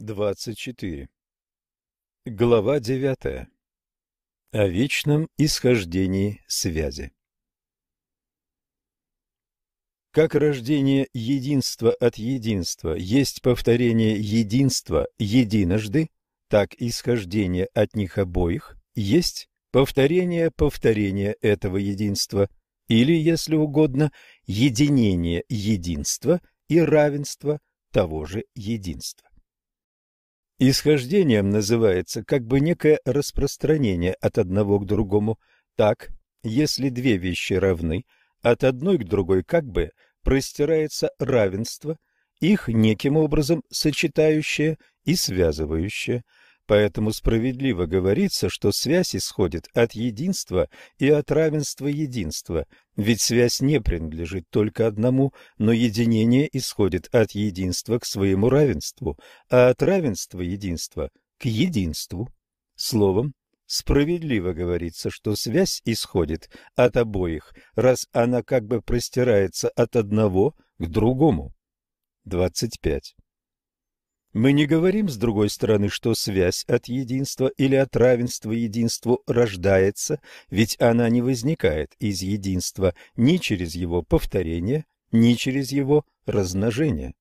24. Глава 9. О вечном исхождении связи. Как рождение единства от единства есть повторение единства единожды, так исхождение от них обоих есть повторение повторения этого единства, или, если угодно, единение единства и равенства того же единства. Исхождением называется как бы некое распространение от одного к другому. Так, если две вещи равны, от одной к другой как бы простирается равенство, их неким образом сочетающее и связывающее – Поэтому справедливо говорится, что связь исходит от единства и от равенства единства, ведь связь не принадлежит только одному, но единение исходит от единства к своему равенству, а от равенства единства к единству. Словом, справедливо говорится, что связь исходит от обоих, раз она как бы простирается от одного к другому. 25. Мы не говорим, с другой стороны, что связь от единства или от равенства единству рождается, ведь она не возникает из единства ни через его повторение, ни через его размножение.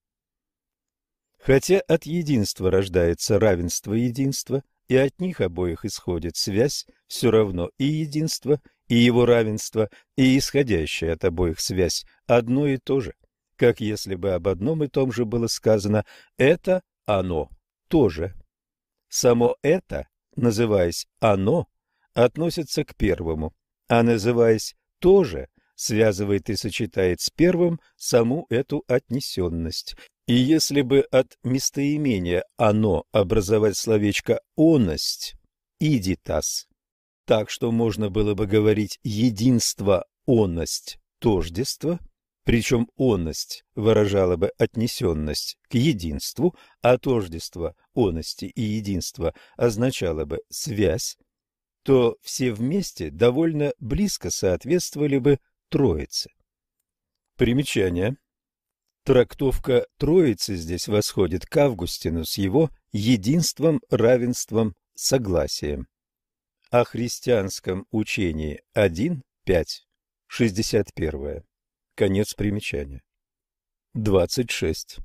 Хотя от единства рождается равенство единства, и от них обоих исходит связь, все равно и единство, и его равенство, и исходящая от обоих связь одно и то же, как если бы об одном и том же было сказано «это оно тоже. Само это, называясь оно, относится к первому, а называясь тоже, связывает и сочетает с первым саму эту отнесенность. И если бы от местоимения «оно» образовать словечко «оность» «идитас», так что можно было бы говорить «единство», «оность», «тождество», причем онность выражала бы отнесенность к единству, а тождество онности и единства означало бы связь, то все вместе довольно близко соответствовали бы Троице. Примечание. Трактовка Троицы здесь восходит к Августину с его единством, равенством, согласием. О христианском учении 1.5, 61. Конец примечания. 26.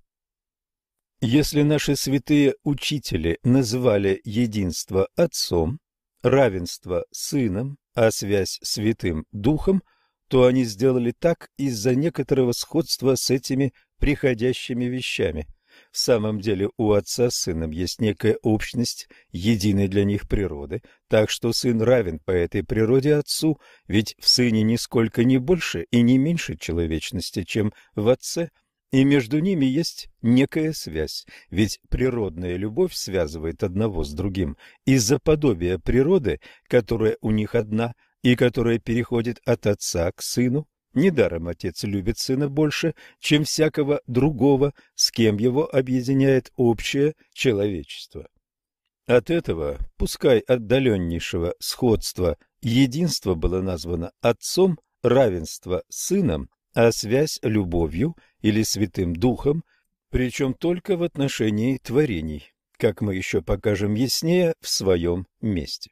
Если наши святые учители называли единство Отцом, равенство Сыном, а связь Святым Духом, то они сделали так из-за некоторого сходства с этими приходящими вещами – в самом деле у отца с сыном есть некая общность единой для них природы, так что сын равен по этой природе отцу, ведь в сыне нисколько не больше и не меньше человечности, чем в отце, и между ними есть некая связь, ведь природная любовь связывает одного с другим из-за подобия природы, которая у них одна и которая переходит от отца к сыну, Недаром отец любит сына больше, чем всякого другого, с кем его объединяет общее человечество. От этого, пускай отдаленнейшего сходства, единство было названо отцом, равенство сыном, а связь любовью или святым духом, причем только в отношении творений, как мы еще покажем яснее в своем месте.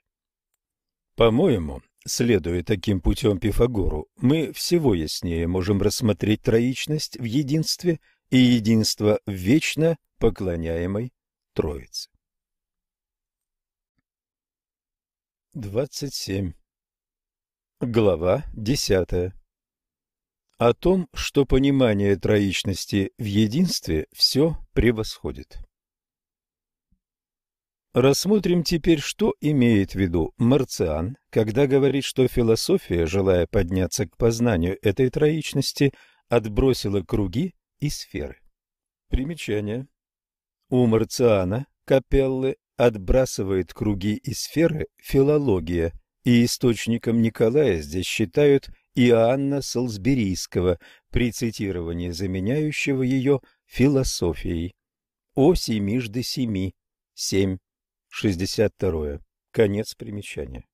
По-моему, Следуя таким путем Пифагору, мы всего яснее можем рассмотреть троичность в единстве и единство в вечно поклоняемой Троице. 27. Глава 10. О том, что понимание троичности в единстве все превосходит. Рассмотрим теперь, что имеет в виду Марциан, когда говорит, что философия, желая подняться к познанию этой троичности, отбросила круги и сферы. Примечание. У Марциана Капеллы отбрасывает круги и сферы филология, и источником Николая здесь считают Иоанна Солсберийского при цитировании заменяющего ее философией. О семижды семи, семь. 62. Конец примечания.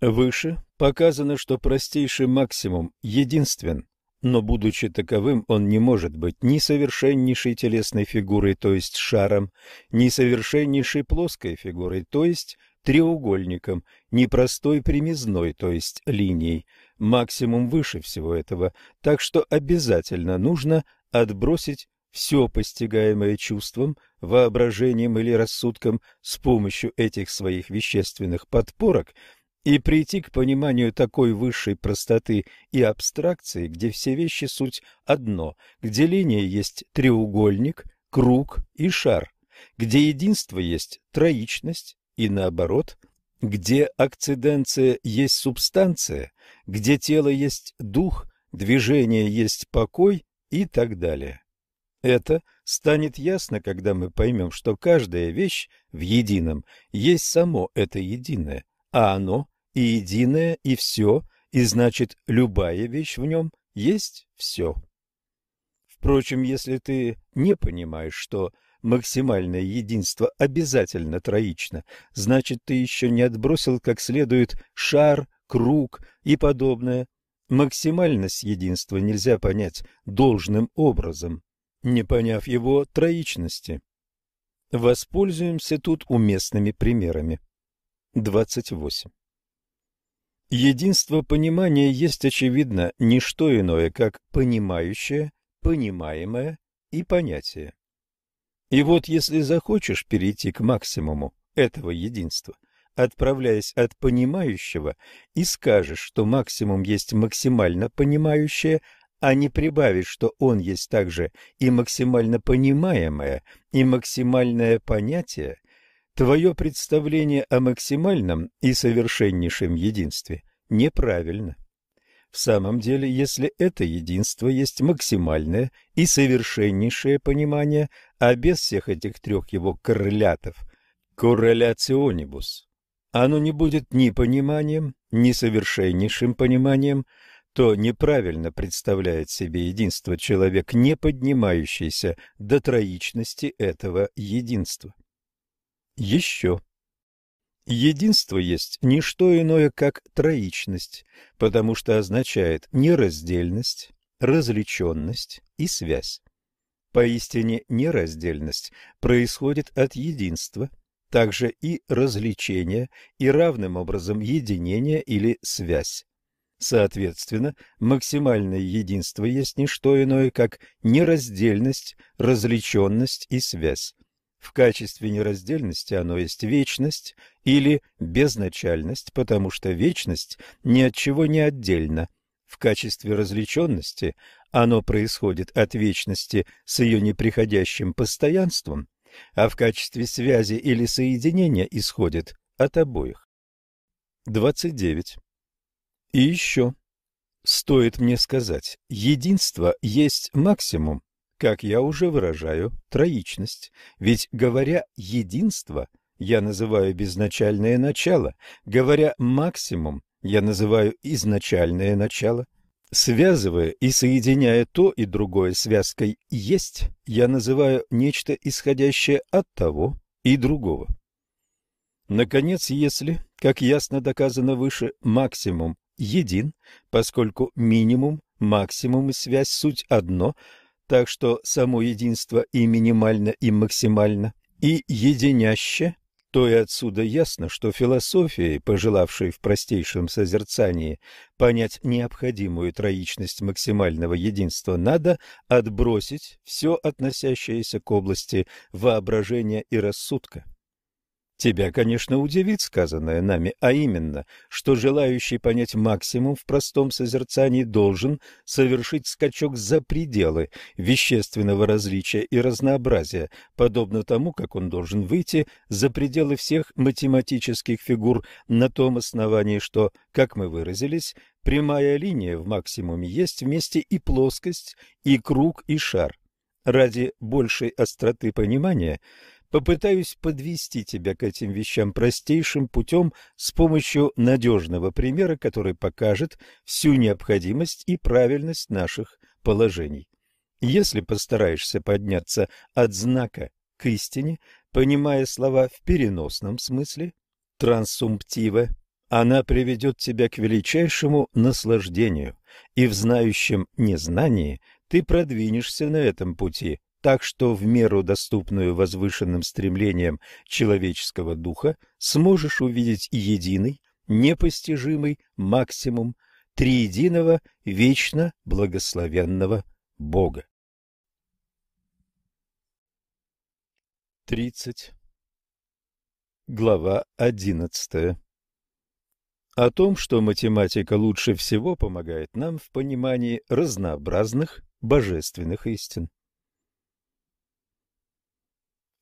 Выше показано, что простейший максимум единствен, но, будучи таковым, он не может быть ни совершеннейшей телесной фигурой, то есть шаром, ни совершеннейшей плоской фигурой, то есть треугольником, ни простой примизной, то есть линией, максимум выше всего этого, так что обязательно нужно отбросить все постигаемое чувством, воображением или рассудком с помощью этих своих вещественных подпорок и прийти к пониманию такой высшей простоты и абстракции, где все вещи суть одно, где линия есть треугольник, круг и шар, где единство есть троичность и наоборот, где акциденция есть субстанция, где тело есть дух, движение есть покой и так далее. Это станет ясно, когда мы поймем, что каждая вещь в едином есть само это единое, а оно и единое, и все, и значит, любая вещь в нем есть все. Впрочем, если ты не понимаешь, что максимальное единство обязательно троично, значит, ты еще не отбросил как следует шар, круг и подобное. Максимальность единства нельзя понять должным образом не поняв его троичности. Воспользуемся тут уместными примерами. 28. Единство понимания есть, очевидно, не что иное, как понимающее, понимаемое и понятие. И вот если захочешь перейти к максимуму этого единства, отправляясь от понимающего, и скажешь, что максимум есть максимально понимающее, а не прибавить, что он есть также и максимально понимаемое, и максимальное понятие, твое представление о максимальном и совершеннейшем единстве неправильно. В самом деле, если это единство есть максимальное и совершеннейшее понимание, а без всех этих трех его коррелятов, корреляционибус, оно не будет ни пониманием, ни совершеннейшим пониманием, то неправильно представляет себе единство человек, не поднимающийся до троичности этого единства. Еще. Единство есть не что иное, как троичность, потому что означает нераздельность, различенность и связь. Поистине нераздельность происходит от единства, также и развлечение, и равным образом единение или связь. Соответственно, максимальное единство есть не что иное, как нераздельность, различенность и связь. В качестве нераздельности оно есть вечность или безначальность, потому что вечность ни от чего не отдельна. В качестве различенности оно происходит от вечности с ее неприходящим постоянством, а в качестве связи или соединения исходит от обоих. 29. И еще. Стоит мне сказать, единство есть максимум, как я уже выражаю, троичность. Ведь, говоря «единство», я называю безначальное начало, говоря «максимум», я называю изначальное начало. Связывая и соединяя то и другое связкой «есть», я называю нечто исходящее от того и другого. Наконец, если, как ясно доказано выше, максимум един, поскольку минимум, максимум и связь суть одно, так что само единство и минимально, и максимально, и единяще, то и отсюда ясно, что философией, пожелавшей в простейшем созерцании понять необходимую троичность максимального единства, надо отбросить все относящееся к области воображения и рассудка. Тебя, конечно, удивит сказанное нами, а именно, что желающий понять максимум в простом созерцании должен совершить скачок за пределы вещественного различия и разнообразия, подобно тому, как он должен выйти за пределы всех математических фигур на том основании, что, как мы выразились, прямая линия в максимуме есть вместе и плоскость, и круг, и шар. Ради большей остроты понимания – Попытаюсь подвести тебя к этим вещам простейшим путем с помощью надежного примера, который покажет всю необходимость и правильность наших положений. Если постараешься подняться от знака к истине, понимая слова в переносном смысле, трансумптиве, Она приведет тебя к величайшему наслаждению, и в знающем незнании ты продвинешься на этом пути, так что в меру доступную возвышенным стремлениям человеческого духа сможешь увидеть единый, непостижимый максимум триединого, вечно благословенного Бога. 30. Глава 11. О том, что математика лучше всего помогает нам в понимании разнообразных божественных истин.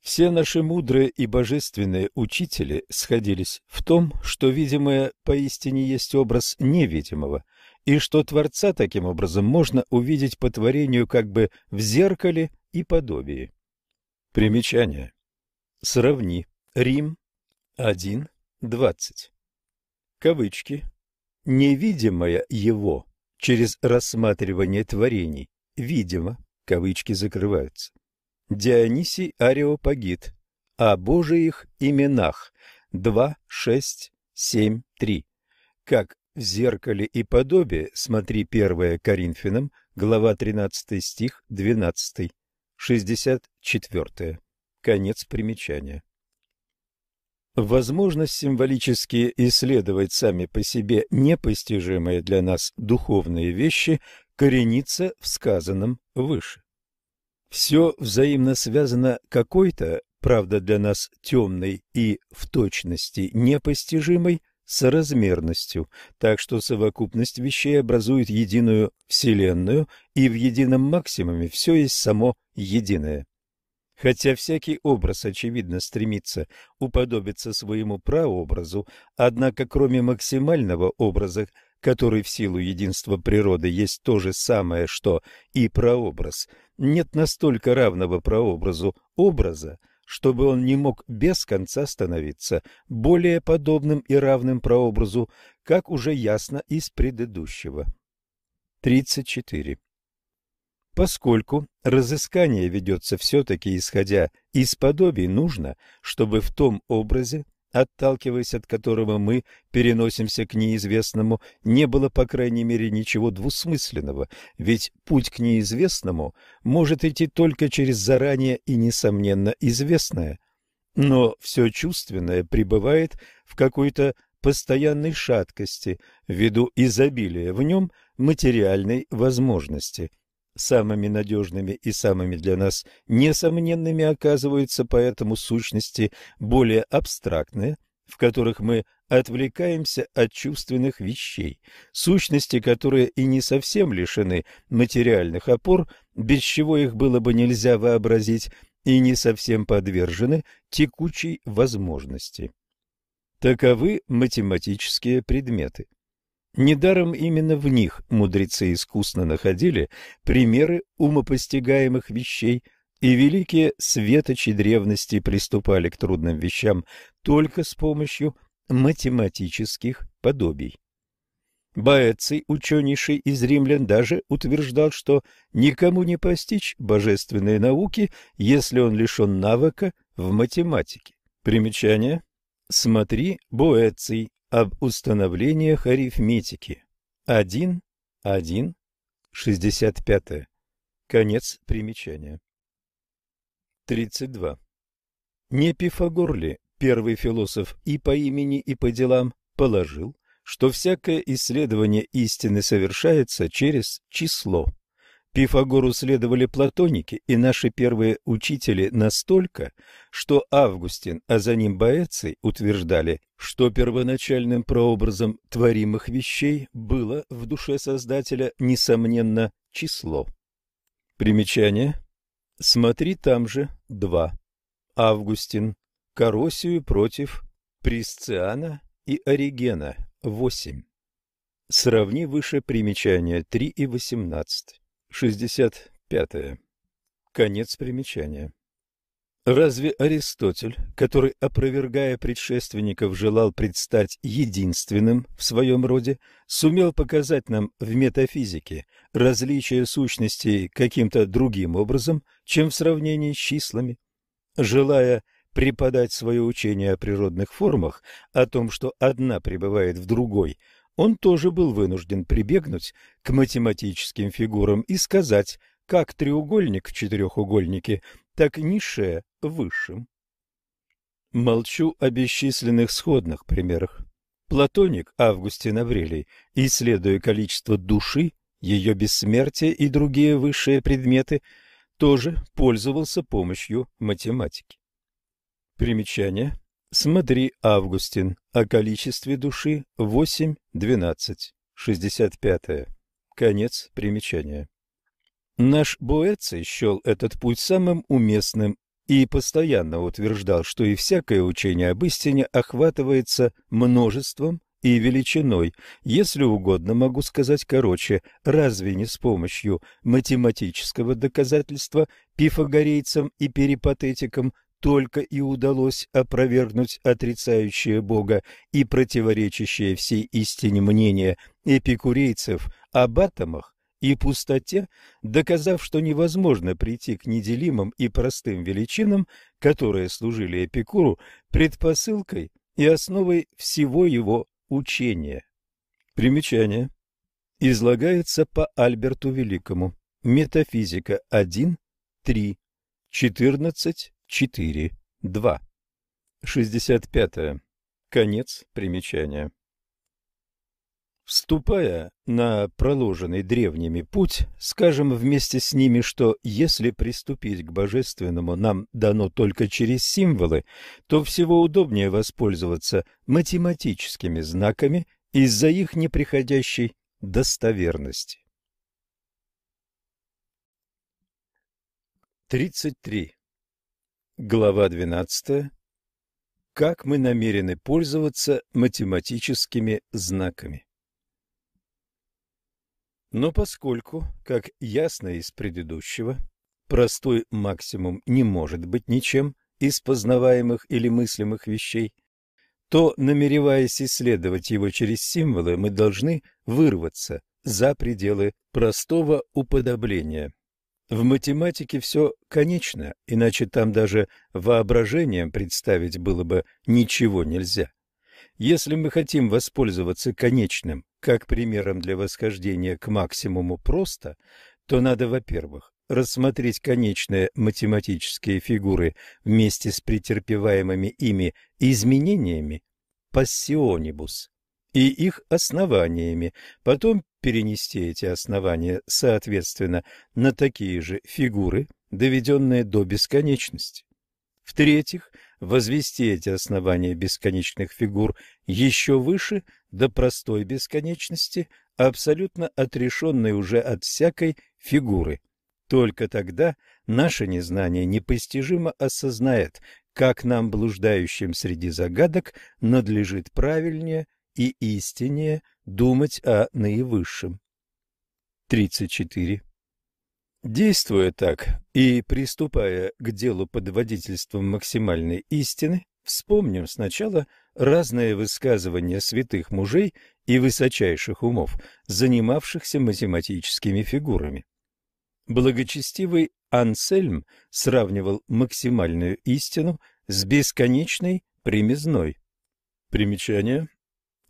Все наши мудрые и божественные учители сходились в том, что видимое поистине есть образ невидимого, и что Творца таким образом можно увидеть по творению как бы в зеркале и подобии. Примечание. Сравни. Рим 1.20. Кавычки. Невидимое его через рассматривание творений, видимо, кавычки закрываются. Дионисий Ареопагит. О Божиих именах. 2, 6, 7, 3. Как в зеркале и подобие, смотри 1 Коринфянам, глава 13 стих 12, 64. Конец примечания. Возможность символически исследовать сами по себе непостижимые для нас духовные вещи коренится в сказанном выше. Все взаимно связано какой-то, правда для нас темной и в точности непостижимой, соразмерностью, так что совокупность вещей образует единую Вселенную, и в едином максимуме все есть само единое. Хотя всякий образ, очевидно, стремится уподобиться своему прообразу, однако кроме максимального образа, который в силу единства природы есть то же самое, что и прообраз – нет настолько равного прообразу образа, чтобы он не мог без конца становиться более подобным и равным прообразу, как уже ясно из предыдущего. 34. Поскольку разыскание ведется все-таки исходя из подобий, нужно, чтобы в том образе отталкиваясь от которого мы переносимся к неизвестному, не было, по крайней мере, ничего двусмысленного, ведь путь к неизвестному может идти только через заранее и, несомненно, известное. Но все чувственное пребывает в какой-то постоянной шаткости ввиду изобилия в нем материальной возможности – самыми надежными и самыми для нас несомненными оказываются поэтому сущности более абстрактные, в которых мы отвлекаемся от чувственных вещей, сущности, которые и не совсем лишены материальных опор, без чего их было бы нельзя вообразить, и не совсем подвержены текучей возможности. Таковы математические предметы. Недаром именно в них мудрецы искусно находили примеры умопостигаемых вещей, и великие светочи древности приступали к трудным вещам только с помощью математических подобий. Боэций, ученейший из римлян, даже утверждал, что никому не постичь божественные науки, если он лишен навыка в математике. Примечание. Смотри Боэций, об установлениях арифметики. 1, 1, 65. Конец примечания. 32. Не Пифагор ли, первый философ и по имени, и по делам, положил, что всякое исследование истины совершается через число? Пифагору следовали платоники и наши первые учители настолько, что Августин, а за ним Боэций утверждали, что первоначальным прообразом творимых вещей было в душе Создателя, несомненно, число. Примечание. Смотри там же два. Августин. Коросию против Присциана и Оригена. 8. Сравни выше примечания 3 и 18. 65. Конец примечания. Разве Аристотель, который, опровергая предшественников, желал предстать единственным в своем роде, сумел показать нам в метафизике различие сущностей каким-то другим образом, чем в сравнении с числами? Желая преподать свое учение о природных формах, о том, что одна пребывает в другой, он тоже был вынужден прибегнуть к математическим фигурам и сказать, как треугольник в четырехугольнике, так низшее высшем. Молчу о бесчисленных сходных примерах. Платоник Августин Аврелий, исследуя количество души, ее бессмертие и другие высшие предметы, тоже пользовался помощью математики. Примечание. Смотри, Августин, о количестве души 8-12, 65. Конец примечания. Наш Боэций счел этот путь самым уместным и постоянно утверждал, что и всякое учение об истине охватывается множеством и величиной. Если угодно, могу сказать короче, разве не с помощью математического доказательства пифагорейцам и перипатетикам только и удалось опровергнуть отрицающее Бога и противоречащее всей истине мнение эпикурейцев об атомах, и пустоте, доказав, что невозможно прийти к неделимым и простым величинам, которые служили Эпикуру предпосылкой и основой всего его учения. Примечание. Излагается по Альберту Великому. Метафизика 1, 3, 14, 4, 2. 65. Конец примечания. Вступая на проложенный древними путь, скажем вместе с ними, что если приступить к божественному нам дано только через символы, то всего удобнее воспользоваться математическими знаками из-за их неприходящей достоверности. 33. Глава 12. Как мы намерены пользоваться математическими знаками? Но поскольку, как ясно из предыдущего, простой максимум не может быть ничем из познаваемых или мыслимых вещей, то, намереваясь исследовать его через символы, мы должны вырваться за пределы простого уподобления. В математике все конечно, иначе там даже воображением представить было бы ничего нельзя. Если мы хотим воспользоваться конечным как примером для восхождения к максимуму просто, то надо, во-первых, рассмотреть конечные математические фигуры вместе с претерпеваемыми ими изменениями пассионибус и их основаниями, потом перенести эти основания, соответственно, на такие же фигуры, доведенные до бесконечности. В-третьих, возвести эти основания бесконечных фигур еще выше до простой бесконечности, абсолютно отрешенной уже от всякой фигуры. Только тогда наше незнание непостижимо осознает, как нам, блуждающим среди загадок, надлежит правильнее и истиннее думать о наивысшем. 34. Действуя так и приступая к делу под водительством максимальной истины, вспомним сначала разные высказывания святых мужей и высочайших умов, занимавшихся математическими фигурами. Благочестивый Ансельм сравнивал максимальную истину с бесконечной примизной. Примечание.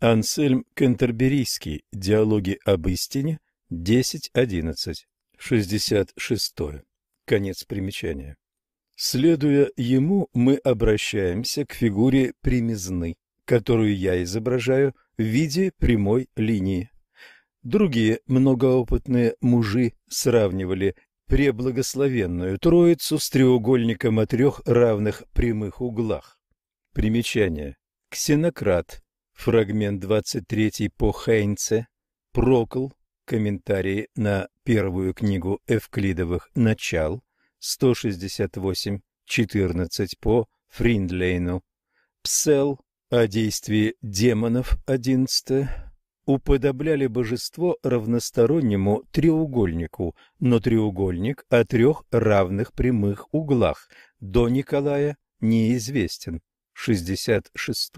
Ансельм Кентерберийский. Диалоги об истине. 10.11. 66. Конец примечания. Следуя ему, мы обращаемся к фигуре примизны, которую я изображаю в виде прямой линии. Другие многоопытные мужи сравнивали преблагословенную троицу с треугольником о трех равных прямых углах. Примечание. Ксенократ. Фрагмент 23 по Хейнце. Прокл. Комментарии на первую книгу Эвклидовых «Начал» 168-14 по Фриндлейну. Псел о действии демонов 11 уподобляли божество равностороннему треугольнику, но треугольник о трех равных прямых углах до Николая неизвестен. 66.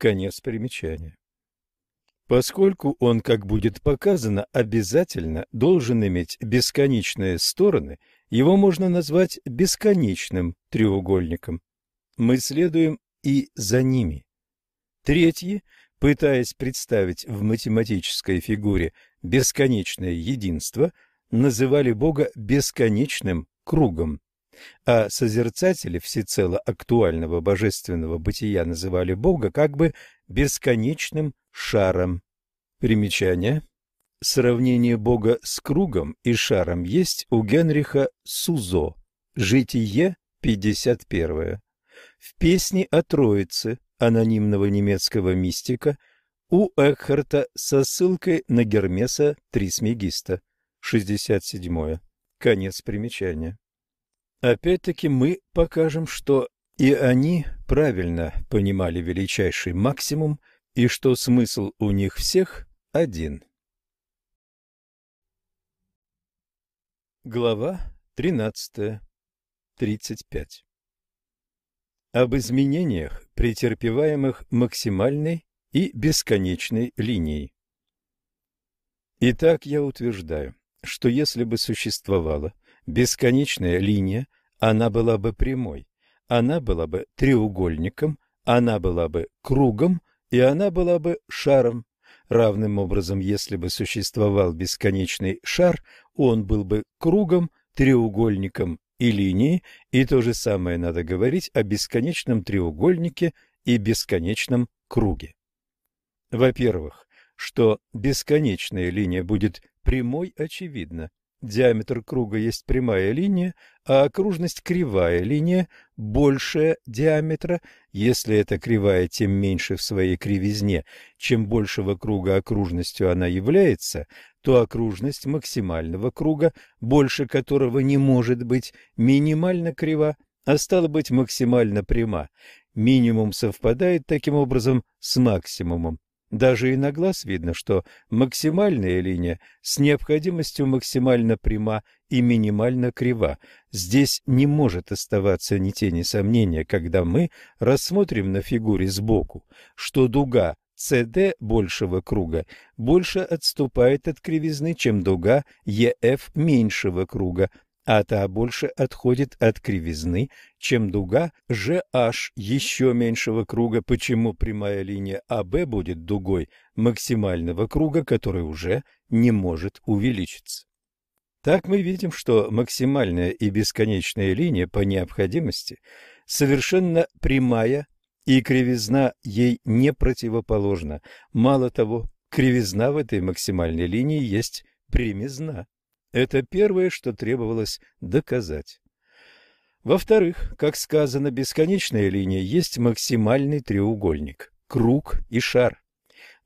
Конец примечания. Поскольку он, как будет показано, обязательно должен иметь бесконечные стороны, его можно назвать бесконечным треугольником. мы следуем и за ними. Третьи, пытаясь представить в математической фигуре бесконечное единство, называли Бога бесконечным кругом, а созерцатели всецело актуального божественного бытия называли Бога как бы бесконечным шаром. Примечание. Сравнение Бога с кругом и шаром есть у Генриха Сузо. Житие 51. В песне о Троице анонимного немецкого мистика у Экхарта со ссылкой на Гермеса Трисмегиста. 67. Конец примечания. Опять-таки мы покажем, что и они правильно понимали величайший максимум и что смысл у них всех один. Глава 13. 35. Об изменениях, претерпеваемых максимальной и бесконечной линией. Итак, я утверждаю, что если бы существовала бесконечная линия, она была бы прямой, она была бы треугольником, она была бы кругом и она была бы шаром. Равным образом, если бы существовал бесконечный шар, он был бы кругом, треугольником и линией, и то же самое надо говорить о бесконечном треугольнике и бесконечном круге. Во-первых, что бесконечная линия будет прямой, очевидно. Диаметр круга есть прямая линия, а окружность – кривая линия, большая диаметра. Если эта кривая, тем меньше в своей кривизне. Чем большего круга окружностью она является, то окружность максимального круга, больше которого не может быть, минимально крива, а стало быть максимально пряма. Минимум совпадает таким образом с максимумом. Даже и на глаз видно, что максимальная линия с необходимостью максимально пряма и минимально крива. Здесь не может оставаться ни тени сомнения, когда мы рассмотрим на фигуре сбоку, что дуга CD большего круга больше отступает от кривизны, чем дуга EF меньшего круга, а та больше отходит от кривизны, чем дуга GH еще меньшего круга, почему прямая линия АБ будет дугой максимального круга, который уже не может увеличиться. Так мы видим, что максимальная и бесконечная линия по необходимости совершенно прямая, и кривизна ей не противоположна. Мало того, кривизна в этой максимальной линии есть прямизна. Это первое, что требовалось доказать. Во-вторых, как сказано, бесконечная линия есть максимальный треугольник, круг и шар.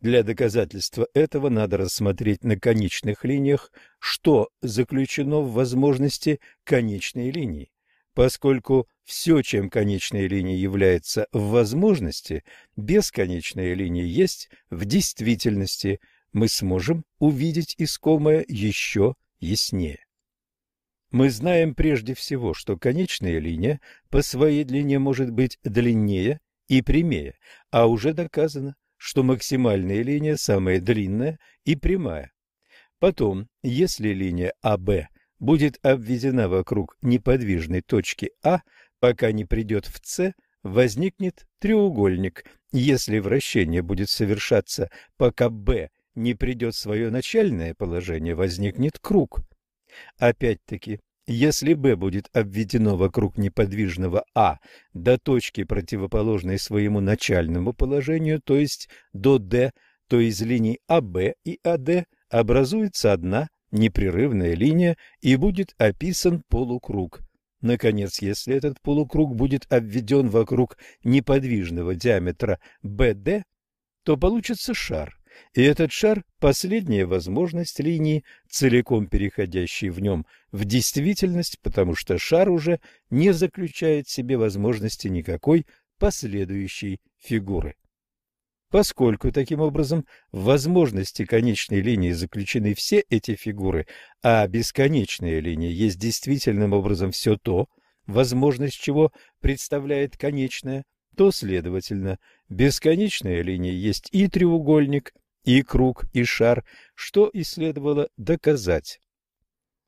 Для доказательства этого надо рассмотреть на конечных линиях, что заключено в возможности конечной линии. Поскольку все, чем конечная линия является в возможности, бесконечная линия есть в действительности, мы сможем увидеть искомое еще яснее. Мы знаем прежде всего, что конечная линия по своей длине может быть длиннее и прямее, а уже доказано, что максимальная линия самая длинная и прямая. Потом, если линия АБ будет обведена вокруг неподвижной точки А, пока не придет в С, возникнет треугольник. Если вращение будет совершаться, пока Б не придет в свое начальное положение, возникнет круг. Опять-таки, если b будет обведено вокруг неподвижного А до точки, противоположной своему начальному положению, то есть до D, то из линий АБ и АД образуется одна непрерывная линия и будет описан полукруг. Наконец, если этот полукруг будет обведен вокруг неподвижного диаметра BD, то получится шар, и этот шар – последняя возможность линии, целиком переходящей в нем в действительность, потому что шар уже не заключает в себе возможности никакой последующей фигуры. Поскольку, таким образом, в возможности конечной линии заключены все эти фигуры, а бесконечная линия есть действительным образом все то, возможность чего представляет конечная, то, следовательно, бесконечная линия есть и треугольник, и круг, и шар, что и следовало доказать.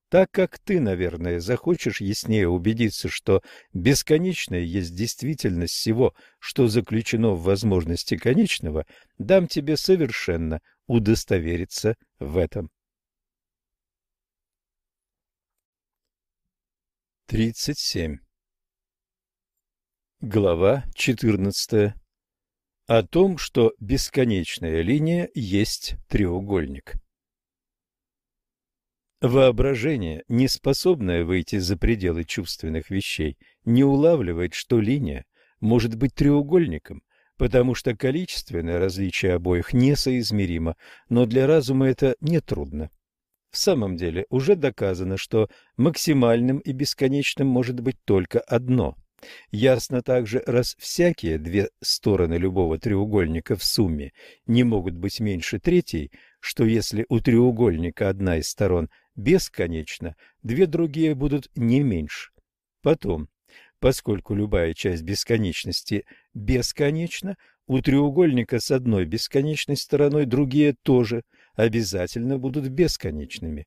Так как ты, наверное, захочешь яснее убедиться, что бесконечное есть действительность всего, что заключено в возможности конечного, дам тебе совершенно удостовериться в этом. 37. Глава 14. О том, что бесконечная линия есть треугольник. Воображение, не способное выйти за пределы чувственных вещей, не улавливает, что линия может быть треугольником, потому что количественное различие обоих несоизмеримо, но для разума это нетрудно. В самом деле уже доказано, что максимальным и бесконечным может быть только одно. Ясно также, раз всякие две стороны любого треугольника в сумме не могут быть меньше третьей, что если у треугольника одна из сторон бесконечно, две другие будут не меньше. Потом, поскольку любая часть бесконечности бесконечна, у треугольника с одной бесконечной стороной другие тоже обязательно будут бесконечными.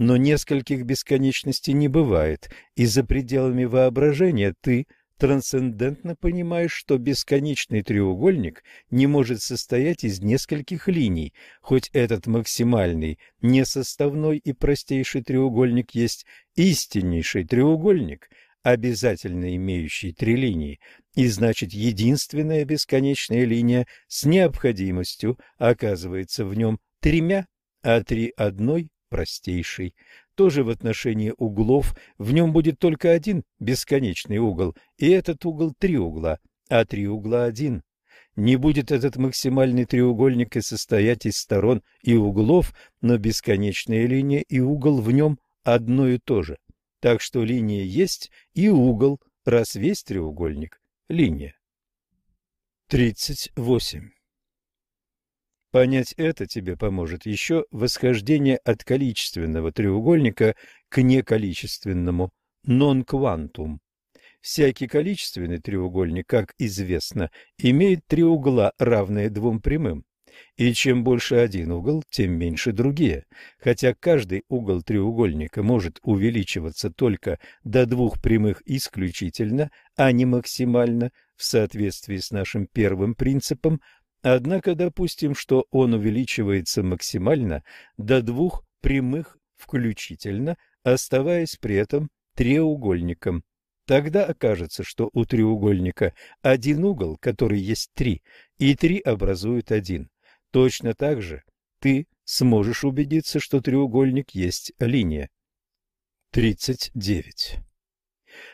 Но нескольких бесконечностей не бывает, и за пределами воображения ты – трансцендентно понимаешь, что бесконечный треугольник не может состоять из нескольких линий, хоть этот максимальный, несоставной и простейший треугольник есть истиннейший треугольник, обязательно имеющий три линии, и значит единственная бесконечная линия с необходимостью оказывается в нем тремя, а три одной простейшей тоже в отношении углов, в нем будет только один бесконечный угол, и этот угол три угла, а три угла один. Не будет этот максимальный треугольник и состоять из сторон и углов, но бесконечная линия и угол в нем одно и то же. Так что линия есть и угол, раз весь треугольник – линия. 38. Понять это тебе поможет еще восхождение от количественного треугольника к неколичественному нон-квантум. Всякий количественный треугольник, как известно, имеет три угла, равные двум прямым. И чем больше один угол, тем меньше другие. Хотя каждый угол треугольника может увеличиваться только до двух прямых исключительно, а не максимально, в соответствии с нашим первым принципом – Однако допустим, что он увеличивается максимально до двух прямых включительно, оставаясь при этом треугольником. Тогда окажется, что у треугольника один угол, который есть три, и три образуют один. Точно так же ты сможешь убедиться, что треугольник есть линия. 39.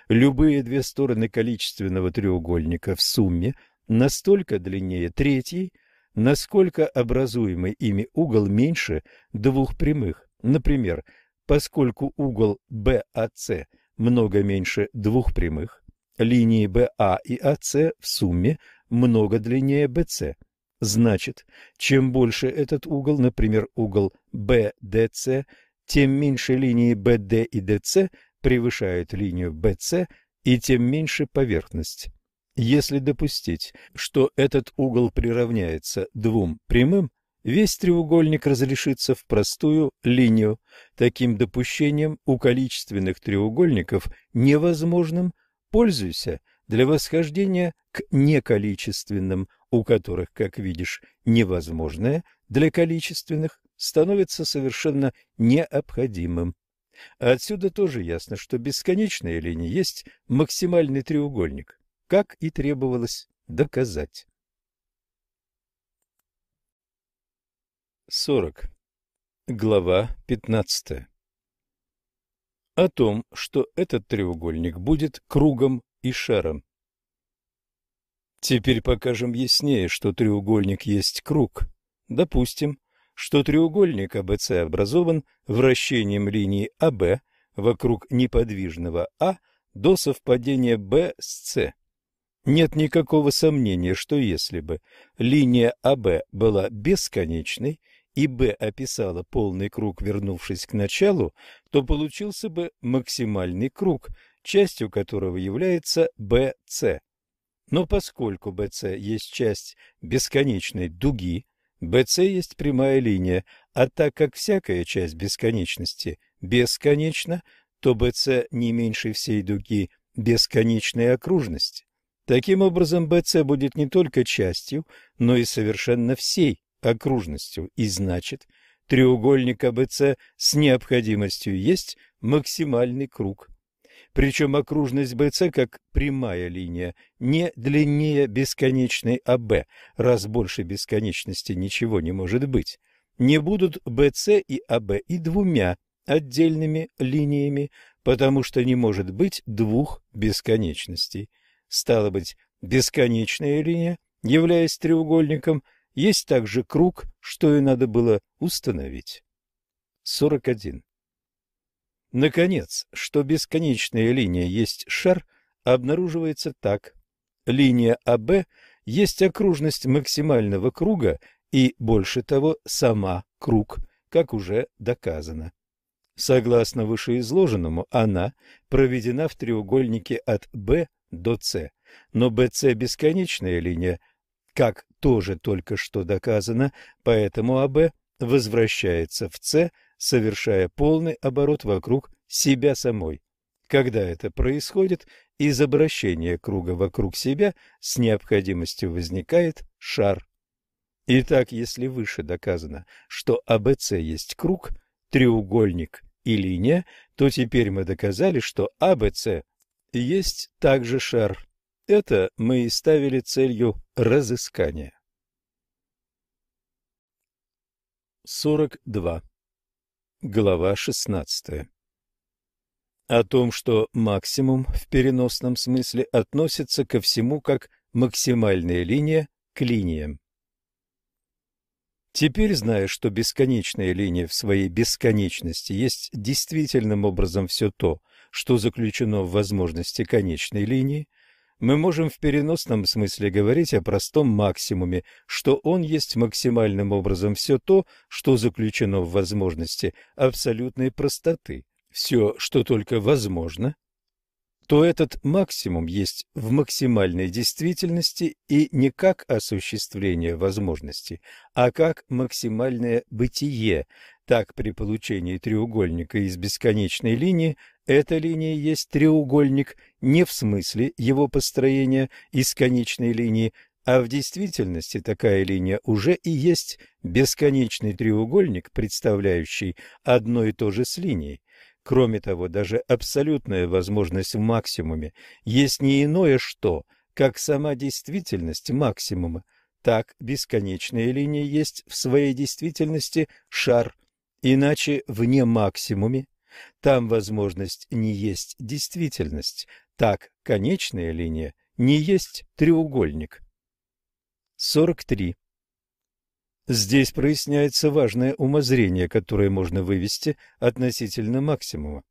Любые две стороны количественного треугольника в сумме настолько длиннее третьей, насколько образуемый ими угол меньше двух прямых. Например, поскольку угол BAC много меньше двух прямых, линии BA и AC в сумме много длиннее BC. Значит, чем больше этот угол, например, угол BDC, тем меньше линии BD и DC превышают линию BC и тем меньше поверхность. Если допустить, что этот угол приравняется двум прямым, весь треугольник разрешится в простую линию. Таким допущением у количественных треугольников невозможным пользуйся для восхождения к неколичественным, у которых, как видишь, невозможное для количественных становится совершенно необходимым. Отсюда тоже ясно, что бесконечная линия есть максимальный треугольник как и требовалось доказать. 40. Глава 15. О том, что этот треугольник будет кругом и шаром. Теперь покажем яснее, что треугольник есть круг. Допустим, что треугольник АБЦ образован вращением линии АБ вокруг неподвижного А до совпадения Б с С. Нет никакого сомнения, что если бы линия АБ была бесконечной и Б описала полный круг, вернувшись к началу, то получился бы максимальный круг, частью которого является BC. Но поскольку BC есть часть бесконечной дуги, BC есть прямая линия, а так как всякая часть бесконечности бесконечно, то BC не меньше всей дуги бесконечной окружности. Таким образом, BC будет не только частью, но и совершенно всей окружностью, и значит, треугольник ABC с необходимостью есть максимальный круг. Причем окружность BC как прямая линия не длиннее бесконечной АБ, раз больше бесконечности ничего не может быть. Не будут BC и АБ и двумя отдельными линиями, потому что не может быть двух бесконечностей. Стало быть, бесконечная линия, являясь треугольником, есть также круг, что и надо было установить. 41. Наконец, что бесконечная линия есть шар, обнаруживается так. Линия АБ есть окружность максимального круга и, больше того, сама круг, как уже доказано. Согласно вышеизложенному, она проведена в треугольнике от B до C, но BC бесконечная линия, как тоже только что доказано, поэтому АБ возвращается в С, совершая полный оборот вокруг себя самой. Когда это происходит, из обращения круга вокруг себя с необходимостью возникает шар. Итак, если выше доказано, что АБЦ есть круг, треугольник и линия, то теперь мы доказали, что АБЦ есть также шар. Это мы и ставили целью разыскания. 42. Глава 16. О том, что максимум в переносном смысле относится ко всему как максимальная линия к линиям. Теперь, зная, что бесконечная линия в своей бесконечности есть действительным образом все то, что заключено в возможности конечной линии, мы можем в переносном смысле говорить о простом максимуме, что он есть максимальным образом все то, что заключено в возможности абсолютной простоты, все, что только возможно, то этот максимум есть в максимальной действительности и не как осуществление возможности, а как максимальное бытие. Так при получении треугольника из бесконечной линии эта линия есть треугольник не в смысле его построения из конечной линии, а в действительности такая линия уже и есть бесконечный треугольник, представляющий одно и то же с линией. Кроме того, даже абсолютная возможность в максимуме есть не иное что, как сама действительность максимума. Так бесконечная линия есть в своей действительности шар, иначе вне максимуме. Там возможность не есть действительность, так конечная линия не есть треугольник. 43. Здесь проясняется важное умозрение, которое можно вывести относительно максимума.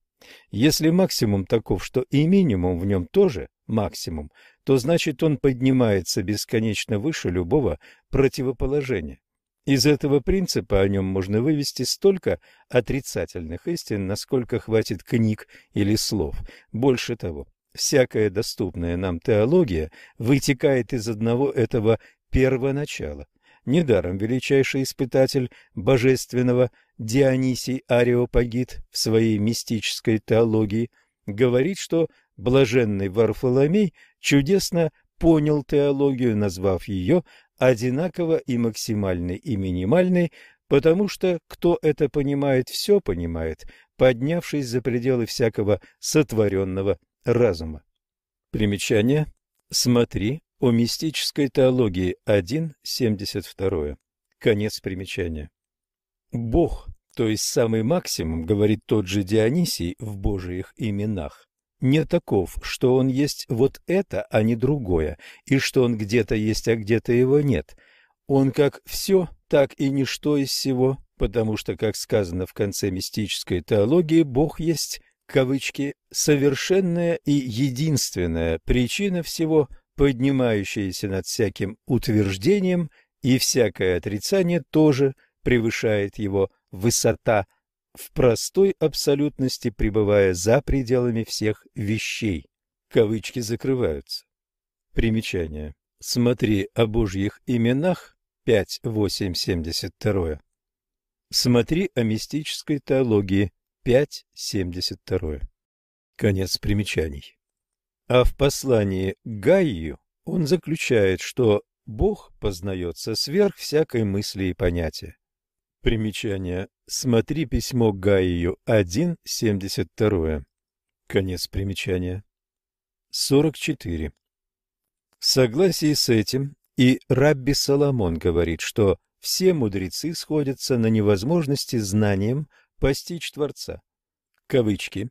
Если максимум таков, что и минимум в нем тоже максимум, то значит он поднимается бесконечно выше любого противоположения. Из этого принципа о нем можно вывести столько отрицательных истин, насколько хватит книг или слов. Больше того, всякая доступная нам теология вытекает из одного этого первоначала. Недаром величайший испытатель божественного Дионисий Ариопагит в своей мистической теологии говорит, что блаженный Варфоломей чудесно понял теологию, назвав ее одинаково и максимальной, и минимальной, потому что кто это понимает, все понимает, поднявшись за пределы всякого сотворенного разума. Примечание. Смотри о мистической теологии 1.72. Конец примечания. Бог, то есть самый максимум, говорит тот же Дионисий в Божиих именах, не таков, что он есть вот это, а не другое, и что он где-то есть, а где-то его нет. Он как все, так и ничто из всего, потому что, как сказано в конце мистической теологии, Бог есть, кавычки, совершенная и единственная причина всего – поднимающееся над всяким утверждением, и всякое отрицание тоже превышает его высота, в простой абсолютности пребывая за пределами всех вещей. Кавычки закрываются. Примечание. Смотри о Божьих именах 5.8.72. Смотри о мистической теологии 5.72. Конец примечаний. А в послании Гайю он заключает, что Бог познается сверх всякой мысли и понятия. Примечание. Смотри письмо Гайю 1.72. Конец примечания. 44. В согласии с этим и Рабби Соломон говорит, что все мудрецы сходятся на невозможности знанием постичь Творца. Кавычки.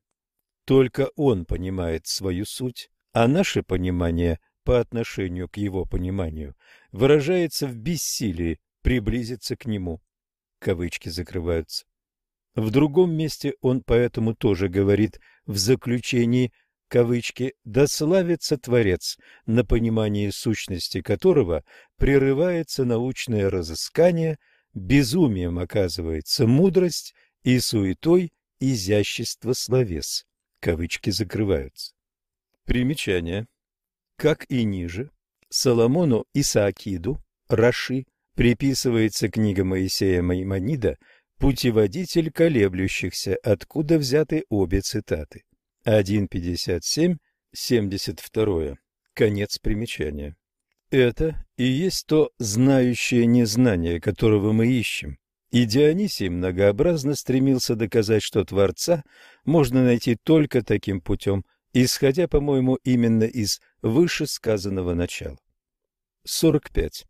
Только он понимает свою суть, а наше понимание по отношению к его пониманию выражается в бессилии приблизиться к нему. Кавычки закрываются. В другом месте он поэтому тоже говорит в заключении кавычки «да славится Творец, на понимании сущности которого прерывается научное разыскание, безумием оказывается мудрость и суетой изящество словес». Кавычки закрываются. Примечание. Как и ниже, Соломону Исаакиду, Раши, приписывается книга Моисея Маймонида «Путеводитель колеблющихся», откуда взяты обе цитаты. 1.57, 72. Конец примечания. Это и есть то знающее незнание, которого мы ищем. И Дионисий многообразно стремился доказать, что Творца можно найти только таким путем, исходя, по-моему, именно из вышесказанного начала. 45.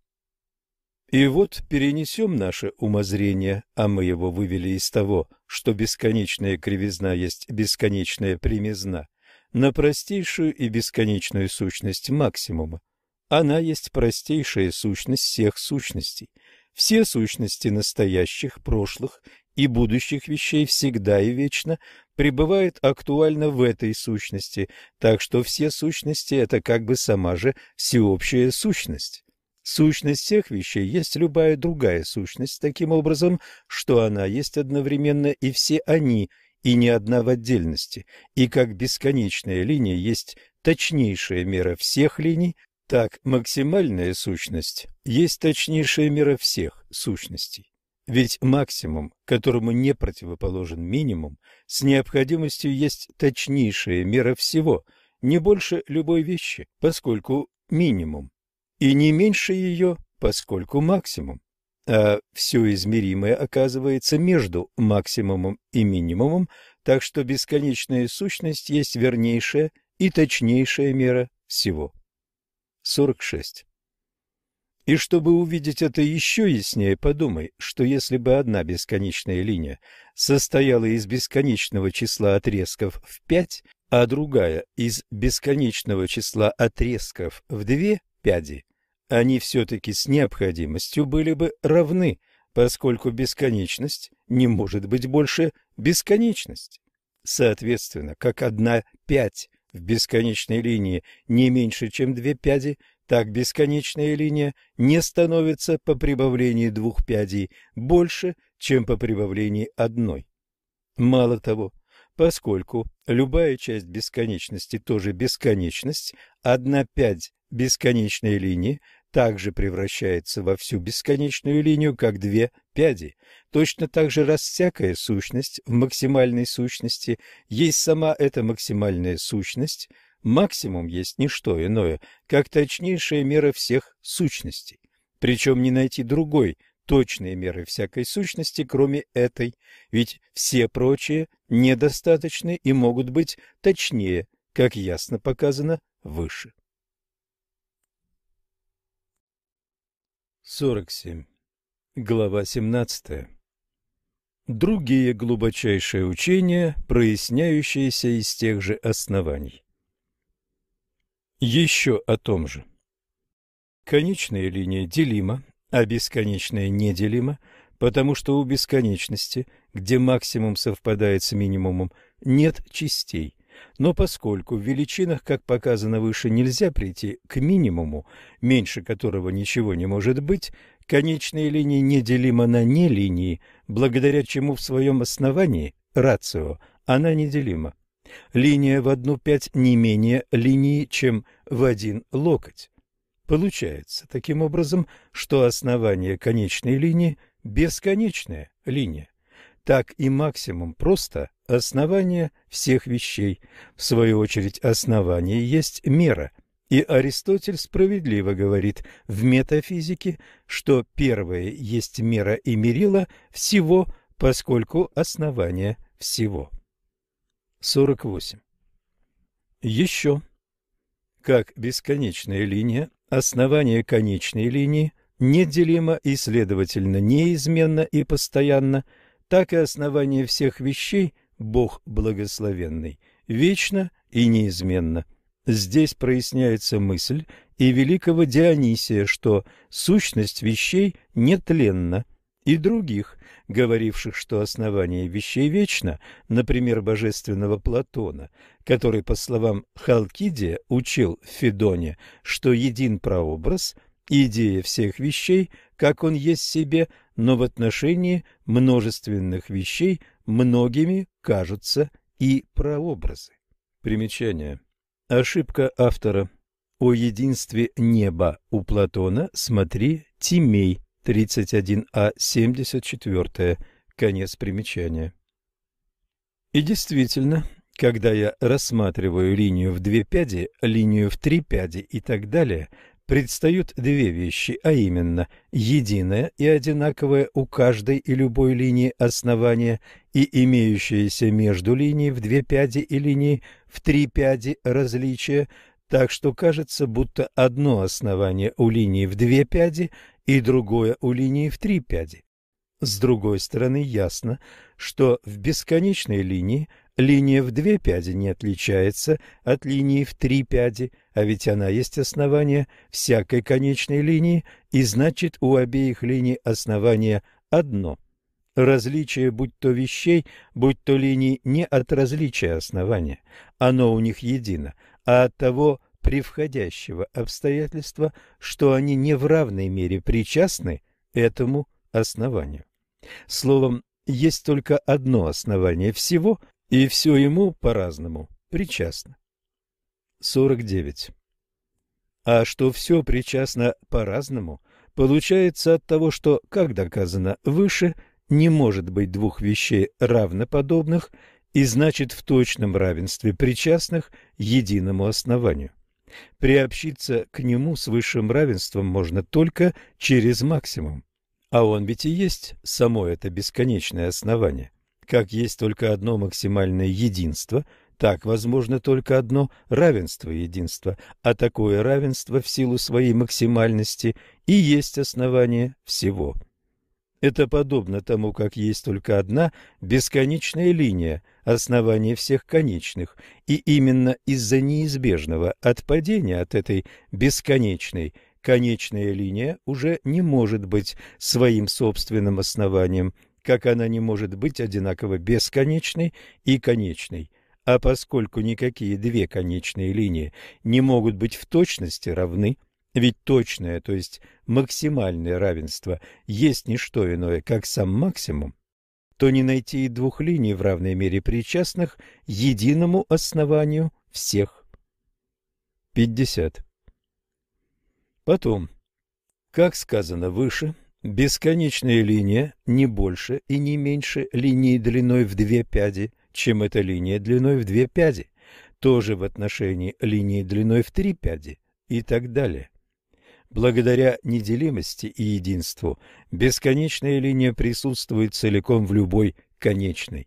И вот перенесем наше умозрение, а мы его вывели из того, что бесконечная кривизна есть бесконечная примизна, на простейшую и бесконечную сущность максимума. Она есть простейшая сущность всех сущностей. Все сущности настоящих, прошлых и будущих вещей всегда и вечно пребывают актуально в этой сущности, так что все сущности – это как бы сама же всеобщая сущность. Сущность всех вещей есть любая другая сущность, таким образом, что она есть одновременно и все они, и не одна в отдельности, и как бесконечная линия есть точнейшая мера всех линий, так максимальная сущность есть точнейшая мера всех сущностей. Ведь максимум, которому не противоположен минимум, с необходимостью есть точнейшая мера всего, не больше любой вещи, поскольку минимум, и не меньше ее, поскольку максимум. А все измеримое оказывается между максимумом и минимумом, так что бесконечная сущность есть вернейшая и точнейшая мера всего. 46. И чтобы увидеть это еще яснее, подумай, что если бы одна бесконечная линия состояла из бесконечного числа отрезков в 5, а другая из бесконечного числа отрезков в 2 пяди, они все-таки с необходимостью были бы равны, поскольку бесконечность не может быть больше бесконечности. Соответственно, как одна пять в бесконечной линии не меньше, чем две пяди – так бесконечная линия не становится по прибавлении двух пядей больше, чем по прибавлении одной. Мало того, поскольку любая часть бесконечности тоже бесконечность, одна пядь бесконечной линии также превращается во всю бесконечную линию, как две пяди. Точно так же, раз всякая сущность в максимальной сущности есть сама эта максимальная сущность – Максимум есть не что иное, как точнейшая мера всех сущностей. Причем не найти другой точной меры всякой сущности, кроме этой, ведь все прочие недостаточны и могут быть точнее, как ясно показано выше. 47. Глава 17. Другие глубочайшие учения, проясняющиеся из тех же оснований. Еще о том же. Конечная линия делима, а бесконечная неделима, потому что у бесконечности, где максимум совпадает с минимумом, нет частей. Но поскольку в величинах, как показано выше, нельзя прийти к минимуму, меньше которого ничего не может быть, конечная линия неделима на нелинии, благодаря чему в своем основании, рацио, она неделима. Линия в одну пять не менее линии, чем в один локоть. Получается таким образом, что основание конечной линии – бесконечная линия. Так и максимум просто основание всех вещей. В свою очередь, основание есть мера. И Аристотель справедливо говорит в метафизике, что первое есть мера и мерила всего, поскольку основание всего. 48. Еще. Как бесконечная линия, основание конечной линии неделимо и, следовательно, неизменно и постоянно – так и основание всех вещей, Бог благословенный, вечно и неизменно. Здесь проясняется мысль и великого Дионисия, что сущность вещей нетленна, и других, говоривших, что основание вещей вечно, например, божественного Платона, который, по словам Халкидия, учил в Федоне, что един прообраз, идея всех вещей, как он есть себе, но в отношении множественных вещей многими кажутся и прообразы. Примечание. Ошибка автора. О единстве неба у Платона смотри Тимей 31а 74. Конец примечания. И действительно, когда я рассматриваю линию в две пяди, линию в три пяди и так далее, предстают две вещи, а именно единое и одинаковое у каждой и любой линии основания и имеющееся между линией в две пяди и линией в три пяди различия, так что кажется, будто одно основание у линии в две пяди и другое у линии в три пяди. С другой стороны, ясно, что в бесконечной линии линия в две пяди не отличается от линии в три пяди, а ведь она есть основание всякой конечной линии, и значит у обеих линий основание одно. Различие, будь то вещей, будь то линий, не от различия основания, оно у них едино, а от того превходящего обстоятельства, что они не в равной мере причастны этому основанию. Словом, есть только одно основание всего, и все ему по-разному причастно. 49. А что все причастно по-разному, получается от того, что, как доказано выше, не может быть двух вещей равноподобных и значит в точном равенстве причастных единому основанию. Приобщиться к нему с высшим равенством можно только через максимум. А он ведь и есть само это бесконечное основание. Как есть только одно максимальное единство, так возможно только одно равенство единства, а такое равенство в силу своей максимальности и есть основание всего. Это подобно тому, как есть только одна бесконечная линия, основание всех конечных, и именно из-за неизбежного отпадения от этой бесконечной конечная линия уже не может быть своим собственным основанием, как она не может быть одинаково бесконечной и конечной. А поскольку никакие две конечные линии не могут быть в точности равны, ведь точное, то есть максимальное равенство, есть не что иное, как сам максимум, то не найти и двух линий в равной мере причастных единому основанию всех. 50. Потом, как сказано выше, Бесконечная линия не больше и не меньше линии длиной в две пяди, чем эта линия длиной в две пяди, тоже в отношении линии длиной в три пяди и так далее. Благодаря неделимости и единству бесконечная линия присутствует целиком в любой конечной.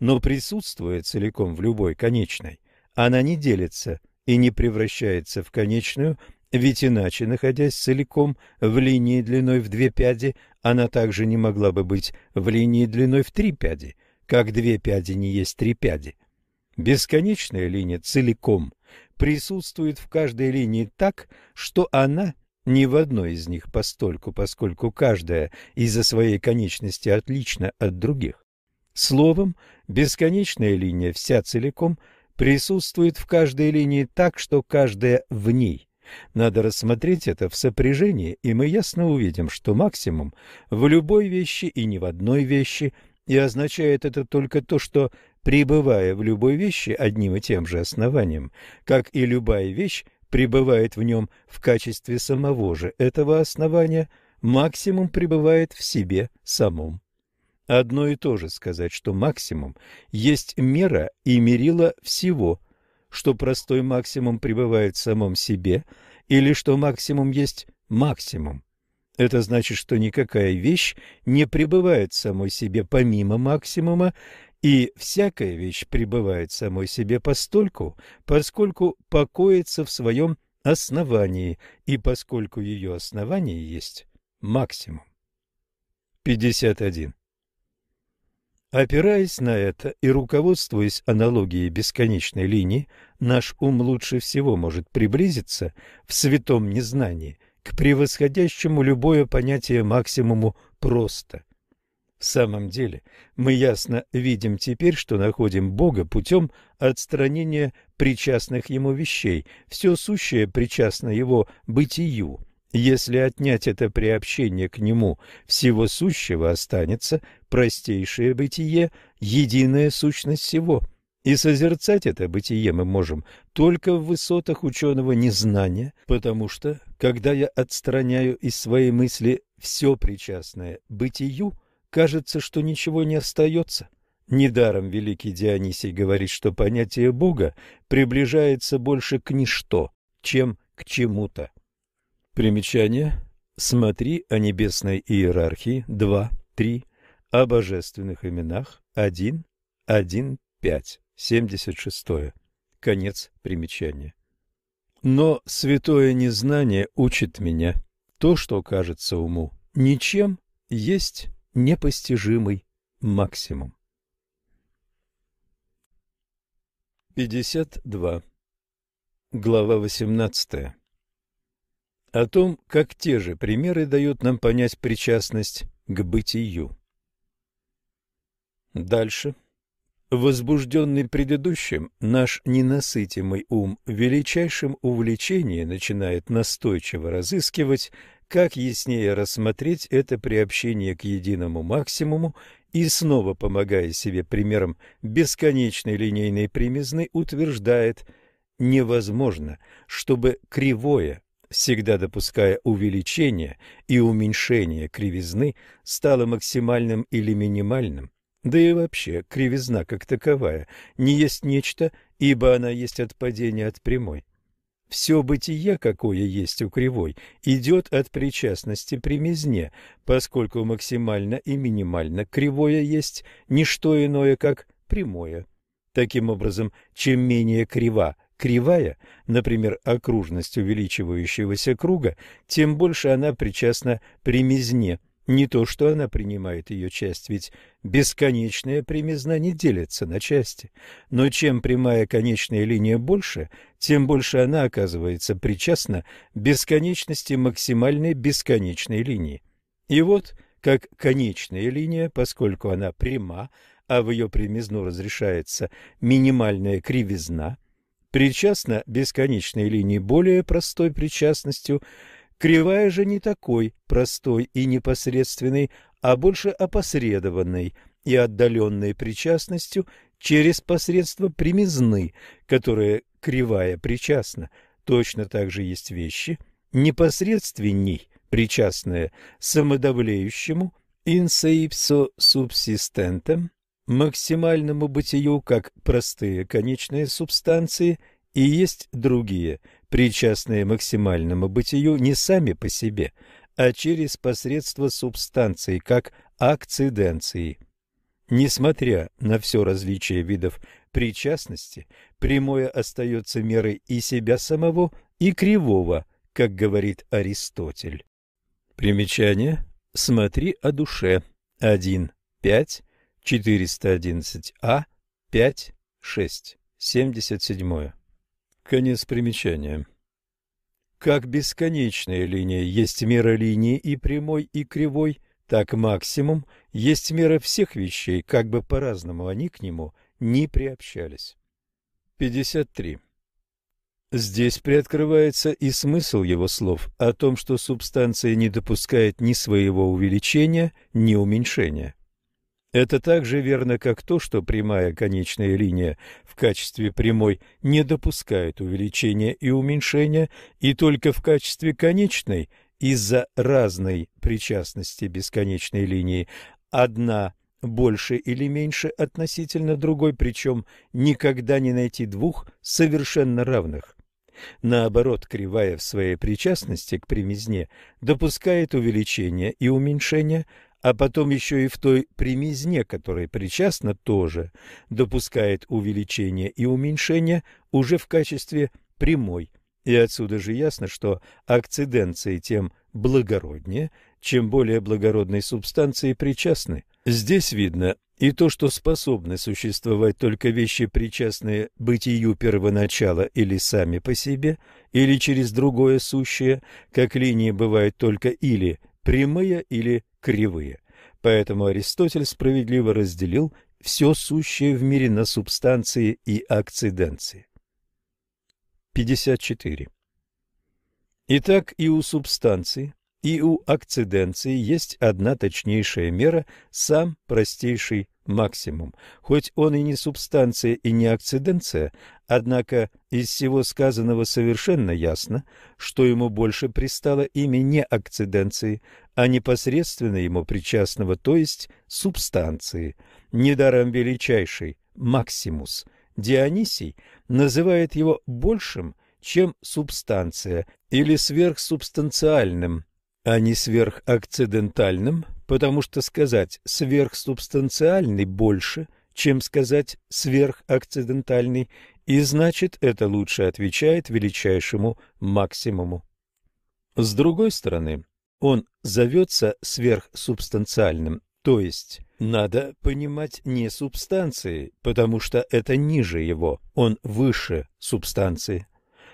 Но присутствуя целиком в любой конечной, она не делится и не превращается в конечную ведь иначе, находясь целиком в линии длиной в две пяди, она также не могла бы быть в линии длиной в три пяди, как две пяди не есть три пяди. Бесконечная линия целиком присутствует в каждой линии так, что она ни в одной из них постольку, поскольку каждая из-за своей конечности отлична от других. Словом, бесконечная линия вся целиком присутствует в каждой линии так, что каждая в ней надо рассмотреть это в сопряжении, и мы ясно увидим, что максимум в любой вещи и не в одной вещи, и означает это только то, что, пребывая в любой вещи одним и тем же основанием, как и любая вещь пребывает в нем в качестве самого же этого основания, максимум пребывает в себе самом. Одно и то же сказать, что максимум есть мера и мерило всего, что простой максимум пребывает в самом себе, или что максимум есть максимум. Это значит, что никакая вещь не пребывает в самой себе помимо максимума, и всякая вещь пребывает в самой себе постольку, поскольку покоится в своем основании, и поскольку ее основание есть максимум. 51. Опираясь на это и руководствуясь аналогией бесконечной линии, наш ум лучше всего может приблизиться в святом незнании к превосходящему любое понятие максимуму просто. В самом деле, мы ясно видим теперь, что находим Бога путем отстранения причастных Ему вещей. Все сущее причастно Его бытию. Если отнять это приобщение к Нему всего сущего, останется простейшее бытие, единая сущность всего. И созерцать это бытие мы можем только в высотах ученого незнания, потому что, когда я отстраняю из своей мысли все причастное бытию, кажется, что ничего не остается. Недаром великий Дионисий говорит, что понятие Бога приближается больше к ничто, чем к чему-то. Примечание. Смотри о небесной иерархии 2, 3, о божественных именах 1, 1, 5, 76. Конец примечания. Но святое незнание учит меня. То, что кажется уму ничем, есть непостижимый максимум. 52. Глава 18. О том, как те же примеры дают нам понять причастность к бытию. Дальше. Возбужденный предыдущим, наш ненасытимый ум в величайшем увлечении начинает настойчиво разыскивать как яснее рассмотреть это приобщение к единому максимуму и снова, помогая себе примером бесконечной линейной примизны, утверждает «невозможно, чтобы кривое, всегда допуская увеличение и уменьшение кривизны, стало максимальным или минимальным, да и вообще кривизна как таковая не есть нечто, ибо она есть отпадение от прямой. Все бытие, какое есть у кривой, идет от причастности примизне, поскольку максимально и минимально кривое есть не что иное, как прямое. Таким образом, чем менее крива кривая, например, окружность увеличивающегося круга, тем больше она причастна примизне, не то, что она принимает ее часть, ведь бесконечная примизна не делится на части. Но чем прямая конечная линия больше, тем больше она оказывается причастна бесконечности максимальной бесконечной линии. И вот, как конечная линия, поскольку она пряма, а в ее примизну разрешается минимальная кривизна, причастна бесконечной линии более простой причастностью – Кривая же не такой простой и непосредственной, а больше опосредованной и отдаленной причастностью через посредство примизны, которая кривая причастна. Точно так же есть вещи, непосредственней причастные самодавлеющему инсеипсо субсистентам, максимальному бытию, как простые конечные субстанции, и есть другие – причастные максимальному бытию не сами по себе, а через посредство субстанции, как акциденции. Несмотря на все различие видов причастности, прямое остается мерой и себя самого, и кривого, как говорит Аристотель. Примечание. Смотри о душе. 1, 5, 411а, 5, 6, 77. Конец примечания. Как бесконечная линия есть мера линии и прямой, и кривой, так максимум есть мера всех вещей, как бы по-разному они к нему не приобщались. 53. Здесь приоткрывается и смысл его слов о том, что субстанция не допускает ни своего увеличения, ни уменьшения. Это так же верно, как то, что прямая конечная линия в качестве прямой не допускает увеличения и уменьшения, и только в качестве конечной из-за разной причастности бесконечной линии одна больше или меньше относительно другой, причем никогда не найти двух совершенно равных. Наоборот, кривая в своей причастности к примизне допускает увеличение и уменьшение, а потом еще и в той примизне, которой причастна тоже, допускает увеличение и уменьшение уже в качестве прямой. И отсюда же ясно, что акциденции тем благороднее, чем более благородной субстанции причастны. Здесь видно и то, что способны существовать только вещи, причастные бытию первоначала или сами по себе, или через другое сущее, как линии бывают только или прямые, или кривые. Поэтому Аристотель справедливо разделил все сущее в мире на субстанции и акциденции. 54. Итак, и у субстанции, и у акциденции есть одна точнейшая мера, сам простейший максимум. Хоть он и не субстанция, и не акциденция, однако из всего сказанного совершенно ясно, что ему больше пристало имя не акциденции, а непосредственно ему причастного, то есть субстанции. Недаром величайший максимус Дионисий называет его большим, чем субстанция, или сверхсубстанциальным – а не сверхакцидентальным, потому что сказать сверхсубстанциальный больше, чем сказать сверхакцидентальный, и значит это лучше отвечает величайшему максимуму. С другой стороны, он зовется сверхсубстанциальным, то есть надо понимать не субстанции, потому что это ниже его, он выше субстанции.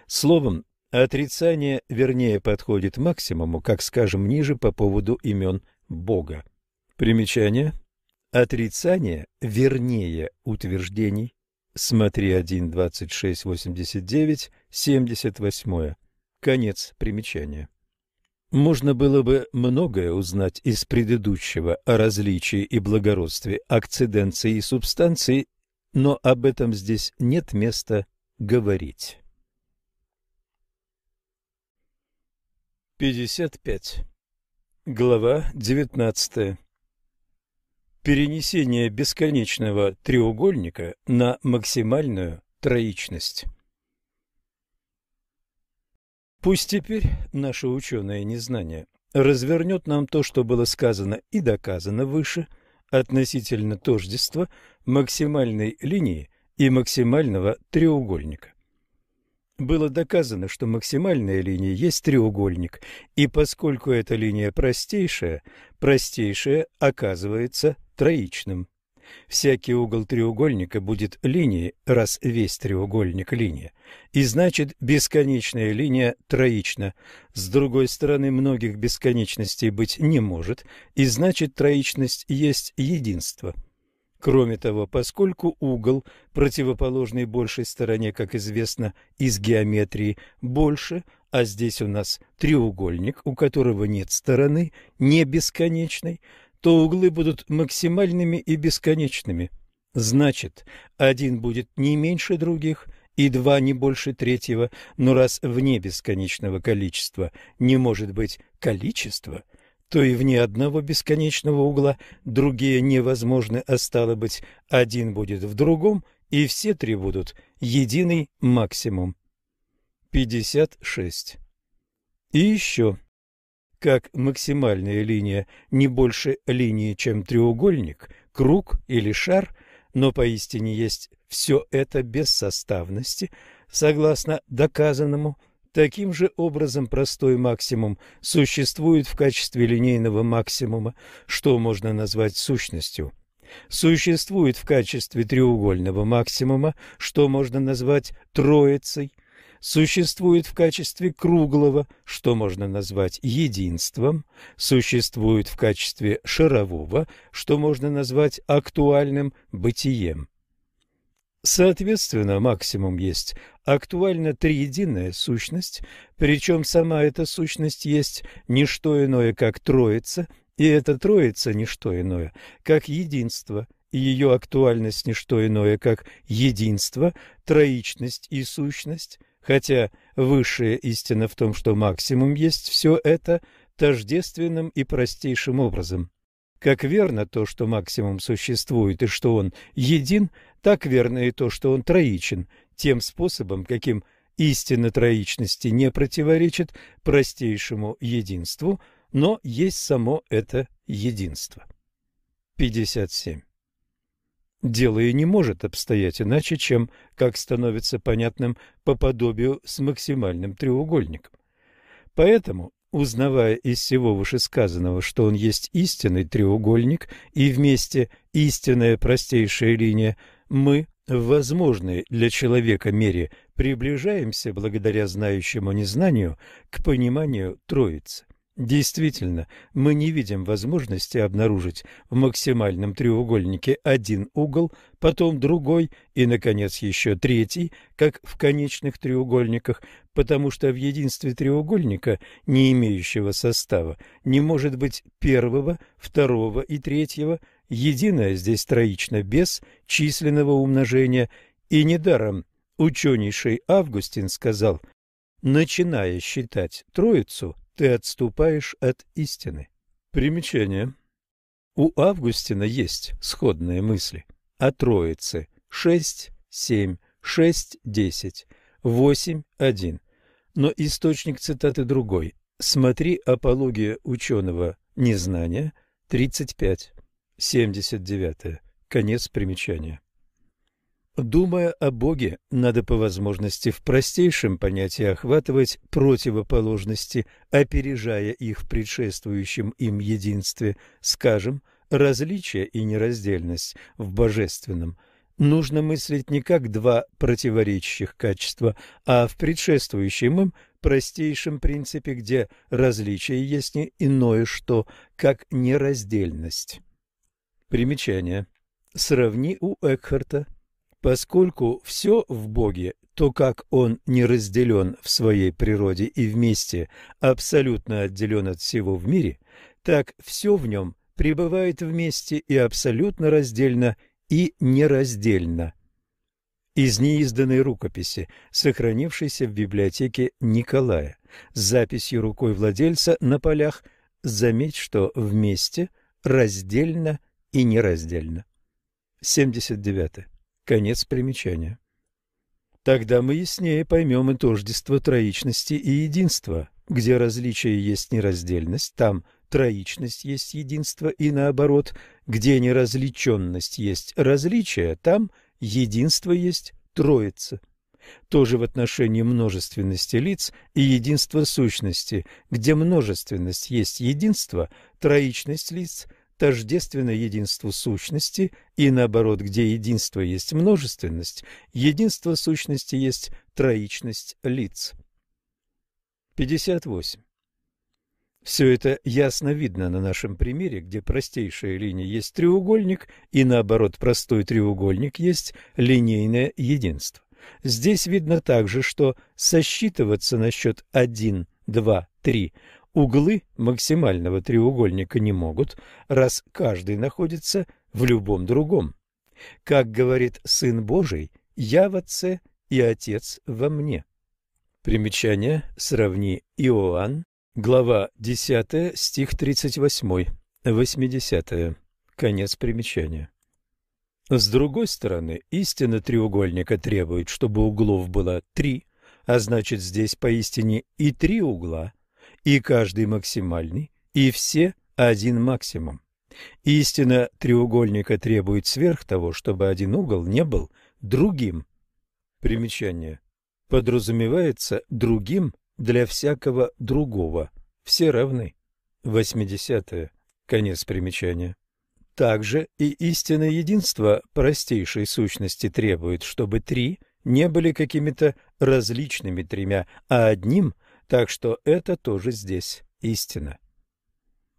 Словом, Отрицание вернее подходит максимуму, как скажем ниже по поводу имен Бога. Примечание. Отрицание вернее утверждений. Смотри 1.26.89, 78. Конец примечания. Можно было бы многое узнать из предыдущего о различии и благородстве акциденции и субстанции, но об этом здесь нет места говорить. 55. Глава 19. Перенесение бесконечного треугольника на максимальную троичность. Пусть теперь наше ученое незнание развернет нам то, что было сказано и доказано выше относительно тождества максимальной линии и максимального треугольника было доказано, что максимальная линия есть треугольник, и поскольку эта линия простейшая, простейшая оказывается троичным. Всякий угол треугольника будет линией, раз весь треугольник линия, и значит бесконечная линия троична. С другой стороны, многих бесконечностей быть не может, и значит троичность есть единство. Кроме того, поскольку угол, противоположный большей стороне, как известно из геометрии, больше, а здесь у нас треугольник, у которого нет стороны, не бесконечной, то углы будут максимальными и бесконечными. Значит, один будет не меньше других и два не больше третьего, но раз вне бесконечного количества не может быть количества – то и вне одного бесконечного угла другие невозможны, а стало быть, один будет в другом, и все три будут единый максимум. 56. И еще. Как максимальная линия не больше линии, чем треугольник, круг или шар, но поистине есть все это без составности, согласно доказанному Таким же образом простой максимум существует в качестве линейного максимума, что можно назвать сущностью. Существует в качестве треугольного максимума, что можно назвать троицей. Существует в качестве круглого, что можно назвать единством. Существует в качестве шарового, что можно назвать актуальным бытием. Соответственно, максимум есть актуальна триединая сущность, причем сама эта сущность есть не что иное, как троица, и эта троица не что иное, как единство, и ее актуальность не что иное, как единство, троичность и сущность, хотя высшая истина в том, что максимум есть все это тождественным и простейшим образом. Как верно то, что максимум существует и что он един, так верно и то, что он троичен, тем способом, каким истина троичности не противоречит простейшему единству, но есть само это единство. 57. Дело и не может обстоять иначе, чем, как становится понятным, по подобию с максимальным треугольником. Поэтому, узнавая из всего вышесказанного, что он есть истинный треугольник и вместе истинная простейшая линия, мы в возможной для человека мере приближаемся, благодаря знающему незнанию, к пониманию Троицы. Действительно, мы не видим возможности обнаружить в максимальном треугольнике один угол, потом другой и, наконец, еще третий, как в конечных треугольниках, потому что в единстве треугольника, не имеющего состава, не может быть первого, второго и третьего, единое здесь троично без численного умножения, и недаром ученейший Августин сказал, начиная считать троицу – ты отступаешь от истины. Примечание. У Августина есть сходные мысли о Троице 6, 7, 6, 10, 8, 1. Но источник цитаты другой. Смотри «Апология ученого незнания», 35, 79. Конец примечания. Думая о Боге, надо по возможности в простейшем понятии охватывать противоположности, опережая их в предшествующем им единстве, скажем, различие и нераздельность в божественном. Нужно мыслить не как два противоречащих качества, а в предшествующем им простейшем принципе, где различие есть не иное что, как нераздельность. Примечание. Сравни у Экхарта Поскольку все в Боге, то как он не разделен в своей природе и вместе абсолютно отделен от всего в мире, так все в нем пребывает вместе и абсолютно раздельно и нераздельно. Из неизданной рукописи, сохранившейся в библиотеке Николая, с записью рукой владельца на полях, заметь, что вместе, раздельно и нераздельно. 79. Конец примечания. Тогда мы яснее поймем и тождество троичности и единства. Где различие есть нераздельность, там троичность есть единство и наоборот. Где неразличенность есть различие, там единство есть троица. Тоже в отношении множественности лиц и единства сущности. Где множественность есть единство, троичность лиц – тождественно единству сущности, и наоборот, где единство есть множественность, единство сущности есть троичность лиц. 58. Все это ясно видно на нашем примере, где простейшая линия есть треугольник, и наоборот, простой треугольник есть линейное единство. Здесь видно также, что сосчитываться насчет 1, 2, 3 Углы максимального треугольника не могут, раз каждый находится в любом другом. Как говорит Сын Божий, «Я в Отце и Отец во мне». Примечание сравни Иоанн, глава 10, стих 38, 80. Конец примечания. С другой стороны, истина треугольника требует, чтобы углов было три, а значит здесь поистине и три угла – и каждый максимальный, и все один максимум. Истина треугольника требует сверх того, чтобы один угол не был другим. Примечание. Подразумевается другим для всякого другого. Все равны. 80. -е. Конец примечания. Также и истина единства простейшей сущности требует, чтобы три не были какими-то различными тремя, а одним так что это тоже здесь истина.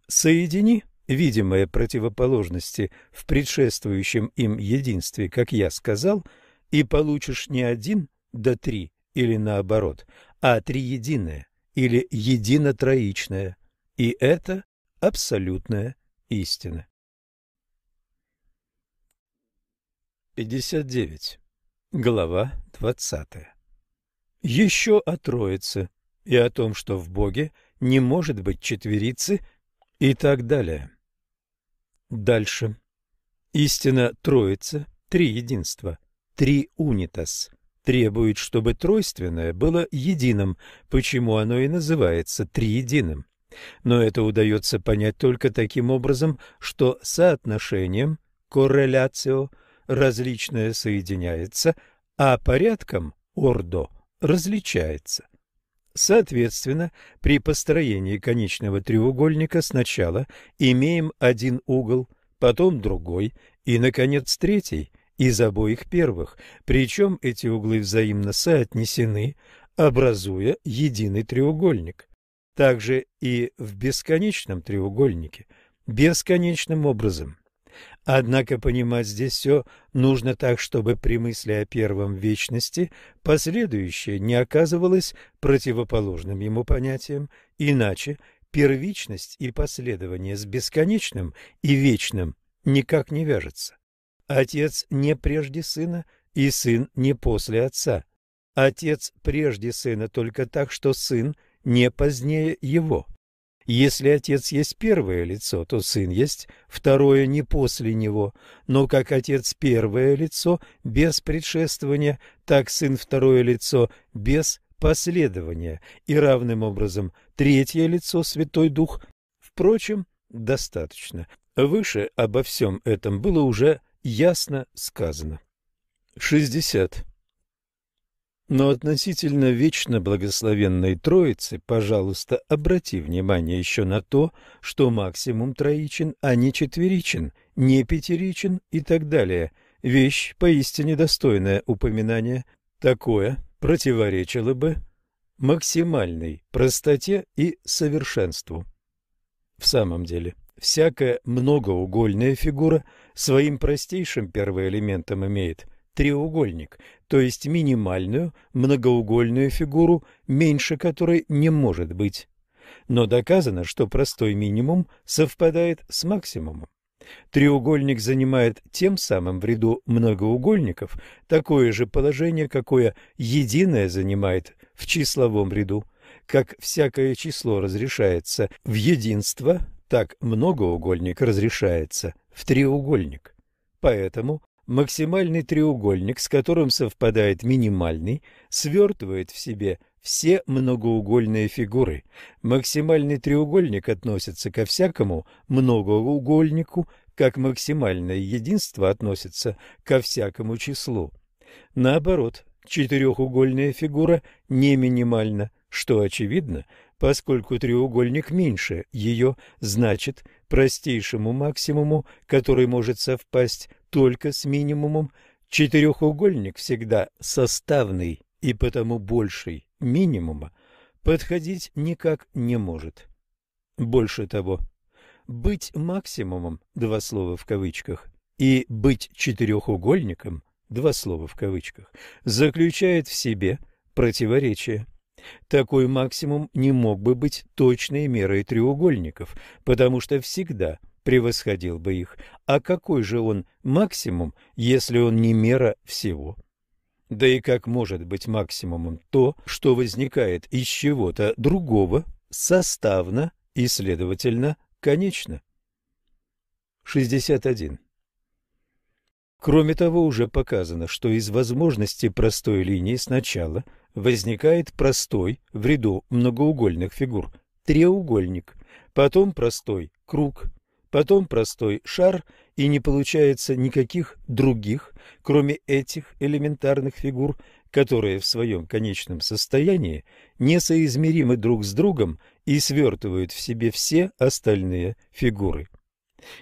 Соедини видимые противоположности в предшествующем им единстве, как я сказал, и получишь не один да три или наоборот, а триединое или едино-троичное, и это абсолютная истина. 59. Глава 20. Еще о Троице и о том, что в Боге не может быть четверицы и так далее. Дальше. Истина Троица, три единства, три унитас, требует, чтобы тройственное было единым, почему оно и называется триединым. Но это удается понять только таким образом, что соотношением, корреляцио, различное соединяется, а порядком, ордо, различается. Соответственно, при построении конечного треугольника сначала имеем один угол, потом другой и, наконец, третий из обоих первых, причем эти углы взаимно соотнесены, образуя единый треугольник. Также и в бесконечном треугольнике, бесконечным образом. Однако понимать здесь все нужно так, чтобы при мысли о первом вечности последующее не оказывалось противоположным ему понятием, иначе первичность и последование с бесконечным и вечным никак не вяжется. Отец не прежде сына, и сын не после отца. Отец прежде сына только так, что сын не позднее его. Если отец есть первое лицо, то сын есть второе не после него, но как отец первое лицо без предшествования, так сын второе лицо без последования, и равным образом третье лицо Святой Дух. Впрочем, достаточно. Выше обо всем этом было уже ясно сказано. 60. Но относительно вечно благословенной Троицы, пожалуйста, обрати внимание еще на то, что максимум троичен, а не четверичен, не пятеричен и так далее. Вещь поистине достойная упоминания. Такое противоречило бы максимальной простоте и совершенству. В самом деле, всякая многоугольная фигура своим простейшим первоэлементом имеет – треугольник, то есть минимальную многоугольную фигуру, меньше которой не может быть. Но доказано, что простой минимум совпадает с максимумом. Треугольник занимает тем самым в ряду многоугольников такое же положение, какое единое занимает в числовом ряду. Как всякое число разрешается в единство, так многоугольник разрешается в треугольник. Поэтому Максимальный треугольник, с которым совпадает минимальный, свертывает в себе все многоугольные фигуры. Максимальный треугольник относится ко всякому многоугольнику, как максимальное единство относится ко всякому числу. Наоборот, четырехугольная фигура не минимальна, что очевидно, поскольку треугольник меньше ее, значит, простейшему максимуму, который может совпасть только с минимумом, четырехугольник всегда составный и потому больший минимума подходить никак не может. Больше того, быть максимумом, два слова в кавычках, и быть четырехугольником, два слова в кавычках, заключает в себе противоречие. Такой максимум не мог бы быть точной мерой треугольников, потому что всегда – превосходил бы их. А какой же он максимум, если он не мера всего? Да и как может быть максимумом то, что возникает из чего-то другого, составно и, следовательно, конечно? 61. Кроме того, уже показано, что из возможности простой линии сначала возникает простой в ряду многоугольных фигур треугольник, потом простой круг, потом простой шар, и не получается никаких других, кроме этих элементарных фигур, которые в своем конечном состоянии несоизмеримы друг с другом и свертывают в себе все остальные фигуры.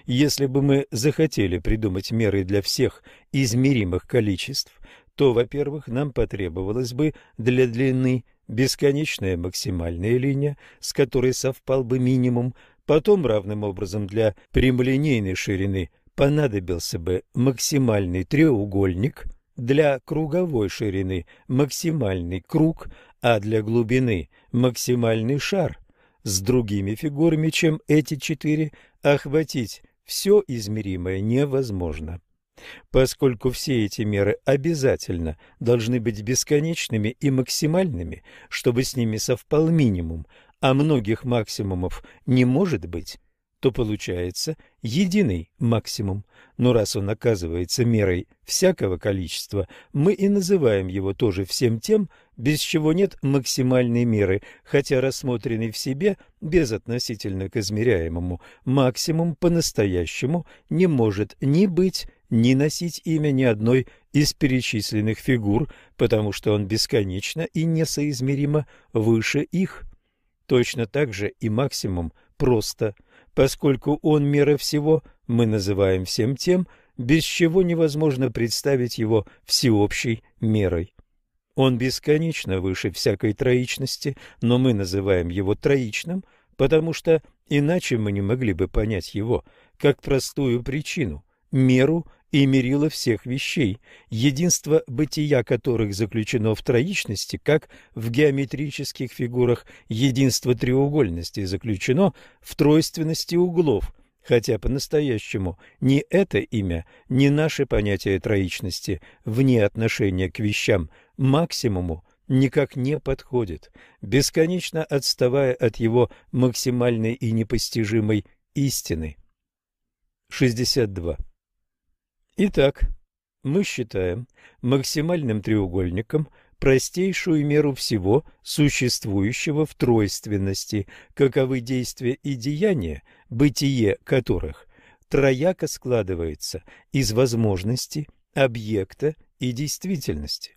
Если бы мы захотели придумать меры для всех измеримых количеств, то, во-первых, нам потребовалось бы для длины бесконечная максимальная линия, с которой совпал бы минимум, Потом, равным образом для прямолинейной ширины, понадобился бы максимальный треугольник, для круговой ширины максимальный круг, а для глубины максимальный шар. С другими фигурами, чем эти четыре, охватить все измеримое невозможно. Поскольку все эти меры обязательно должны быть бесконечными и максимальными, чтобы с ними совпал минимум, а многих максимумов не может быть, то получается единый максимум. Но раз он оказывается мерой всякого количества, мы и называем его тоже всем тем, без чего нет максимальной меры, хотя рассмотренный в себе, безотносительно к измеряемому, максимум по-настоящему не может ни быть, ни носить имя ни одной из перечисленных фигур, потому что он бесконечно и несоизмеримо выше их. Точно так же и максимум просто, поскольку он мера всего, мы называем всем тем, без чего невозможно представить его всеобщей мерой. Он бесконечно выше всякой троичности, но мы называем его троичным, потому что иначе мы не могли бы понять его как простую причину, меру и мерило всех вещей, единство бытия которых заключено в троичности, как в геометрических фигурах единство треугольности заключено в тройственности углов, хотя по-настоящему ни это имя, ни наше понятие троичности вне отношения к вещам максимуму никак не подходит, бесконечно отставая от его максимальной и непостижимой истины. 62. Итак, мы считаем максимальным треугольником простейшую меру всего существующего в тройственности, каковы действия и деяния, бытие которых трояко складывается из возможности, объекта и действительности.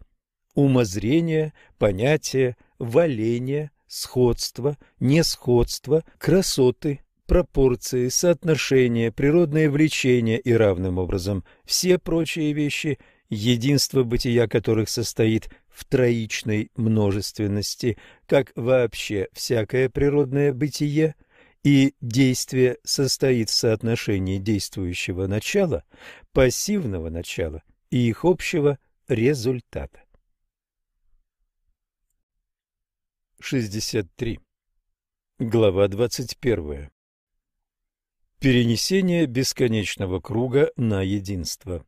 Умозрение, понятие, валение, сходство, несходство, красоты, пропорции, соотношения, природное влечение и равным образом все прочие вещи, единство бытия которых состоит в троичной множественности, как вообще всякое природное бытие, и действие состоит в соотношении действующего начала, пассивного начала и их общего результата. 63. Глава 21. Перенесение бесконечного круга на единство.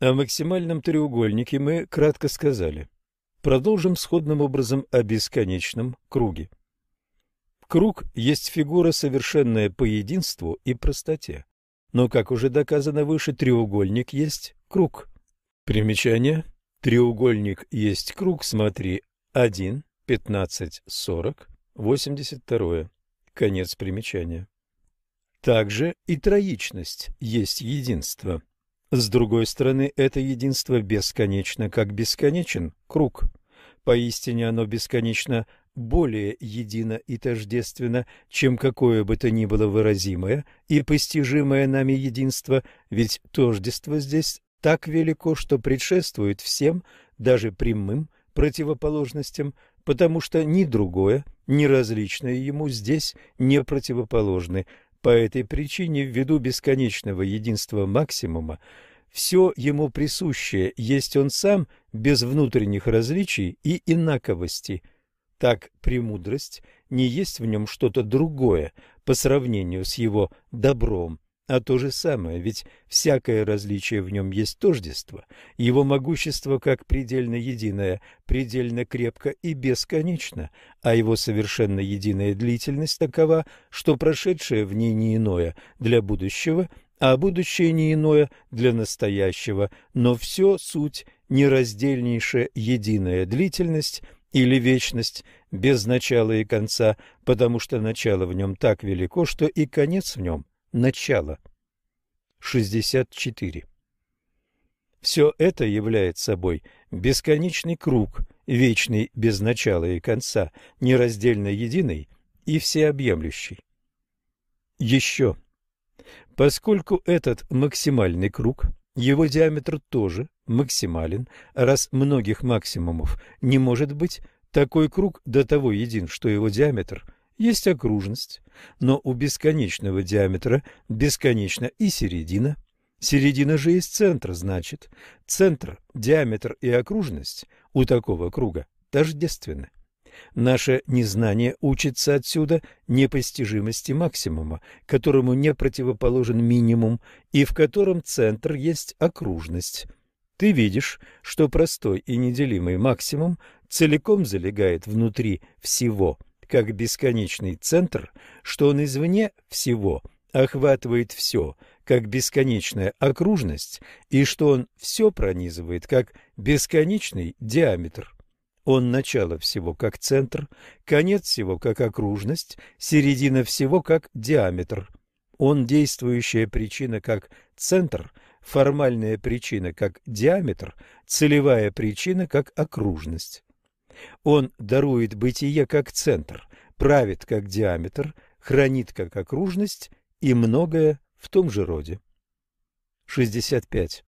О максимальном треугольнике мы кратко сказали. Продолжим сходным образом о бесконечном круге. Круг есть фигура, совершенная по единству и простоте. Но, как уже доказано выше, треугольник есть круг. Примечание. Треугольник есть круг, смотри, 1, 15, 40, 82. Конец примечания. Также и троичность есть единство. С другой стороны, это единство бесконечно, как бесконечен круг. Поистине оно бесконечно более едино и тождественно, чем какое бы то ни было выразимое и постижимое нами единство, ведь тождество здесь так велико, что предшествует всем, даже прямым противоположностям, потому что ни другое, ни различное ему здесь не противоположны. По этой причине, ввиду бесконечного единства максимума, все ему присущее есть он сам без внутренних различий и инаковости. Так премудрость не есть в нем что-то другое по сравнению с его добром, а то же самое, ведь всякое различие в нем есть тождество, его могущество как предельно единое, предельно крепко и бесконечно, а его совершенно единая длительность такова, что прошедшее в ней не иное для будущего, а будущее не иное для настоящего, но все суть нераздельнейшая единая длительность или вечность без начала и конца, потому что начало в нем так велико, что и конец в нем – начало. 64. Все это является собой бесконечный круг, вечный без начала и конца, нераздельно единый и всеобъемлющий. Еще. Поскольку этот максимальный круг, его диаметр тоже максимален, раз многих максимумов не может быть, такой круг до того един, что его диаметр есть окружность, но у бесконечного диаметра бесконечна и середина. Середина же есть центр, значит, центр, диаметр и окружность у такого круга тождественны. Наше незнание учится отсюда непостижимости максимума, которому не противоположен минимум, и в котором центр есть окружность. Ты видишь, что простой и неделимый максимум целиком залегает внутри всего – как бесконечный центр, что он извне всего охватывает все, как бесконечная окружность, и что он все пронизывает, как бесконечный диаметр. Он начало всего как центр, конец всего как окружность, середина всего как диаметр. Он действующая причина как центр, формальная причина как диаметр, целевая причина как окружность. Он дарует бытие как центр, правит как диаметр, хранит как окружность и многое в том же роде. 65.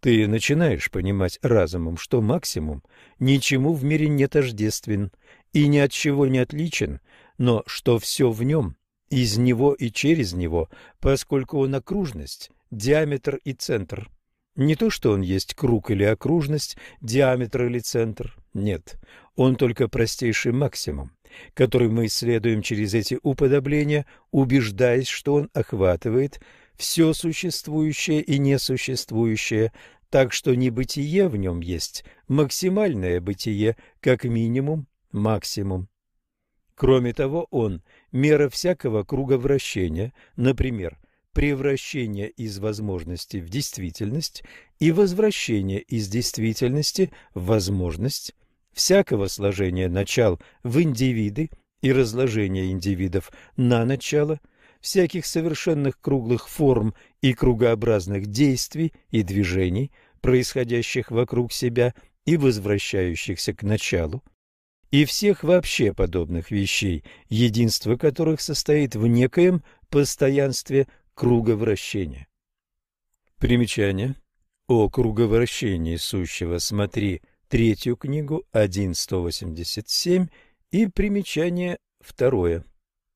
Ты начинаешь понимать разумом, что максимум ничему в мире не тождествен и ни от чего не отличен, но что все в нем, из него и через него, поскольку он окружность, диаметр и центр. Не то, что он есть круг или окружность, диаметр или центр. Нет, он только простейший максимум, который мы исследуем через эти уподобления, убеждаясь, что он охватывает все существующее и несуществующее, так что небытие в нем есть максимальное бытие, как минимум максимум. Кроме того, он – мера всякого круговращения, например, превращение из возможности в действительность и возвращение из действительности в возможность, всякого сложения начал в индивиды и разложения индивидов на начало, всяких совершенных круглых форм и кругообразных действий и движений, происходящих вокруг себя и возвращающихся к началу, и всех вообще подобных вещей, единство которых состоит в некоем постоянстве круговращения. Примечание. О круговращении сущего смотри третью книгу 1.187 и примечание второе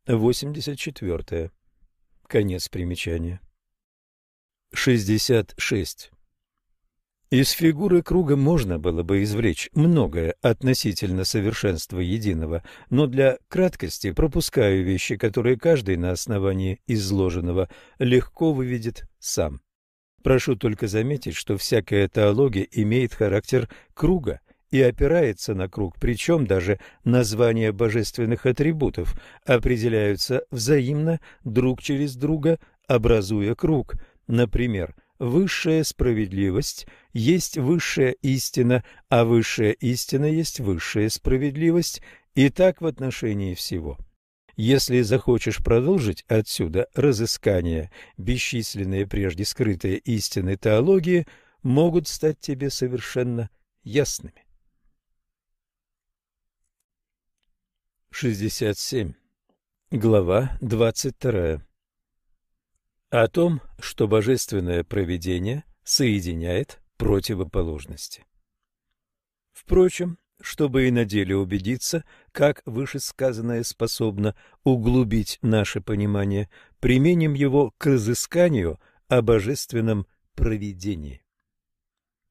84. Конец примечания. 66. Из фигуры круга можно было бы извлечь многое относительно совершенства единого, но для краткости пропускаю вещи, которые каждый на основании изложенного легко выведет сам. Прошу только заметить, что всякая теология имеет характер круга и опирается на круг, причем даже названия божественных атрибутов определяются взаимно друг через друга, образуя круг. Например, высшая справедливость есть высшая истина, а высшая истина есть высшая справедливость, и так в отношении всего. Если захочешь продолжить отсюда разыскание, бесчисленные прежде скрытые истины теологии могут стать тебе совершенно ясными. 67. Глава 22 о том, что божественное провидение соединяет противоположности. Впрочем, чтобы и на деле убедиться, как вышесказанное способно углубить наше понимание, применим его к разысканию о божественном провидении.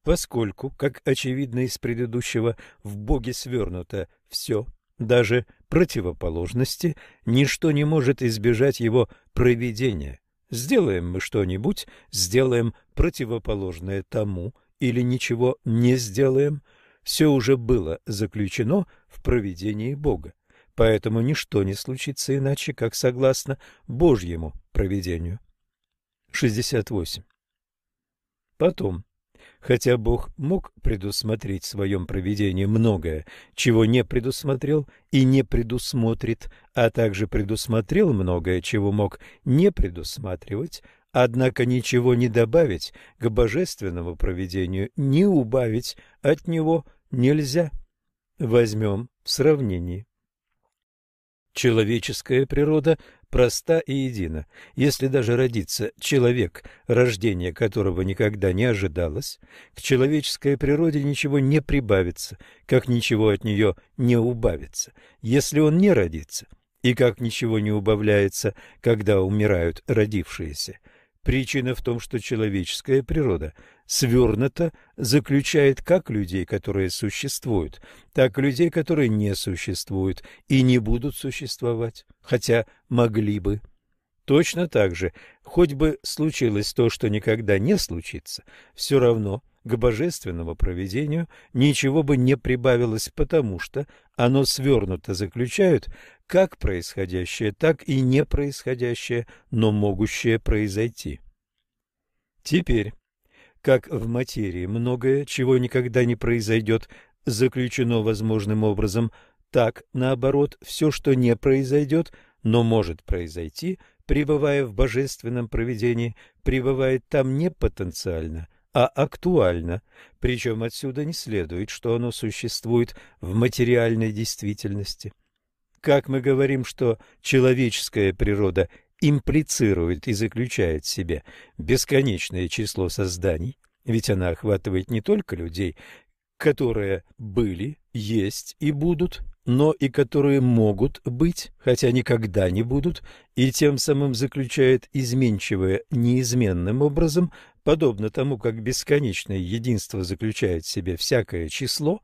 Поскольку, как очевидно из предыдущего, в Боге свернуто все, даже противоположности, ничто не может избежать его провидения – Сделаем мы что-нибудь, сделаем противоположное тому или ничего не сделаем, все уже было заключено в провидении Бога, поэтому ничто не случится иначе, как согласно Божьему провидению. 68. Потом, Хотя Бог мог предусмотреть в своем провидении многое, чего не предусмотрел и не предусмотрит, а также предусмотрел многое, чего мог не предусматривать, однако ничего не добавить к божественному провидению, не убавить от него нельзя. Возьмем в сравнении. Человеческая природа проста и едина. Если даже родится человек, рождение которого никогда не ожидалось, к человеческой природе ничего не прибавится, как ничего от нее не убавится. Если он не родится, и как ничего не убавляется, когда умирают родившиеся, Причина в том, что человеческая природа свернута, заключает как людей, которые существуют, так и людей, которые не существуют и не будут существовать, хотя могли бы. Точно так же, хоть бы случилось то, что никогда не случится, все равно к божественному провидению ничего бы не прибавилось, потому что оно свернуто заключают как происходящее, так и непроисходящее, но могущее произойти. Теперь, как в материи многое, чего никогда не произойдет, заключено возможным образом, так, наоборот, все, что не произойдет, но может произойти, пребывая в божественном провидении, пребывает там не потенциально, а актуально, причем отсюда не следует, что оно существует в материальной действительности. Как мы говорим, что человеческая природа имплицирует и заключает в себе бесконечное число созданий, ведь она охватывает не только людей, которые были, есть и будут, но и которые могут быть, хотя никогда не будут, и тем самым заключает изменчивое неизменным образом, подобно тому, как бесконечное единство заключает в себе всякое число,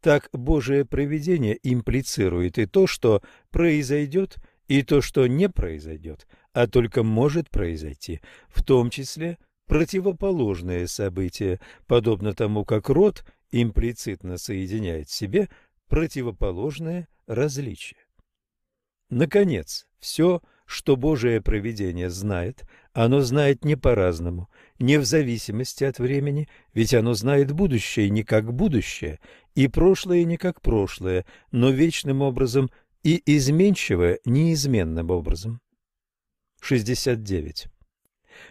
так Божие провидение имплицирует и то, что произойдет, и то, что не произойдет, а только может произойти, в том числе противоположные события, подобно тому, как род имплицитно соединяет в себе противоположное различие. Наконец, все, что Божие провидение знает, оно знает не по-разному, не в зависимости от времени, ведь оно знает будущее не как будущее, и прошлое не как прошлое, но вечным образом и изменчивое неизменным образом. 69.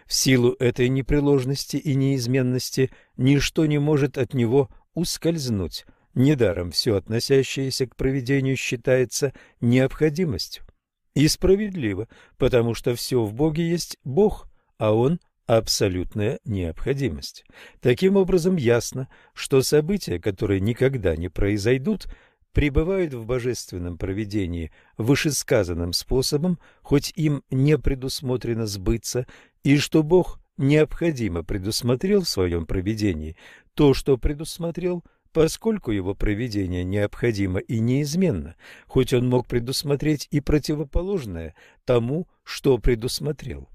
В силу этой непреложности и неизменности ничто не может от него ускользнуть. Недаром все относящееся к проведению считается необходимостью. И справедливо, потому что все в Боге есть Бог, а Он – абсолютная необходимость. Таким образом, ясно, что события, которые никогда не произойдут, пребывают в божественном проведении вышесказанным способом, хоть им не предусмотрено сбыться, и что Бог необходимо предусмотрел в своем проведении то, что предусмотрел, поскольку его проведение необходимо и неизменно, хоть он мог предусмотреть и противоположное тому, что предусмотрел.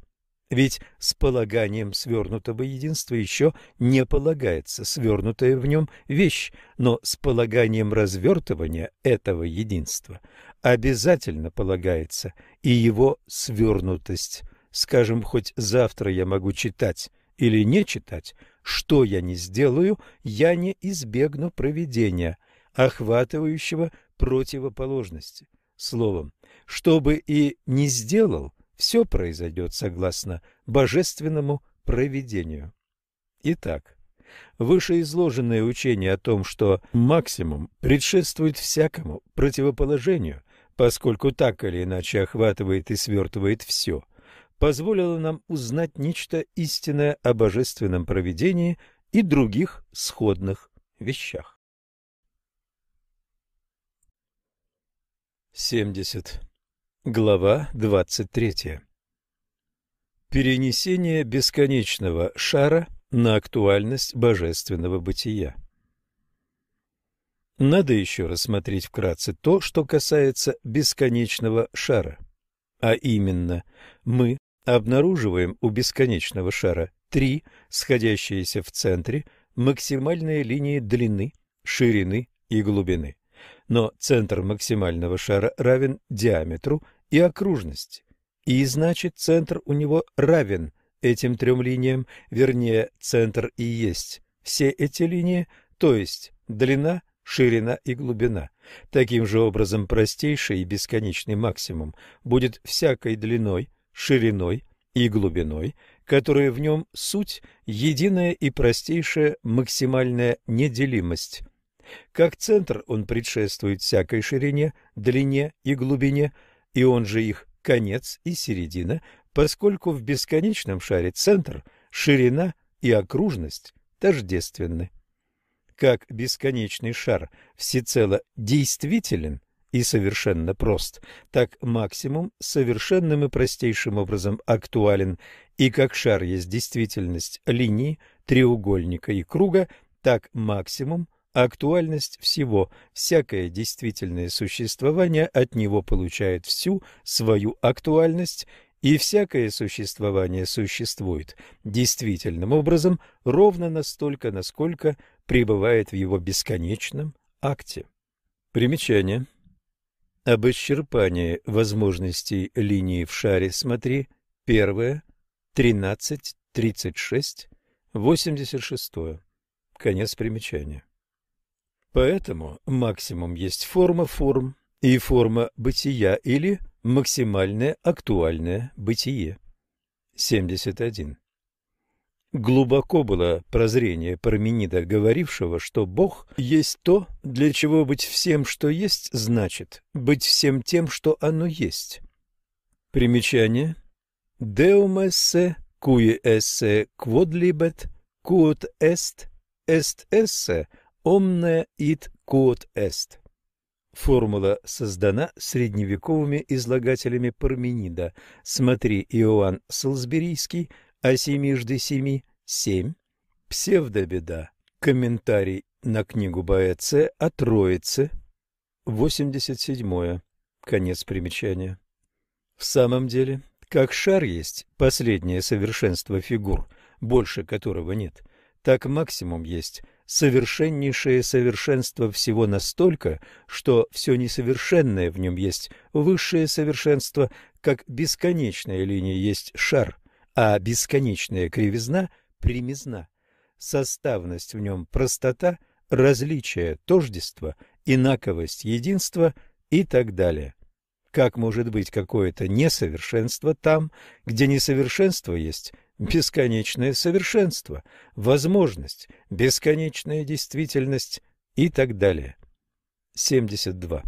Ведь с полаганием свернутого единства еще не полагается свернутая в нем вещь, но с полаганием развертывания этого единства обязательно полагается и его свернутость. Скажем, хоть завтра я могу читать или не читать, что я не сделаю, я не избегну проведения, охватывающего противоположности. Словом, что бы и не сделал – все произойдет согласно божественному провидению. Итак, вышеизложенное учение о том, что максимум предшествует всякому противоположению, поскольку так или иначе охватывает и свертывает все, позволило нам узнать нечто истинное о божественном провидении и других сходных вещах. 70. Глава 23. Перенесение бесконечного шара на актуальность божественного бытия. Надо еще рассмотреть вкратце то, что касается бесконечного шара. А именно, мы обнаруживаем у бесконечного шара три сходящиеся в центре максимальные линии длины, ширины и глубины но центр максимального шара равен диаметру и окружности. И значит, центр у него равен этим трем линиям, вернее, центр и есть все эти линии, то есть длина, ширина и глубина. Таким же образом, простейший и бесконечный максимум будет всякой длиной, шириной и глубиной, которые в нем суть единая и простейшая максимальная неделимость. Как центр он предшествует всякой ширине, длине и глубине, и он же их конец и середина, поскольку в бесконечном шаре центр, ширина и окружность тождественны. Как бесконечный шар всецело действителен и совершенно прост, так максимум совершенным и простейшим образом актуален, и как шар есть действительность линии, треугольника и круга, так максимум – актуальность всего, всякое действительное существование от него получает всю свою актуальность, и всякое существование существует действительным образом ровно настолько, насколько пребывает в его бесконечном акте. Примечание. Об исчерпании возможностей линии в шаре смотри первое, 13, 36, 86. Конец примечания. Поэтому максимум есть форма форм и форма бытия или максимальное актуальное бытие. 71. Глубоко было прозрение Парменида, говорившего, что Бог есть то, для чего быть всем, что есть, значит быть всем тем, что оно есть. Примечание. Deum esse, cui esse quod libet, quod est, est esse, omne id quod est. Формула создана средневековыми излагателями Парменида. Смотри Иоанн Солсберийский, о семижды семи, семь. Псевдобеда. Комментарий на книгу Боэце о Троице. 87. Конец примечания. В самом деле, как шар есть последнее совершенство фигур, больше которого нет, так максимум есть совершеннейшее совершенство всего настолько, что все несовершенное в нем есть высшее совершенство, как бесконечная линия есть шар, а бесконечная кривизна – примизна. Составность в нем простота, различие, тождество, инаковость, единство и так далее. Как может быть какое-то несовершенство там, где несовершенство есть бесконечное совершенство, возможность, бесконечная действительность и так далее. 72.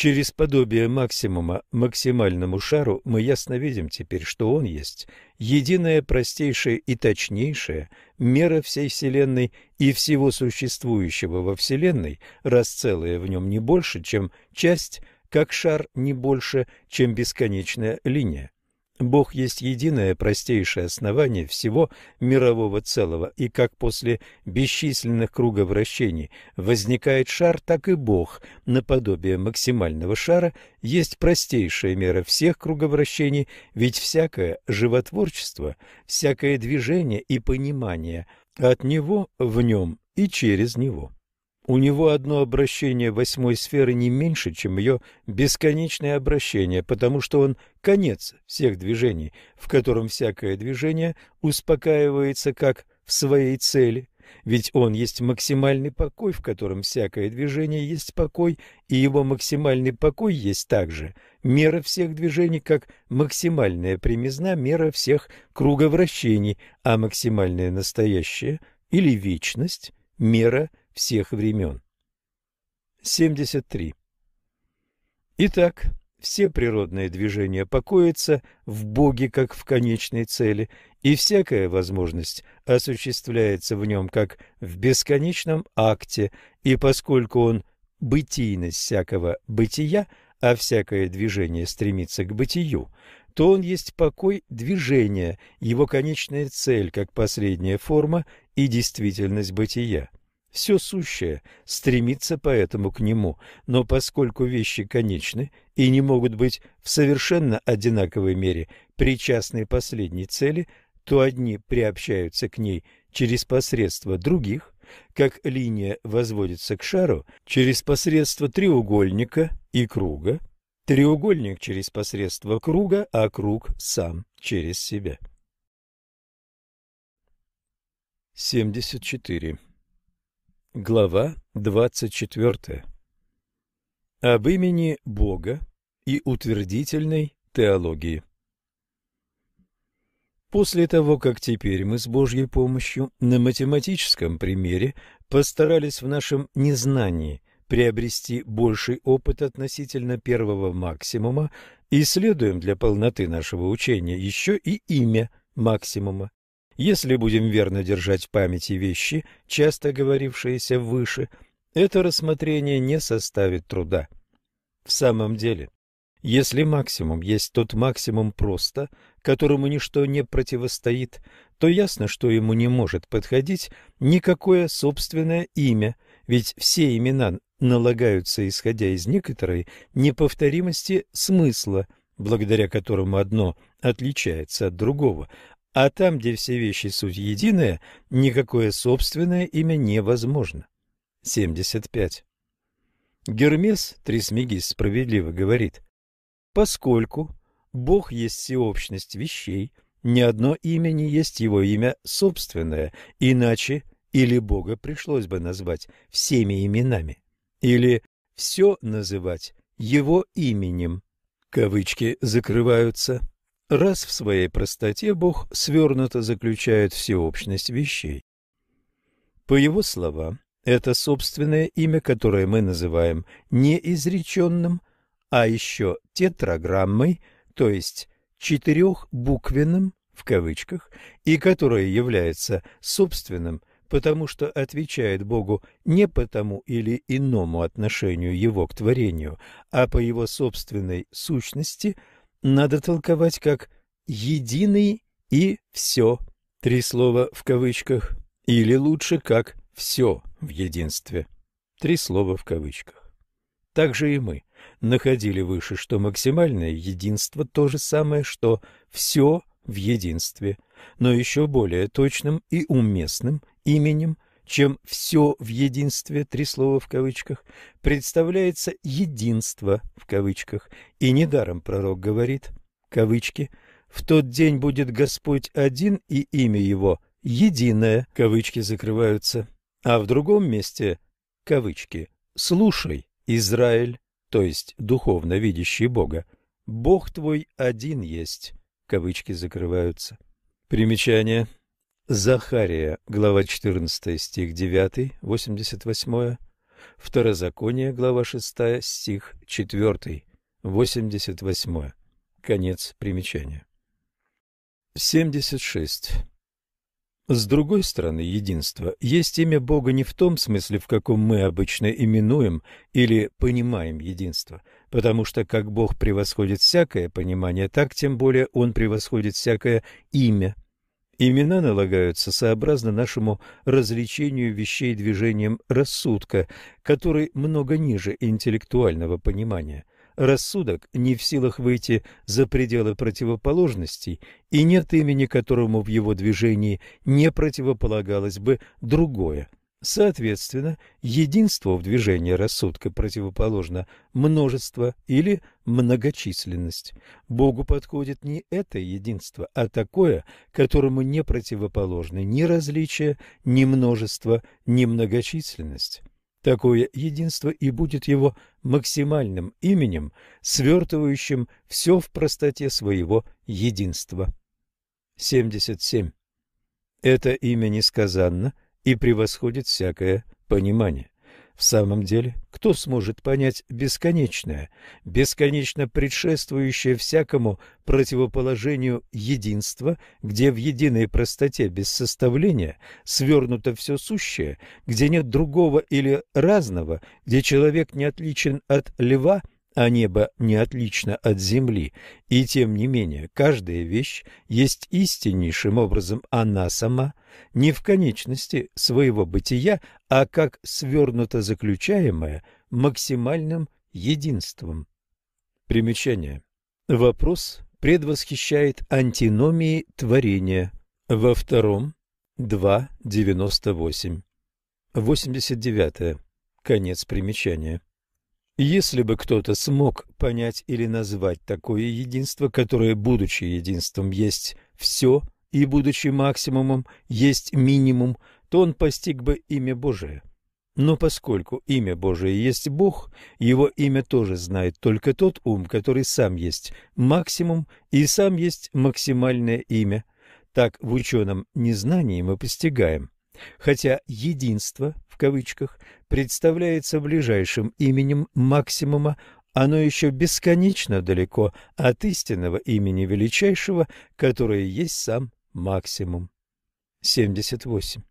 Через подобие максимума максимальному шару мы ясно видим теперь, что он есть единая простейшая и точнейшая мера всей Вселенной и всего существующего во Вселенной, раз целое в нем не больше, чем часть, как шар не больше, чем бесконечная линия. Бог есть единое простейшее основание всего мирового целого, и как после бесчисленных круговращений возникает шар, так и Бог, наподобие максимального шара, есть простейшая мера всех круговращений, ведь всякое животворчество, всякое движение и понимание от Него в нем и через Него. У него одно обращение восьмой сферы не меньше, чем ее бесконечное обращение, потому что он конец всех движений, в котором всякое движение успокаивается как в своей цели. Ведь он есть максимальный покой, в котором всякое движение есть покой, и его максимальный покой есть также мера всех движений, как максимальная примизна мера всех круговращений, а максимальное настоящее или вечность – мера всех времен. 73. Итак, все природные движения покоятся в Боге как в конечной цели, и всякая возможность осуществляется в нем как в бесконечном акте, и поскольку он – бытийность всякого бытия, а всякое движение стремится к бытию, то он есть покой движения, его конечная цель как последняя форма и действительность бытия. Все сущее стремится поэтому к нему, но поскольку вещи конечны и не могут быть в совершенно одинаковой мере причастны последней цели, то одни приобщаются к ней через посредство других, как линия возводится к шару через посредство треугольника и круга, треугольник через посредство круга, а круг сам через себя. 74. Глава 24. Об имени Бога и утвердительной теологии. После того, как теперь мы с Божьей помощью на математическом примере постарались в нашем незнании приобрести больший опыт относительно первого максимума, исследуем для полноты нашего учения еще и имя максимума. Если будем верно держать в памяти вещи, часто говорившиеся выше, это рассмотрение не составит труда. В самом деле, если максимум есть тот максимум просто, которому ничто не противостоит, то ясно, что ему не может подходить никакое собственное имя, ведь все имена налагаются исходя из некоторой неповторимости смысла – благодаря которому одно отличается от другого, а там, где все вещи суть единое, никакое собственное имя невозможно. 75. Гермес Трисмегис справедливо говорит, поскольку Бог есть всеобщность вещей, ни одно имя не есть его имя собственное, иначе или Бога пришлось бы назвать всеми именами, или все называть его именем. Кавычки закрываются. Раз в своей простоте Бог свернуто заключает всеобщность вещей. По его словам, это собственное имя, которое мы называем неизреченным, а еще тетраграммой, то есть четырехбуквенным в кавычках, и которое является собственным, потому что отвечает Богу не по тому или иному отношению Его к творению, а по Его собственной сущности, надо толковать как «единый» и «все» три слова в кавычках, или лучше как «все» в единстве три слова в кавычках. Также и мы находили выше, что максимальное единство то же самое, что «все» в единстве, но еще более точным и уместным именем, чем «все в единстве» три слова в кавычках, представляется «единство» в кавычках, и недаром пророк говорит, кавычки, «в тот день будет Господь один, и имя Его единое», кавычки закрываются, а в другом месте, кавычки, «слушай, Израиль», то есть духовно видящий Бога, «Бог твой один есть», кавычки закрываются. Примечание. Захария, глава 14, стих 9, 88. Второзаконие, глава 6, стих 4, 88. Конец примечания. 76. С другой стороны, единство есть имя Бога не в том смысле, в каком мы обычно именуем или понимаем единство, потому что как Бог превосходит всякое понимание, так тем более Он превосходит всякое имя. Имена налагаются сообразно нашему развлечению вещей движением рассудка, который много ниже интеллектуального понимания – рассудок не в силах выйти за пределы противоположностей, и нет имени, которому в его движении не противополагалось бы другое. Соответственно, единство в движении рассудка противоположно множество или многочисленность. Богу подходит не это единство, а такое, которому не противоположны ни различия, ни множество, ни многочисленность. Такое единство и будет его максимальным именем, свертывающим все в простоте своего единства. 77. Это имя несказанно и превосходит всякое понимание. В самом деле, кто сможет понять бесконечное, бесконечно предшествующее всякому противоположению единства, где в единой простоте без составления свернуто все сущее, где нет другого или разного, где человек не отличен от льва – а небо не отлично от земли, и тем не менее каждая вещь есть истиннейшим образом она сама, не в конечности своего бытия, а как свернуто заключаемое максимальным единством. Примечание. Вопрос предвосхищает антиномии творения. Во втором 2.98. 89. Конец примечания. Если бы кто-то смог понять или назвать такое единство, которое, будучи единством, есть все, и, будучи максимумом, есть минимум, то он постиг бы имя Божие. Но поскольку имя Божие есть Бог, его имя тоже знает только тот ум, который сам есть максимум и сам есть максимальное имя. Так в ученом незнании мы постигаем. Хотя единство кавычках, представляется ближайшим именем максимума, оно еще бесконечно далеко от истинного имени величайшего, которое есть сам максимум. 78.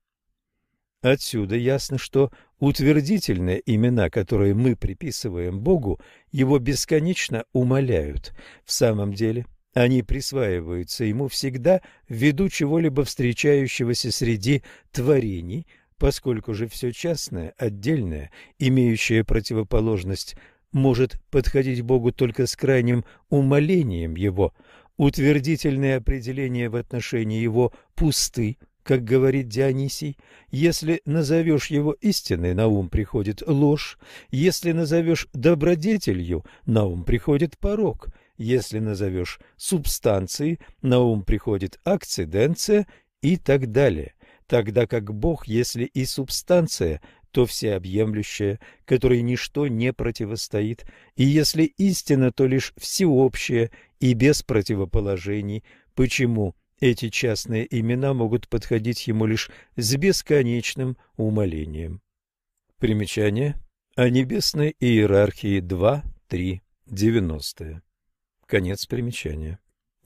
Отсюда ясно, что утвердительные имена, которые мы приписываем Богу, его бесконечно умаляют. В самом деле, они присваиваются ему всегда ввиду чего-либо встречающегося среди творений, поскольку же все частное, отдельное, имеющее противоположность может подходить Богу только с крайним умолением Его. Утвердительные определения в отношении Его пусты, как говорит Дионисий. Если назовешь Его истиной, на ум приходит ложь. Если назовешь добродетелью, на ум приходит порок. Если назовешь субстанцией, на ум приходит акциденция и так далее. Тогда как Бог, если и субстанция, то всеобъемлющее, которой ничто не противостоит, и если истина, то лишь всеобщее и без противоположений. Почему эти частные имена могут подходить ему лишь с бесконечным умолением? Примечание о небесной иерархии 2, 3, 90. Конец примечания.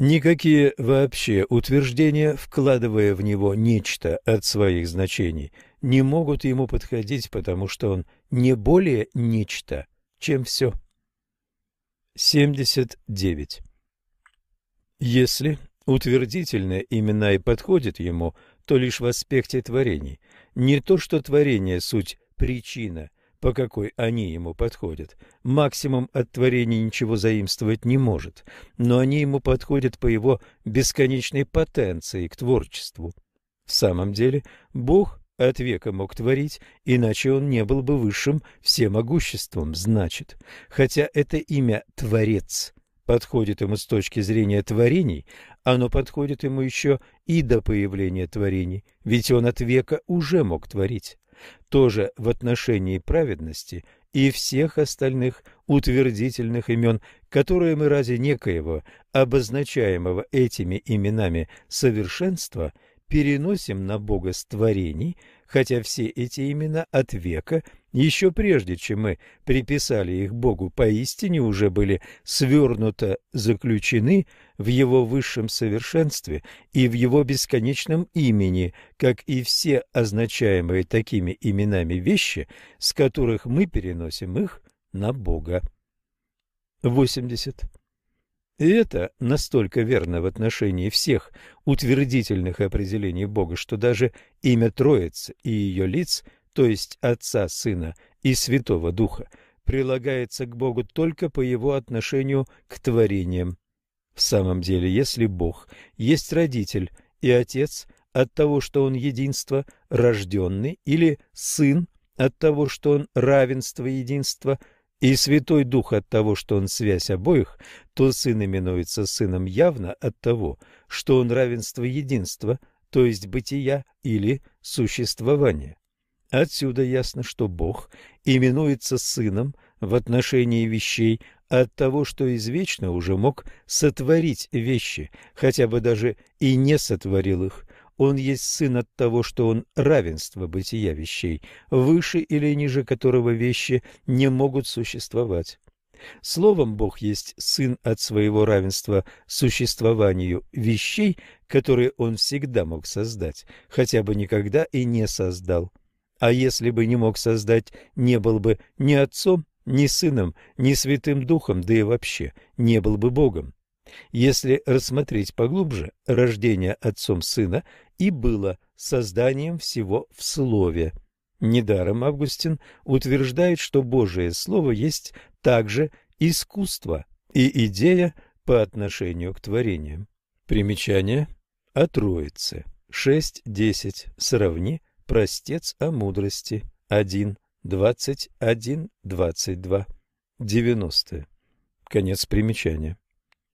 Никакие вообще утверждения, вкладывая в него нечто от своих значений, не могут ему подходить, потому что он не более нечто, чем все. 79. Если утвердительные имена и подходят ему, то лишь в аспекте творений. Не то, что творение – суть причина – по какой они ему подходят. Максимум от творения ничего заимствовать не может, но они ему подходят по его бесконечной потенции к творчеству. В самом деле, Бог от века мог творить, иначе он не был бы высшим всемогуществом, значит. Хотя это имя «творец» подходит ему с точки зрения творений, оно подходит ему еще и до появления творений, ведь он от века уже мог творить тоже в отношении праведности и всех остальных утвердительных имен, которые мы ради некоего, обозначаемого этими именами совершенства, переносим на Бога с творений, хотя все эти имена от века, еще прежде, чем мы приписали их Богу, поистине уже были свернуто заключены в Его высшем совершенстве и в Его бесконечном имени, как и все означаемые такими именами вещи, с которых мы переносим их на Бога. 80. И это настолько верно в отношении всех утвердительных определений Бога, что даже имя Троицы и ее лиц, то есть Отца, Сына и Святого Духа, прилагается к Богу только по его отношению к творениям. В самом деле, если Бог есть Родитель и Отец от того, что Он единство, рожденный, или Сын от того, что Он равенство, единство – и Святой Дух от того, что он связь обоих, то Сын именуется Сыном явно от того, что он равенство единства, то есть бытия или существования. Отсюда ясно, что Бог именуется Сыном в отношении вещей от того, что извечно уже мог сотворить вещи, хотя бы даже и не сотворил их, он есть сын от того, что он равенство бытия вещей, выше или ниже которого вещи не могут существовать. Словом, Бог есть сын от своего равенства существованию вещей, которые он всегда мог создать, хотя бы никогда и не создал. А если бы не мог создать, не был бы ни отцом, ни сыном, ни святым духом, да и вообще не был бы Богом. Если рассмотреть поглубже, рождение отцом сына и было созданием всего в слове. Недаром Августин утверждает, что Божие Слово есть также искусство и идея по отношению к творениям. Примечание о Троице. 6.10. Сравни простец о мудрости. 1. 21, 22. 90. Конец примечания.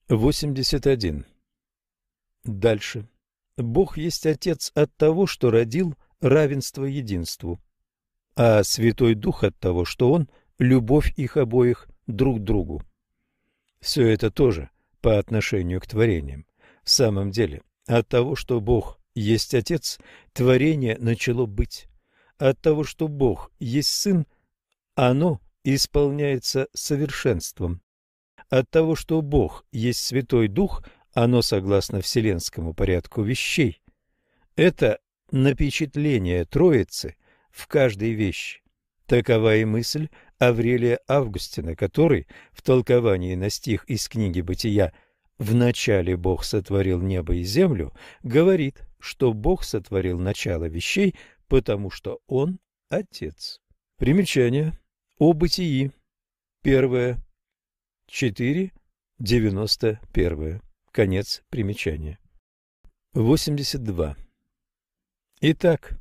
81. Дальше. Бог есть Отец от того, что родил равенство единству, а Святой Дух от того, что Он – любовь их обоих друг к другу. Все это тоже по отношению к творениям. В самом деле, от того, что Бог есть Отец, творение начало быть. От того, что Бог есть Сын, оно исполняется совершенством. От того, что Бог есть Святой Дух, оно согласно вселенскому порядку вещей. Это напечатление Троицы в каждой вещи. Такова и мысль Аврелия Августина, который в толковании на стих из книги «Бытия» «В начале Бог сотворил небо и землю» говорит, что Бог сотворил начало вещей, потому что Он – Отец. Примечание о бытии. Первое. Четыре. Девяносто первое. Конец примечания. 82. Итак,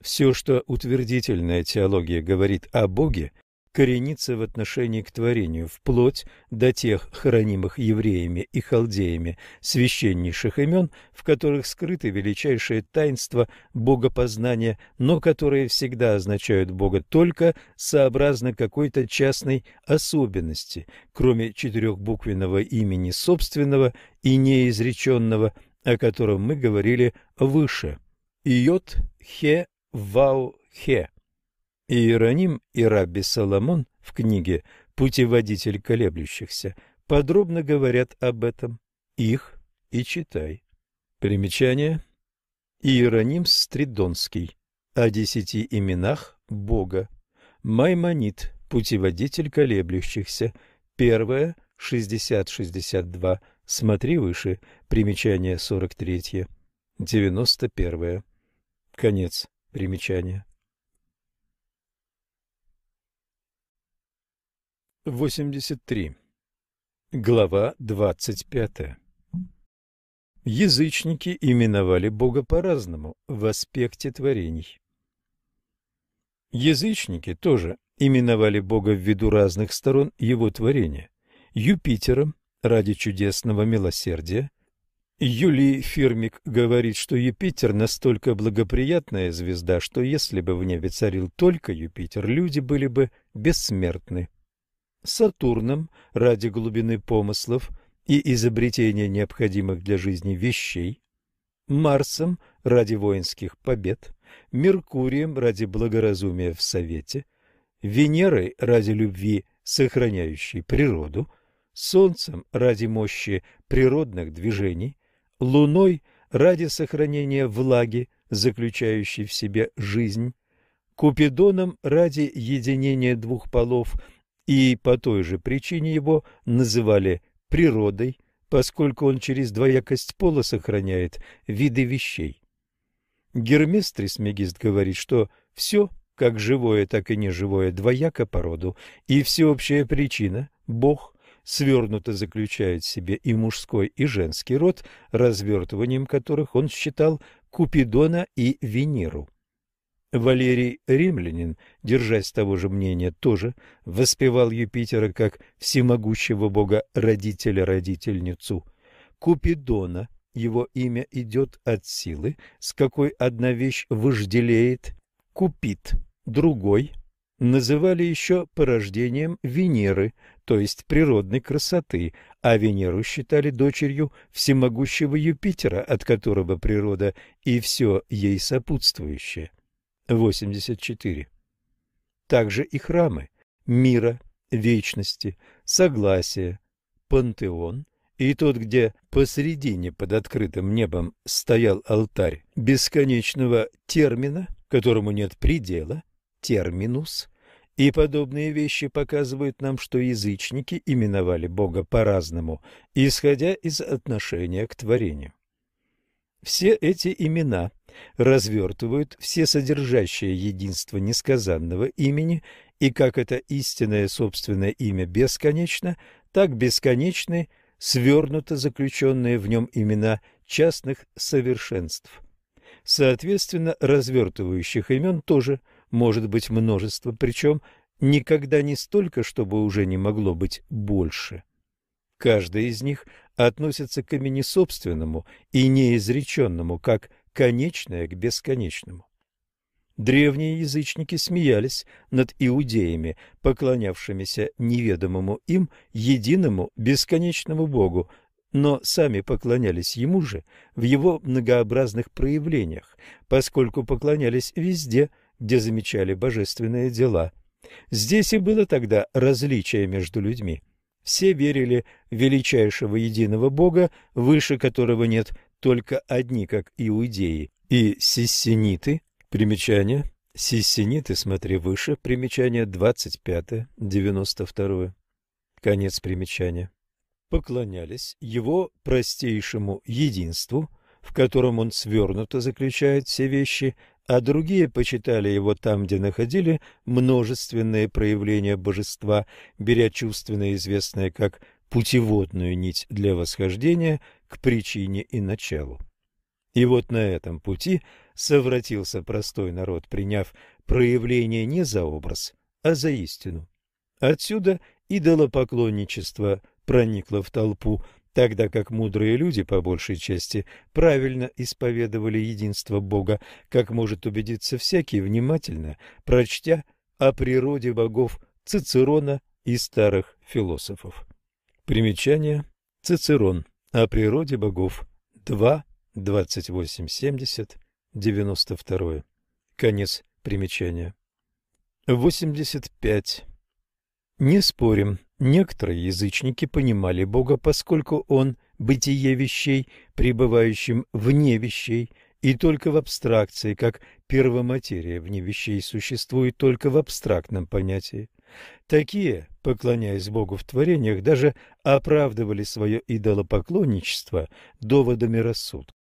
все, что утвердительная теология говорит о Боге, коренится в отношении к творению, вплоть до тех хранимых евреями и халдеями священнейших имен, в которых скрыты величайшие таинства богопознания, но которые всегда означают Бога только сообразно какой-то частной особенности, кроме четырехбуквенного имени собственного и неизреченного, о котором мы говорили выше. Иот Хе Вау Хе Иероним и Рабби Соломон в книге «Путеводитель колеблющихся» подробно говорят об этом. Их и читай. Примечание. Иероним Стридонский. О десяти именах Бога. Маймонит. Путеводитель колеблющихся. Первое. 60-62. Смотри выше. Примечание 43. 91. Конец примечания. 83. Глава 25. Язычники именовали Бога по-разному в аспекте творений. Язычники тоже именовали Бога ввиду разных сторон его творения. Юпитером ради чудесного милосердия. Юлий Фирмик говорит, что Юпитер настолько благоприятная звезда, что если бы в небе царил только Юпитер, люди были бы бессмертны. Сатурном ради глубины помыслов и изобретения необходимых для жизни вещей, Марсом ради воинских побед, Меркурием ради благоразумия в Совете, Венерой ради любви, сохраняющей природу, Солнцем ради мощи природных движений, Луной ради сохранения влаги, заключающей в себе жизнь, Купидоном ради единения двух полов – и по той же причине его называли природой, поскольку он через двоякость пола сохраняет виды вещей. Гермес Трисмегист говорит, что все, как живое, так и неживое, двояко по роду, и всеобщая причина, Бог, свернуто заключает в себе и мужской, и женский род, развертыванием которых он считал Купидона и Венеру. Валерий Римлянин, держась того же мнения, тоже воспевал Юпитера как всемогущего бога-родителя-родительницу. Купидона, его имя идет от силы, с какой одна вещь вожделеет, купит, другой называли еще порождением Венеры, то есть природной красоты, а Венеру считали дочерью всемогущего Юпитера, от которого природа и все ей сопутствующее. 84. Также и храмы мира, вечности, согласия, пантеон и тот, где посредине под открытым небом стоял алтарь бесконечного термина, которому нет предела, терминус, и подобные вещи показывают нам, что язычники именовали Бога по-разному, исходя из отношения к творению. Все эти имена развертывают все содержащее единство несказанного имени, и как это истинное собственное имя бесконечно, так бесконечны свернуто заключенные в нем имена частных совершенств. Соответственно, развертывающих имен тоже может быть множество, причем никогда не столько, чтобы уже не могло быть больше. Каждый из них относится к имени собственному и неизреченному, как конечное к бесконечному. Древние язычники смеялись над иудеями, поклонявшимися неведомому им единому бесконечному Богу, но сами поклонялись ему же в его многообразных проявлениях, поскольку поклонялись везде, где замечали божественные дела. Здесь и было тогда различие между людьми. Все верили в величайшего единого Бога, выше которого нет только одни, как иудеи и сиссениты. Примечание. Сиссениты, смотри выше. Примечание 25, 92. Конец примечания. Поклонялись его простейшему единству, в котором он свернуто заключает все вещи, а другие почитали его там, где находили множественные проявления божества, беря чувственно известное как путеводную нить для восхождения к причине и началу. И вот на этом пути совратился простой народ, приняв проявление не за образ, а за истину. Отсюда идолопоклонничество проникло в толпу, тогда как мудрые люди, по большей части, правильно исповедовали единство Бога, как может убедиться всякий внимательно, прочтя о природе богов Цицерона и старых философов. Примечание. Цицерон. О природе богов. 2, 2870, 92. Конец примечания. 85. Не спорим, некоторые язычники понимали Бога, поскольку Он – бытие вещей, пребывающим вне вещей, и только в абстракции, как первоматерия вне вещей существует только в абстрактном понятии. Такие, поклоняясь Богу в творениях, даже оправдывали свое идолопоклонничество доводами рассудка.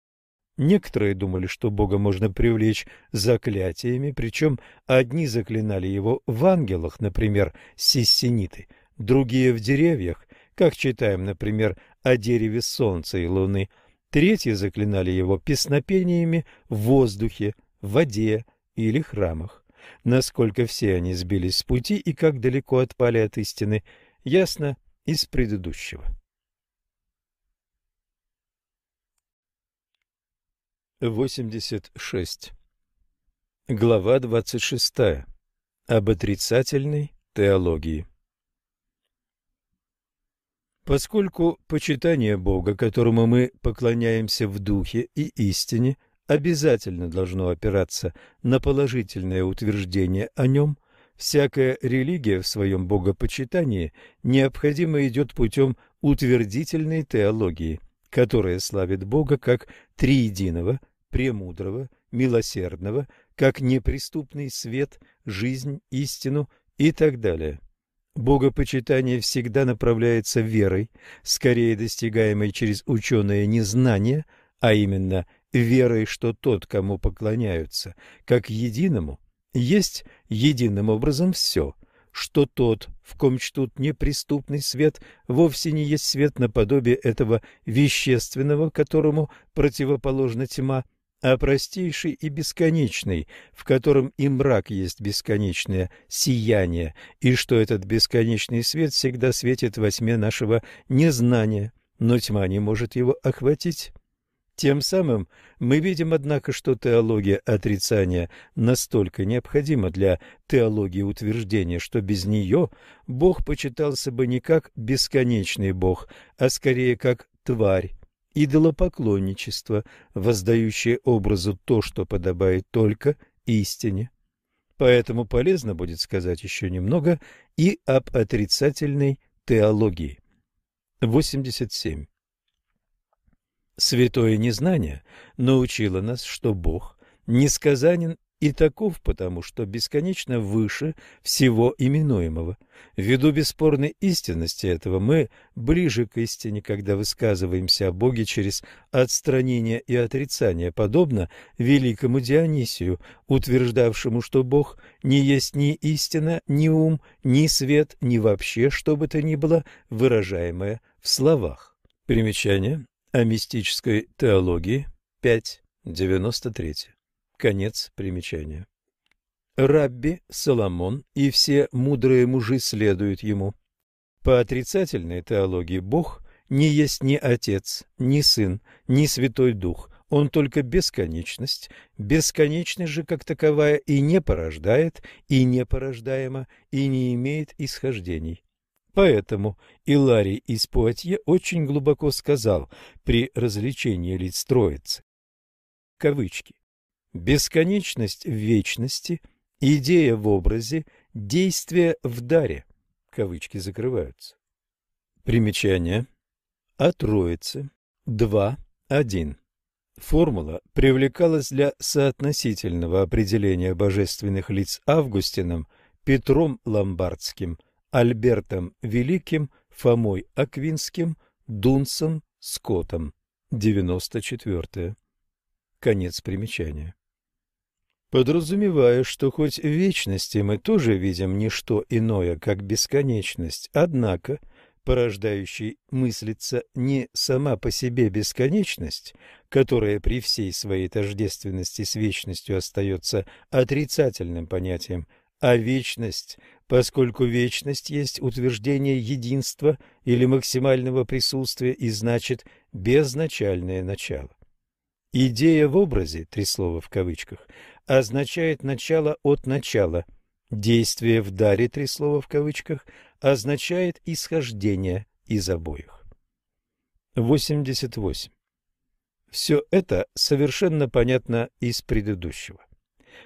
Некоторые думали, что Бога можно привлечь заклятиями, причем одни заклинали его в ангелах, например, сиссениты, другие в деревьях, как читаем, например, о дереве солнца и луны, третьи заклинали его песнопениями в воздухе, в воде или храмах. Насколько все они сбились с пути и как далеко отпали от истины, ясно из предыдущего. 86. Глава 26. Об отрицательной теологии. Поскольку почитание Бога, которому мы поклоняемся в духе и истине, обязательно должно опираться на положительное утверждение о нем, всякая религия в своем богопочитании необходимо идет путем утвердительной теологии, которая славит Бога как триединого – премудрого, милосердного, как неприступный свет, жизнь, истину и так далее. Богопочитание всегда направляется верой, скорее достигаемой через ученое незнание, а именно верой, что тот, кому поклоняются, как единому, есть единым образом все, что тот, в ком чтут неприступный свет, вовсе не есть свет наподобие этого вещественного, которому противоположна тьма, а простейший и бесконечный, в котором и мрак есть бесконечное сияние, и что этот бесконечный свет всегда светит во тьме нашего незнания, но тьма не может его охватить. Тем самым мы видим, однако, что теология отрицания настолько необходима для теологии утверждения, что без нее Бог почитался бы не как бесконечный Бог, а скорее как тварь, идолопоклонничество, воздающее образу то, что подобает только истине. Поэтому полезно будет сказать еще немного и об отрицательной теологии. 87. Святое незнание научило нас, что Бог несказанен и таков потому, что бесконечно выше всего именуемого. Ввиду бесспорной истинности этого мы ближе к истине, когда высказываемся о Боге через отстранение и отрицание, подобно великому Дионисию, утверждавшему, что Бог не есть ни истина, ни ум, ни свет, ни вообще что бы то ни было, выражаемое в словах. Примечание о мистической теологии 5.93 Конец примечания. Рабби Соломон и все мудрые мужи следуют ему. По отрицательной теологии Бог не есть ни Отец, ни Сын, ни Святой Дух, он только бесконечность, бесконечность же как таковая и не порождает, и не порождаема, и не имеет исхождений. Поэтому Иларий из Пуатье очень глубоко сказал при развлечении лиц Троицы, кавычки, Бесконечность в вечности, идея в образе, действие в даре. Кавычки закрываются. Примечание. О Троице. 2.1. Формула привлекалась для соотносительного определения божественных лиц Августином, Петром Ломбардским, Альбертом Великим, Фомой Аквинским, Дунсом, Скоттом. 94. Конец примечания. подразумевая, что хоть в вечности мы тоже видим не что иное, как бесконечность, однако порождающей мыслится не сама по себе бесконечность, которая при всей своей тождественности с вечностью остается отрицательным понятием, а вечность, поскольку вечность есть утверждение единства или максимального присутствия и значит безначальное начало. Идея в образе, три слова в кавычках, означает начало от начала. Действие в даре, три слова в кавычках, означает исхождение из обоих. 88. Все это совершенно понятно из предыдущего.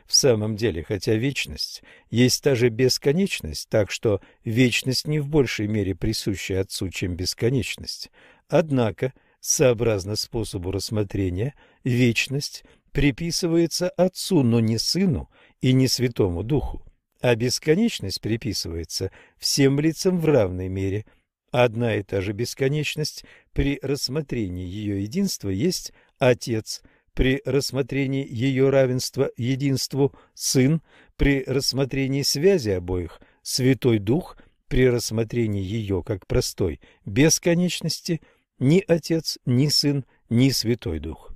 В самом деле, хотя вечность есть та же бесконечность, так что вечность не в большей мере присуща Отцу, чем бесконечность, однако, сообразно способу рассмотрения, вечность приписывается Отцу, но не Сыну и не Святому Духу, а бесконечность приписывается всем лицам в равной мере. Одна и та же бесконечность при рассмотрении ее единства есть Отец, при рассмотрении ее равенства единству Сын, при рассмотрении связи обоих Святой Дух, при рассмотрении ее как простой бесконечности ни Отец, ни Сын, ни Святой Дух.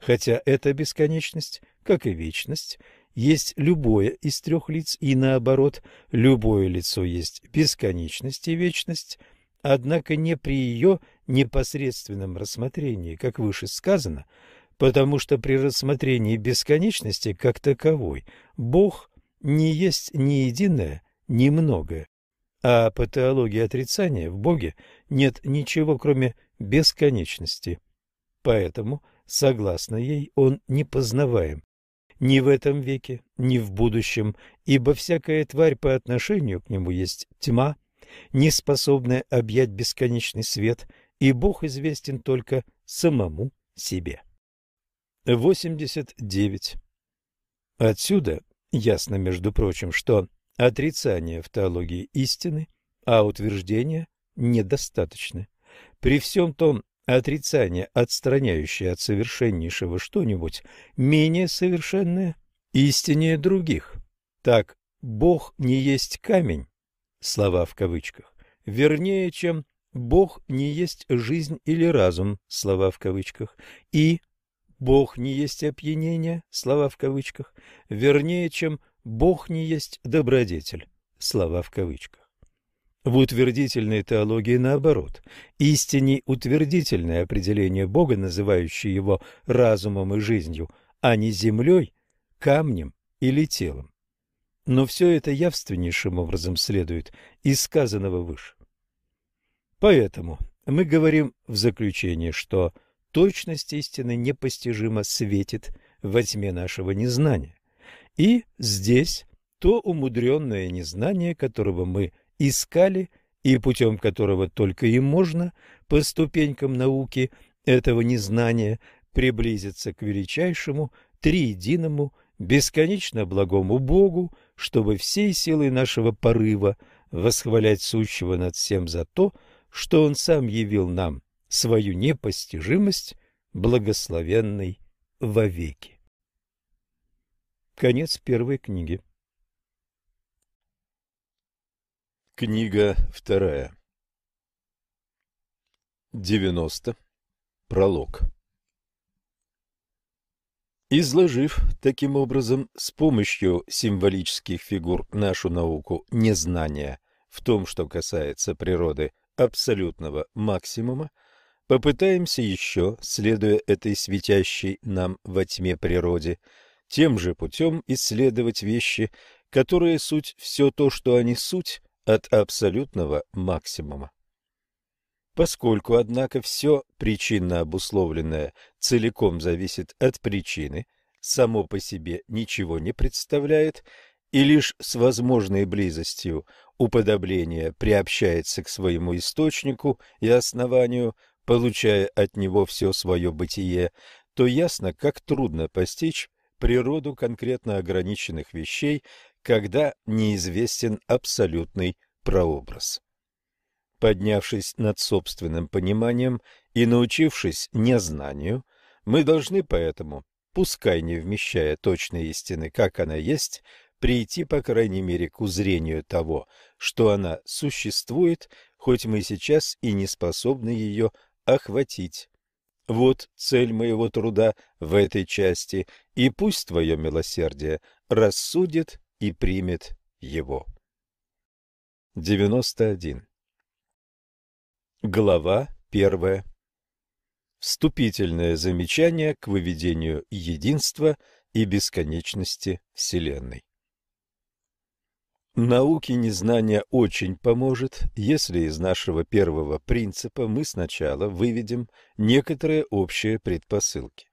Хотя эта бесконечность, как и вечность, есть любое из трех лиц, и наоборот, любое лицо есть бесконечность и вечность, однако не при ее непосредственном рассмотрении, как выше сказано, потому что при рассмотрении бесконечности как таковой Бог не есть ни единое, ни многое, а по теологии отрицания в Боге нет ничего, кроме бесконечности. Поэтому Согласно ей, он непознаваем. Ни в этом веке, ни в будущем, ибо всякая тварь по отношению к нему есть тьма, не способная объять бесконечный свет, и Бог известен только самому себе. 89. Отсюда ясно, между прочим, что отрицание в теологии истины, а утверждения недостаточны. При всем том отрицание, отстраняющее от совершеннейшего что-нибудь, менее совершенное, истиннее других. Так, Бог не есть камень, слова в кавычках, вернее, чем Бог не есть жизнь или разум, слова в кавычках, и Бог не есть опьянение, слова в кавычках, вернее, чем Бог не есть добродетель, слова в кавычках. В утвердительной теологии наоборот. Истине утвердительное определение Бога, называющее его разумом и жизнью, а не землей, камнем или телом. Но все это явственнейшим образом следует из сказанного выше. Поэтому мы говорим в заключение, что точность истины непостижимо светит во тьме нашего незнания. И здесь то умудренное незнание, которого мы искали и путем которого только и можно по ступенькам науки этого незнания приблизиться к величайшему, триединому, бесконечно благому Богу, чтобы всей силой нашего порыва восхвалять сущего над всем за то, что Он сам явил нам свою непостижимость, благословенной вовеки. Конец первой книги. Книга вторая. 90. Пролог. Изложив таким образом с помощью символических фигур нашу науку незнания в том, что касается природы абсолютного максимума, попытаемся еще, следуя этой светящей нам во тьме природе, тем же путем исследовать вещи, которые суть все то, что они суть, от абсолютного максимума. Поскольку, однако, все причинно обусловленное целиком зависит от причины, само по себе ничего не представляет, и лишь с возможной близостью уподобления приобщается к своему источнику и основанию, получая от него все свое бытие, то ясно, как трудно постичь природу конкретно ограниченных вещей, когда неизвестен абсолютный прообраз. Поднявшись над собственным пониманием и научившись незнанию, мы должны поэтому пускай не вмещая точной истины, как она есть, прийти, по крайней мере, к узрению того, что она существует, хоть мы сейчас и не способны ее охватить. Вот цель моего труда в этой части, и пусть твое милосердие рассудит и примет его. 91. Глава первая. Вступительное замечание к выведению единства и бесконечности Вселенной. Науке незнание очень поможет, если из нашего первого принципа мы сначала выведем некоторые общие предпосылки.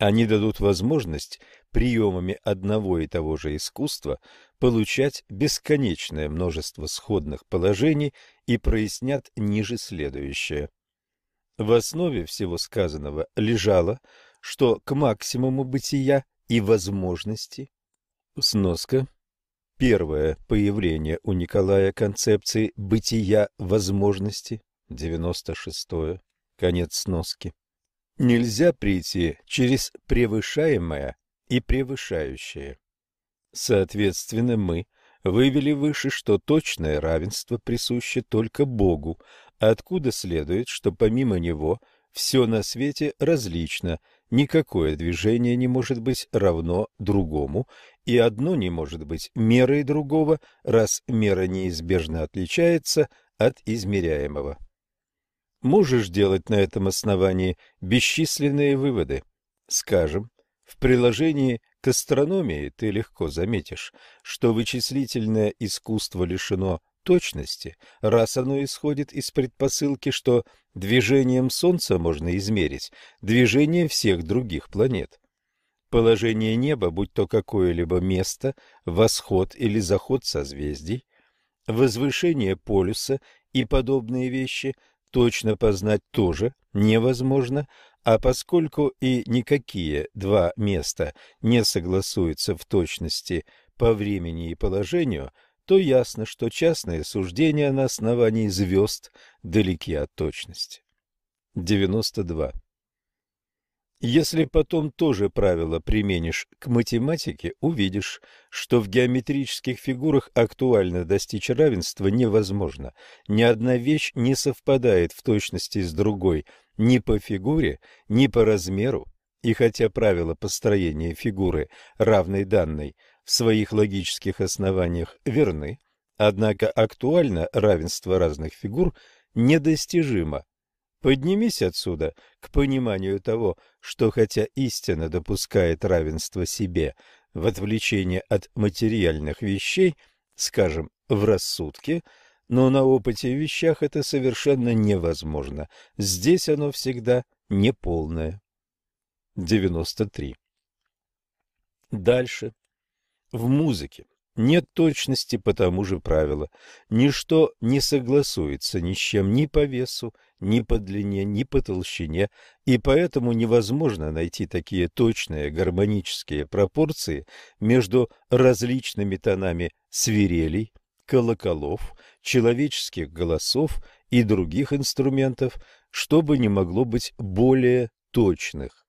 Они дадут возможность приемами одного и того же искусства получать бесконечное множество сходных положений и прояснят ниже следующее. В основе всего сказанного лежало, что к максимуму бытия и возможности сноска Первое появление у Николая концепции бытия возможности, 96-е, конец сноски. Нельзя прийти через превышаемое и превышающее. Соответственно, мы вывели выше, что точное равенство присуще только Богу, откуда следует, что помимо Него все на свете различно, никакое движение не может быть равно другому, и одно не может быть мерой другого, раз мера неизбежно отличается от измеряемого. Можешь делать на этом основании бесчисленные выводы. Скажем, в приложении к астрономии ты легко заметишь, что вычислительное искусство лишено точности, раз оно исходит из предпосылки, что движением Солнца можно измерить движение всех других планет. Положение неба, будь то какое-либо место, восход или заход созвездий, возвышение полюса и подобные вещи точно познать тоже невозможно, а поскольку и никакие два места не согласуются в точности по времени и положению, то ясно, что частные суждения на основании звезд далеки от точности. 92. Если потом тоже правило применишь к математике, увидишь, что в геометрических фигурах актуально достичь равенства невозможно. Ни одна вещь не совпадает в точности с другой ни по фигуре, ни по размеру, и хотя правила построения фигуры равной данной в своих логических основаниях верны, однако актуально равенство разных фигур недостижимо Поднимись отсюда к пониманию того, что хотя истина допускает равенство себе в отвлечении от материальных вещей, скажем, в рассудке, но на опыте в вещах это совершенно невозможно. Здесь оно всегда неполное. 93. Дальше. В музыке нет точности по тому же правилу. Ничто не согласуется ни с чем ни по весу, ни по длине, ни по толщине, и поэтому невозможно найти такие точные гармонические пропорции между различными тонами свирелей, колоколов, человеческих голосов и других инструментов, чтобы не могло быть более точных.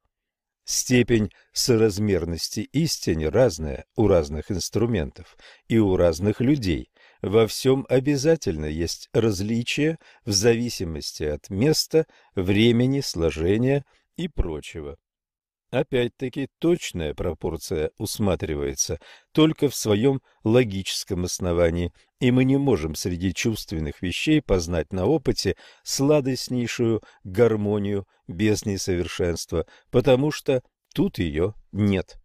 Степень соразмерности истине разная у разных инструментов и у разных людей. Во всем обязательно есть различия в зависимости от места, времени, сложения и прочего. Опять-таки, точная пропорция усматривается только в своем логическом основании, и мы не можем среди чувственных вещей познать на опыте сладостнейшую гармонию без несовершенства, потому что тут ее нет.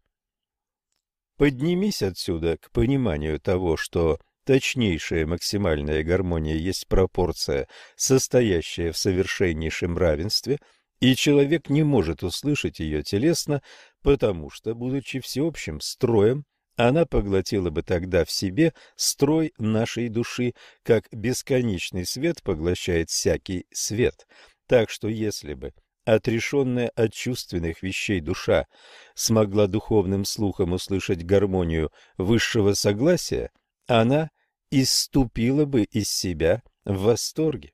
Поднимись отсюда к пониманию того, что точнейшая максимальная гармония есть пропорция, состоящая в совершеннейшем равенстве – и человек не может услышать ее телесно, потому что, будучи всеобщим строем, она поглотила бы тогда в себе строй нашей души, как бесконечный свет поглощает всякий свет. Так что если бы отрешенная от чувственных вещей душа смогла духовным слухом услышать гармонию высшего согласия, она иступила бы из себя в восторге.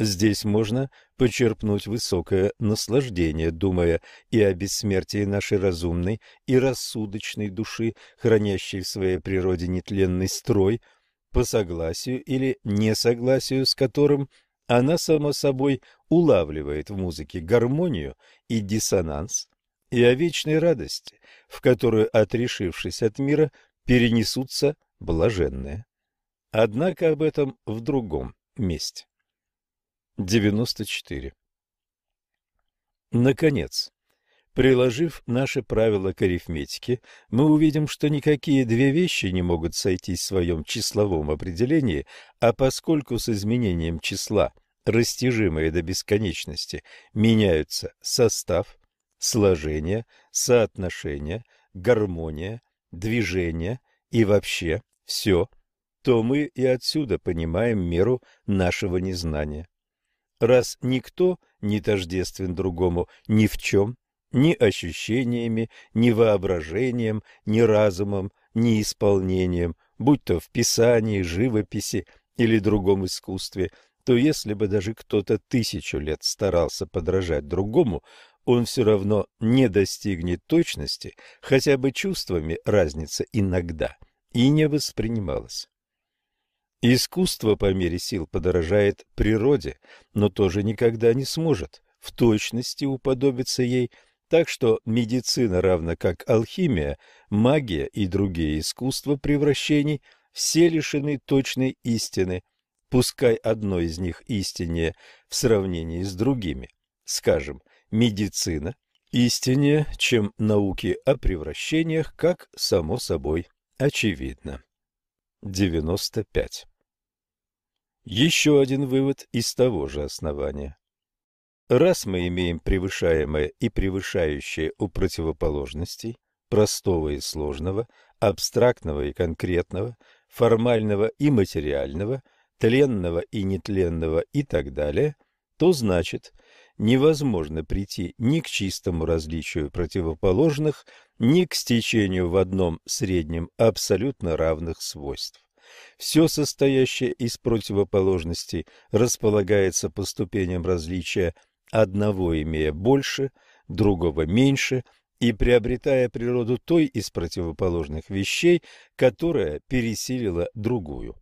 Здесь можно почерпнуть высокое наслаждение, думая и о бессмертии нашей разумной и рассудочной души, хранящей в своей природе нетленный строй, по согласию или несогласию с которым она, само собой, улавливает в музыке гармонию и диссонанс, и о вечной радости, в которую, отрешившись от мира, перенесутся блаженные. Однако об этом в другом месте. 94. Наконец, приложив наше правило к арифметике, мы увидим, что никакие две вещи не могут сойтись в своем числовом определении, а поскольку с изменением числа, растяжимые до бесконечности, меняются состав, сложение, соотношение, гармония, движение и вообще все, то мы и отсюда понимаем меру нашего незнания раз никто не тождествен другому ни в чем, ни ощущениями, ни воображением, ни разумом, ни исполнением, будь то в писании, живописи или другом искусстве, то если бы даже кто-то тысячу лет старался подражать другому, он все равно не достигнет точности, хотя бы чувствами разница иногда и не воспринималась. Искусство по мере сил подорожает природе, но тоже никогда не сможет в точности уподобиться ей, так что медицина, равно как алхимия, магия и другие искусства превращений, все лишены точной истины, пускай одно из них истиннее в сравнении с другими. Скажем, медицина истиннее, чем науки о превращениях, как само собой очевидно. 95. Еще один вывод из того же основания. Раз мы имеем превышаемое и превышающее у противоположностей, простого и сложного, абстрактного и конкретного, формального и материального, тленного и нетленного и так далее, то значит, невозможно прийти ни к чистому различию противоположных, ни к стечению в одном среднем абсолютно равных свойств. Все состоящее из противоположностей располагается по ступеням различия, одного имея больше, другого меньше, и приобретая природу той из противоположных вещей, которая пересилила другую.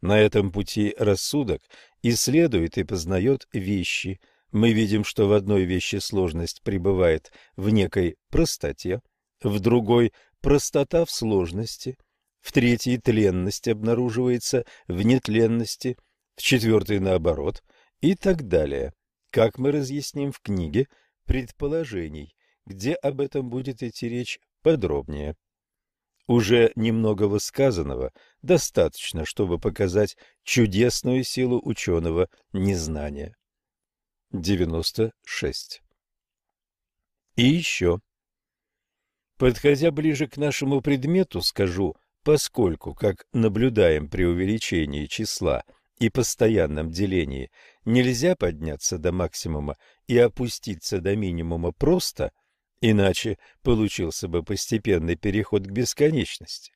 На этом пути рассудок исследует и познает вещи – мы видим, что в одной вещи сложность пребывает в некой простоте, в другой – простота в сложности, в третьей – тленность обнаруживается в нетленности, в четвертой – наоборот, и так далее, как мы разъясним в книге предположений, где об этом будет идти речь подробнее. Уже немного сказанного достаточно, чтобы показать чудесную силу ученого незнания. 96. И еще. Подходя ближе к нашему предмету, скажу, поскольку, как наблюдаем при увеличении числа и постоянном делении, нельзя подняться до максимума и опуститься до минимума просто, иначе получился бы постепенный переход к бесконечности,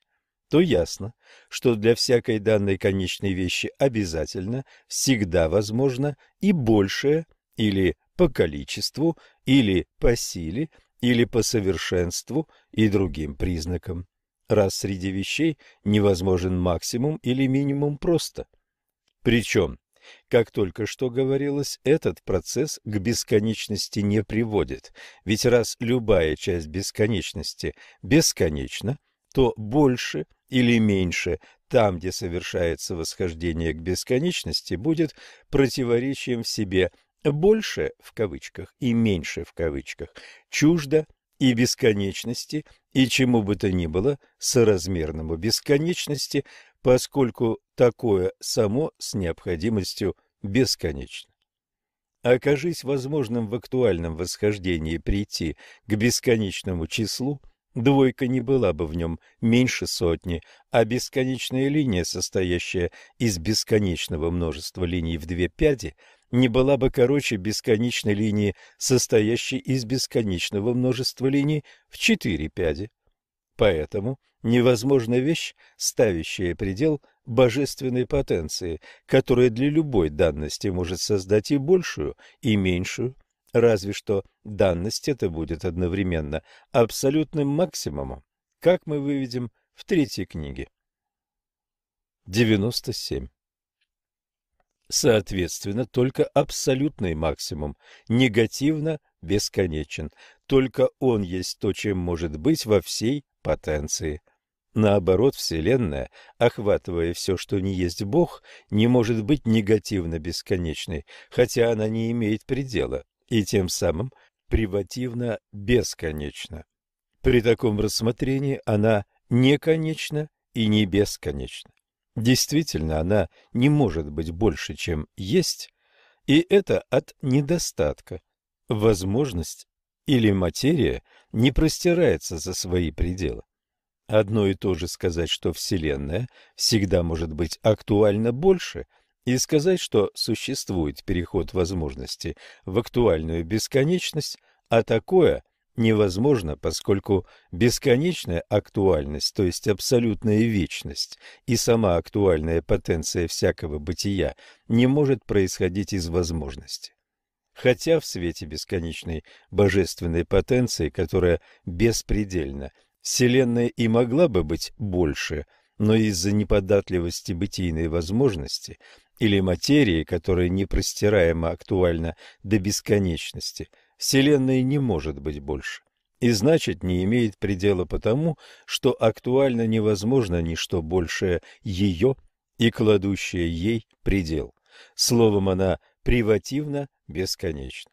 то ясно, что для всякой данной конечной вещи обязательно, всегда возможно и большее – или по количеству, или по силе, или по совершенству и другим признакам. Раз среди вещей невозможен максимум или минимум просто. Причем, как только что говорилось, этот процесс к бесконечности не приводит, ведь раз любая часть бесконечности бесконечна, то больше или меньше там, где совершается восхождение к бесконечности, будет противоречием в себе больше в кавычках и меньше в кавычках чуждо и бесконечности, и чему бы то ни было соразмерному бесконечности, поскольку такое само с необходимостью бесконечно. Окажись возможным в актуальном восхождении прийти к бесконечному числу, двойка не была бы в нем меньше сотни, а бесконечная линия, состоящая из бесконечного множества линий в две пяди – не была бы короче бесконечной линии, состоящей из бесконечного множества линий в четыре пяди. Поэтому невозможна вещь, ставящая предел божественной потенции, которая для любой данности может создать и большую, и меньшую, разве что данность эта будет одновременно абсолютным максимумом, как мы выведем в третьей книге. 97. Соответственно, только абсолютный максимум негативно бесконечен, только он есть то, чем может быть во всей потенции. Наоборот, Вселенная, охватывая все, что не есть Бог, не может быть негативно бесконечной, хотя она не имеет предела, и тем самым привативно бесконечна. При таком рассмотрении она не конечна и не бесконечна. Действительно, она не может быть больше, чем есть, и это от недостатка. Возможность или материя не простирается за свои пределы. Одно и то же сказать, что Вселенная всегда может быть актуальна больше, и сказать, что существует переход возможности в актуальную бесконечность, а такое невозможно, поскольку бесконечная актуальность, то есть абсолютная вечность и сама актуальная потенция всякого бытия не может происходить из возможности. Хотя в свете бесконечной божественной потенции, которая беспредельна, Вселенная и могла бы быть больше, но из-за неподатливости бытийной возможности или материи, которая непростираемо актуальна до бесконечности, Вселенная не может быть больше. И значит, не имеет предела потому, что актуально невозможно ничто большее ее и кладущее ей предел. Словом, она привативно бесконечна.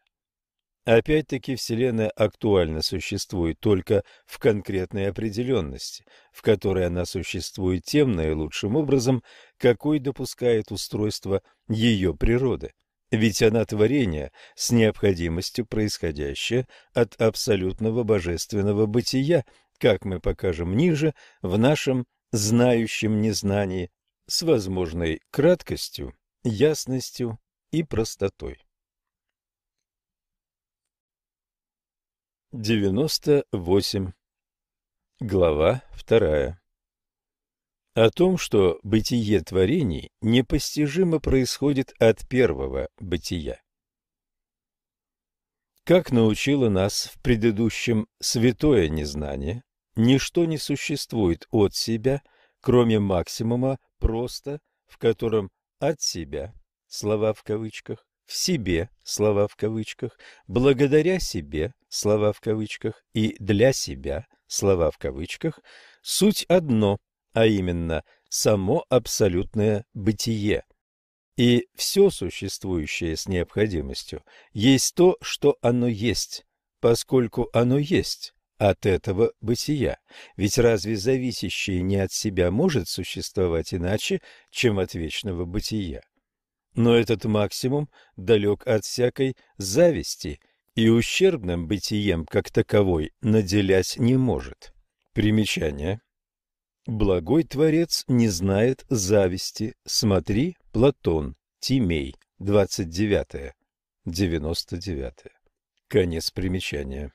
Опять-таки Вселенная актуально существует только в конкретной определенности, в которой она существует тем наилучшим образом, какой допускает устройство ее природы. Ведь она творение с необходимостью происходящее от абсолютного божественного бытия, как мы покажем ниже в нашем знающем незнании, с возможной краткостью, ясностью и простотой. 98. Глава 2. О том, что бытие творений непостижимо происходит от первого бытия. Как научило нас в предыдущем святое незнание, ничто не существует от себя, кроме максимума просто, в котором от себя, слова в кавычках, в себе, слова в кавычках, благодаря себе, слова в кавычках, и для себя, слова в кавычках, суть одно, а именно само абсолютное бытие. И все существующее с необходимостью есть то, что оно есть, поскольку оно есть от этого бытия. Ведь разве зависящее не от себя может существовать иначе, чем от вечного бытия? Но этот максимум далек от всякой зависти и ущербным бытием как таковой наделять не может. Примечание. Благой Творец не знает зависти. Смотри, Платон, Тимей, 29 99 Конец примечания.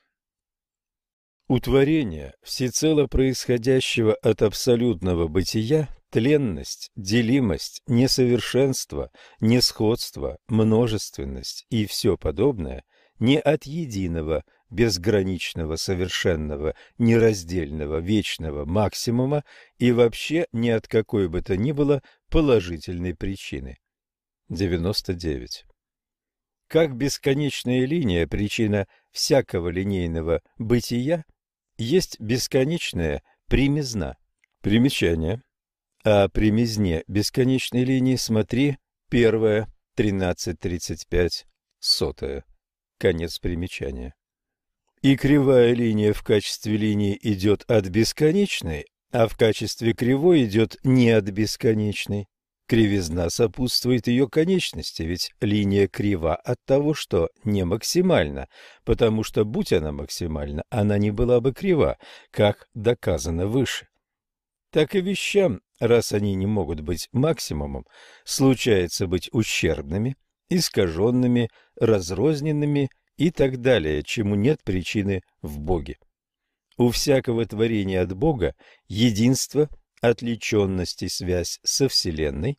У творения, всецело происходящего от абсолютного бытия, Тленность, делимость, несовершенство, несходство, множественность и все подобное не от единого, безграничного, совершенного, нераздельного, вечного максимума и вообще ни от какой бы то ни было положительной причины. 99. Как бесконечная линия причина всякого линейного бытия, есть бесконечная примизна. Примечание. О примизне бесконечной линии смотри первое, 13.35, сотая. Конец примечания. И кривая линия в качестве линии идет от бесконечной, а в качестве кривой идет не от бесконечной. Кривизна сопутствует ее конечности, ведь линия крива от того, что не максимальна, потому что, будь она максимальна, она не была бы крива, как доказано выше. Так и вещам раз они не могут быть максимумом, случается быть ущербными, искаженными, разрозненными и так далее, чему нет причины в Боге. У всякого творения от Бога единство, отвлеченность и связь со Вселенной,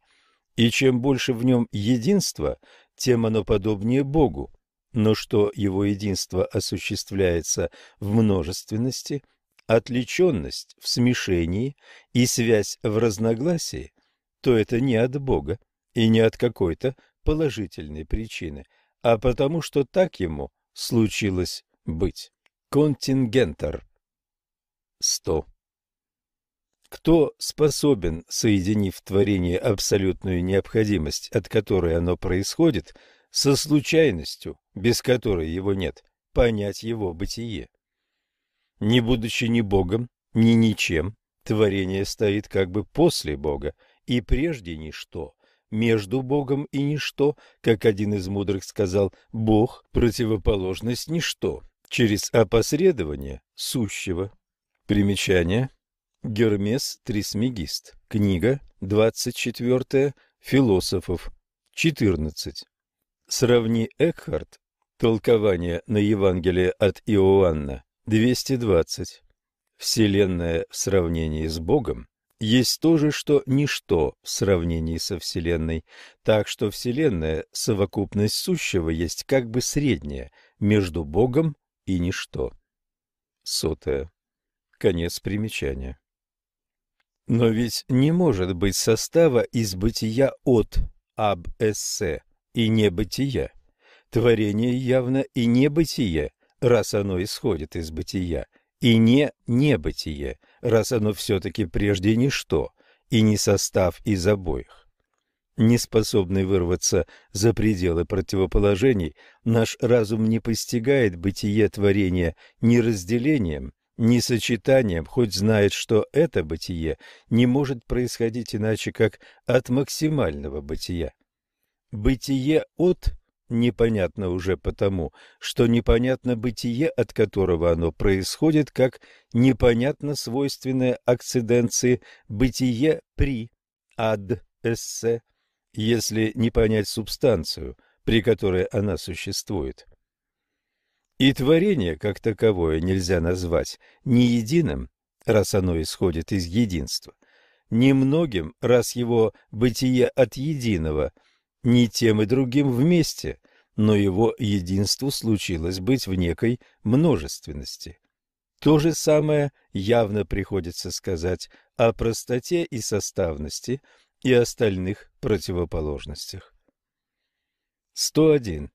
и чем больше в нем единства, тем оно подобнее Богу. Но что его единство осуществляется в множественности, отвлеченность в смешении и связь в разногласии, то это не от Бога и не от какой-то положительной причины, а потому что так ему случилось быть. Контингентор 100. Кто способен, соединив творение абсолютную необходимость, от которой оно происходит, со случайностью, без которой его нет, понять его бытие? Не будучи ни Богом, ни ничем, творение стоит как бы после Бога и прежде ничто, между Богом и ничто, как один из мудрых сказал, Бог – противоположность ничто, через опосредование сущего. Примечание. Гермес Трисмегист. Книга 24. Философов. 14. Сравни Экхарт. Толкование на Евангелие от Иоанна. 220. Вселенная в сравнении с Богом есть то же, что ничто в сравнении со Вселенной, так что Вселенная, совокупность сущего, есть как бы средняя между Богом и ничто. Сотое. Конец примечания. Но ведь не может быть состава из бытия от аб эссе и небытия. Творение явно и небытие, раз оно исходит из бытия, и не небытие, раз оно все-таки прежде ничто, и не состав из обоих не способный вырваться за пределы противоположений, наш разум не постигает бытие творения ни разделением, ни сочетанием, хоть знает, что это бытие не может происходить иначе, как от максимального бытия. Бытие от непонятно уже потому, что непонятно бытие, от которого оно происходит, как непонятно свойственное акциденции бытие при ад эссе если не понять субстанцию, при которой она существует. И творение, как таковое, нельзя назвать ни единым, раз оно исходит из единства, ни многим, раз его бытие от единого, ни тем и другим вместе, но его единству случилось быть в некой множественности. То же самое явно приходится сказать о простоте и составности – и остальных противоположностях. 101.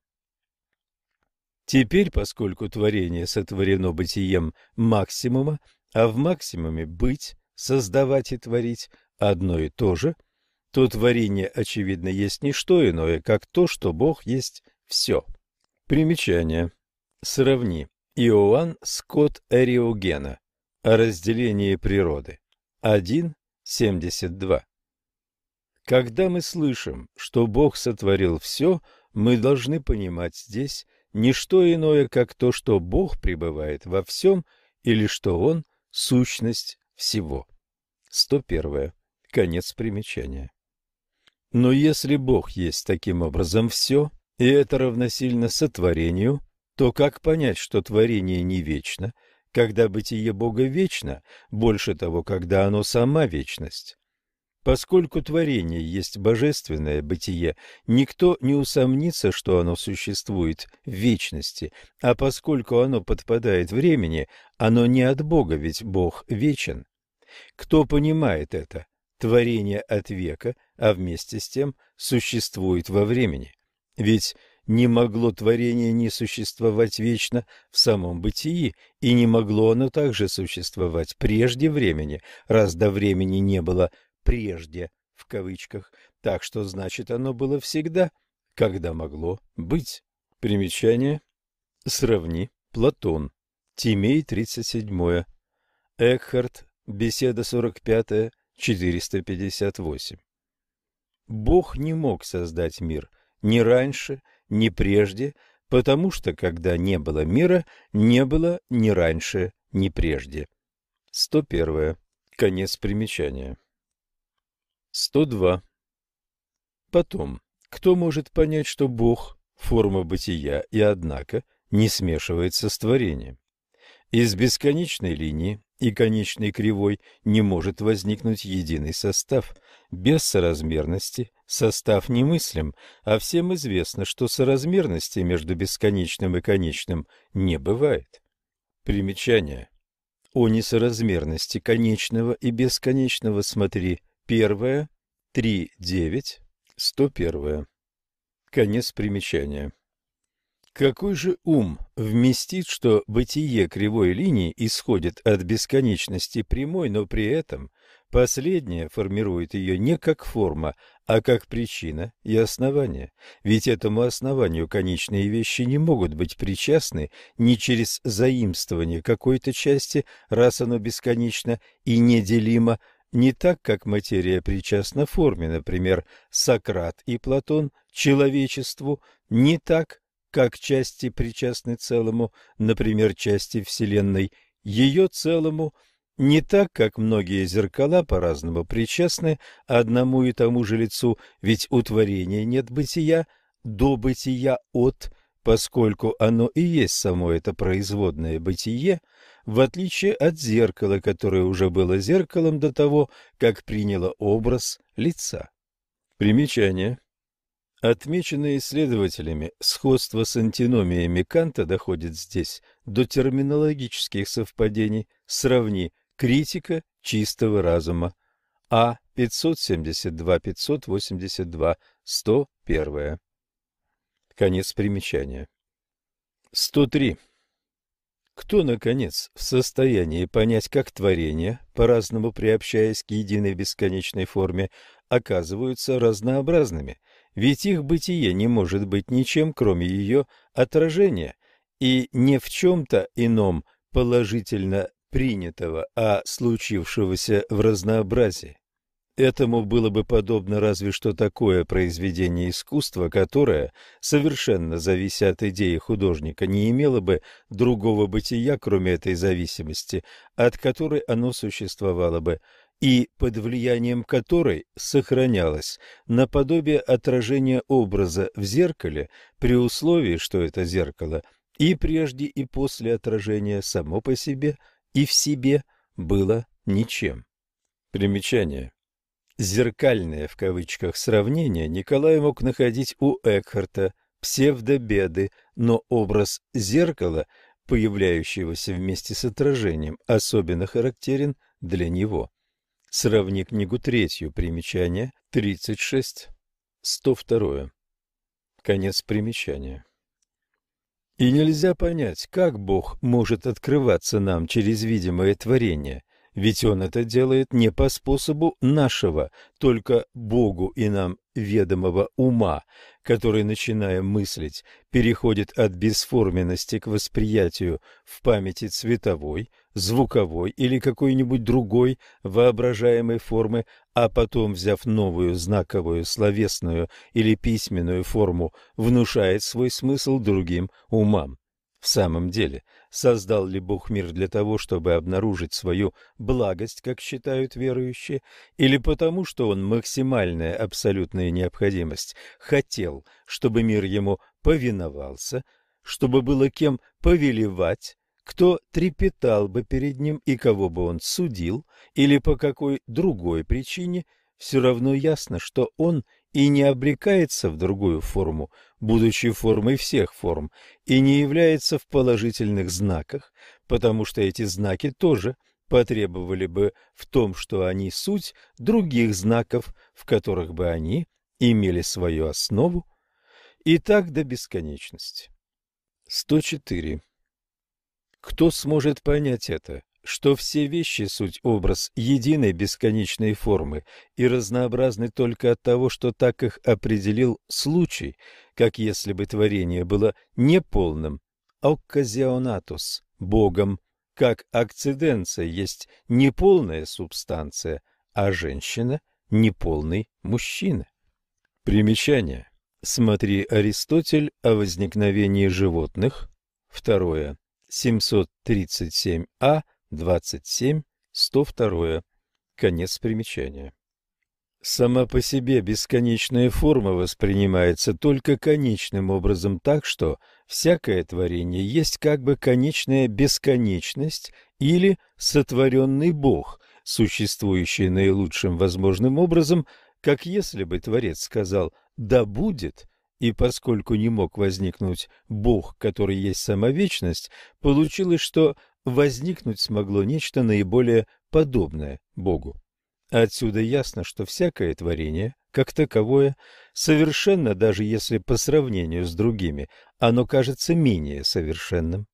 Теперь, поскольку творение сотворено бытием максимума, а в максимуме быть, создавать и творить одно и то же, то творение, очевидно, есть не что иное, как то, что Бог есть все. Примечание. Сравни. Иоанн Скотт Эриогена. О разделении природы. 1.72. Когда мы слышим, что Бог сотворил все, мы должны понимать здесь не что иное, как то, что Бог пребывает во всем или что Он – сущность всего. 101. Конец примечания. Но если Бог есть таким образом все, и это равносильно сотворению, то как понять, что творение не вечно, когда бытие Бога вечно, больше того, когда оно сама вечность? Поскольку творение есть божественное бытие, никто не усомнится, что оно существует в вечности, а поскольку оно подпадает времени, оно не от Бога, ведь Бог вечен. Кто понимает это? Творение от века, а вместе с тем существует во времени. Ведь не могло творение не существовать вечно в самом бытии, и не могло оно также существовать прежде времени, раз до времени не было прежде, в кавычках, так что значит оно было всегда, когда могло быть. Примечание. Сравни. Платон. Тимей, 37. Экхарт. Беседа 45. 458. Бог не мог создать мир ни раньше, ни прежде, потому что, когда не было мира, не было ни раньше, ни прежде. 101. Конец примечания. 102. Потом, кто может понять, что Бог – форма бытия и, однако, не смешивается с творением? Из бесконечной линии и конечной кривой не может возникнуть единый состав. Без соразмерности состав немыслим, а всем известно, что соразмерности между бесконечным и конечным не бывает. Примечание. О несоразмерности конечного и бесконечного смотри первое, 3.9, 101. Конец примечания. Какой же ум вместит, что бытие кривой линии исходит от бесконечности прямой, но при этом последняя формирует ее не как форма, а как причина и основание? Ведь этому основанию конечные вещи не могут быть причастны ни через заимствование какой-то части, раз оно бесконечно и неделимо, не так, как материя причастна форме, например, Сократ и Платон, человечеству, не так, как части причастны целому, например, части Вселенной, ее целому, не так, как многие зеркала по-разному причастны одному и тому же лицу, ведь у творения нет бытия до бытия от, поскольку оно и есть само это производное бытие, в отличие от зеркала, которое уже было зеркалом до того, как приняло образ лица. Примечание. Отмеченное исследователями сходство с антиномиями Канта доходит здесь до терминологических совпадений. Сравни «Критика чистого разума» А. 572-582, 101. Конец примечания. 103. Кто, наконец, в состоянии понять, как творения, по-разному приобщаясь к единой бесконечной форме, оказываются разнообразными – ведь их бытие не может быть ничем, кроме ее отражения, и не в чем-то ином положительно принятого, а случившегося в разнообразии. Этому было бы подобно разве что такое произведение искусства, которое, совершенно завися от идеи художника, не имело бы другого бытия, кроме этой зависимости, от которой оно существовало бы и под влиянием которой сохранялось наподобие отражения образа в зеркале при условии, что это зеркало и прежде и после отражения само по себе и в себе было ничем. Примечание. Зеркальное в кавычках сравнение Николай мог находить у Экхарта, псевдобеды, но образ зеркала, появляющегося вместе с отражением, особенно характерен для него. Сравни книгу третью, примечание 36, 102. Конец примечания. И нельзя понять, как Бог может открываться нам через видимое творение, ведь Он это делает не по способу нашего, только Богу и нам ведомого ума, который, начиная мыслить, переходит от бесформенности к восприятию в памяти цветовой, звуковой или какой-нибудь другой воображаемой формы, а потом, взяв новую знаковую, словесную или письменную форму, внушает свой смысл другим умам. В самом деле, создал ли Бог мир для того, чтобы обнаружить свою благость, как считают верующие, или потому, что он максимальная абсолютная необходимость хотел, чтобы мир ему повиновался, чтобы было кем повелевать, кто трепетал бы перед ним и кого бы он судил, или по какой другой причине, все равно ясно, что он и не облекается в другую форму, будучи формой всех форм, и не является в положительных знаках, потому что эти знаки тоже потребовали бы в том, что они суть других знаков, в которых бы они имели свою основу, и так до бесконечности. 104. Кто сможет понять это? что все вещи суть образ единой бесконечной формы и разнообразны только от того, что так их определил случай, как если бы творение было неполным, окказионатус, Богом, как акциденция есть неполная субстанция, а женщина – неполный мужчина. Примечание. Смотри Аристотель о возникновении животных. Второе. 737а 27, 102. Конец примечания. Сама по себе бесконечная форма воспринимается только конечным образом так, что всякое творение есть как бы конечная бесконечность или сотворенный Бог, существующий наилучшим возможным образом, как если бы Творец сказал «да будет», и поскольку не мог возникнуть Бог, который есть самовечность, получилось, что возникнуть смогло нечто наиболее подобное Богу. Отсюда ясно, что всякое творение, как таковое, совершенно, даже если по сравнению с другими оно кажется менее совершенным.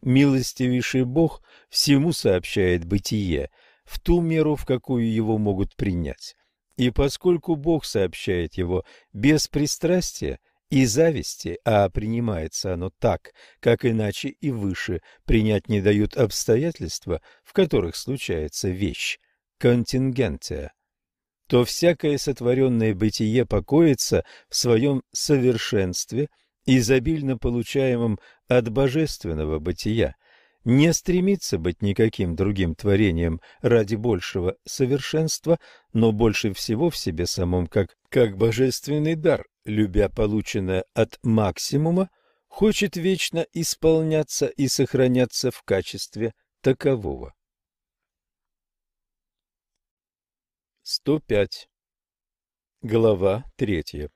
Милостивейший Бог всему сообщает бытие в ту меру, в какую его могут принять. И поскольку Бог сообщает его без пристрастия и зависти, а принимается оно так, как иначе и выше принять не дают обстоятельства, в которых случается вещь, контингенция, то всякое сотворенное бытие покоится в своем совершенстве, изобильно получаемом от божественного бытия, не стремится быть никаким другим творением ради большего совершенства, но больше всего в себе самом, как, как божественный дар, любя полученное от максимума, хочет вечно исполняться и сохраняться в качестве такового. 105. Глава 3.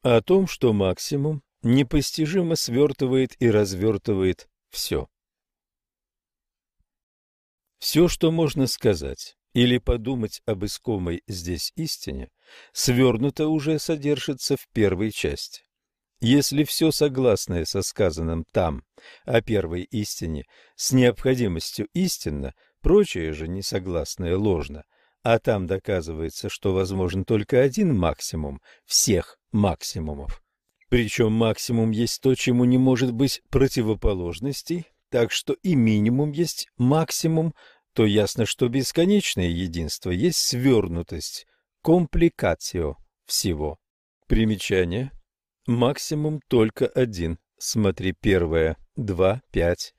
О том, что максимум непостижимо свертывает и развертывает все. Все, что можно сказать или подумать об искомой здесь истине, свернуто уже содержится в первой части. Если все согласное со сказанным там о первой истине с необходимостью истинно, прочее же несогласное ложно, а там доказывается, что возможен только один максимум всех максимумов. Причем максимум есть то, чему не может быть противоположностей, так что и минимум есть максимум, то ясно, что бесконечное единство есть свернутость, компликацио всего. Примечание. Максимум только один. Смотри первое, два, пять,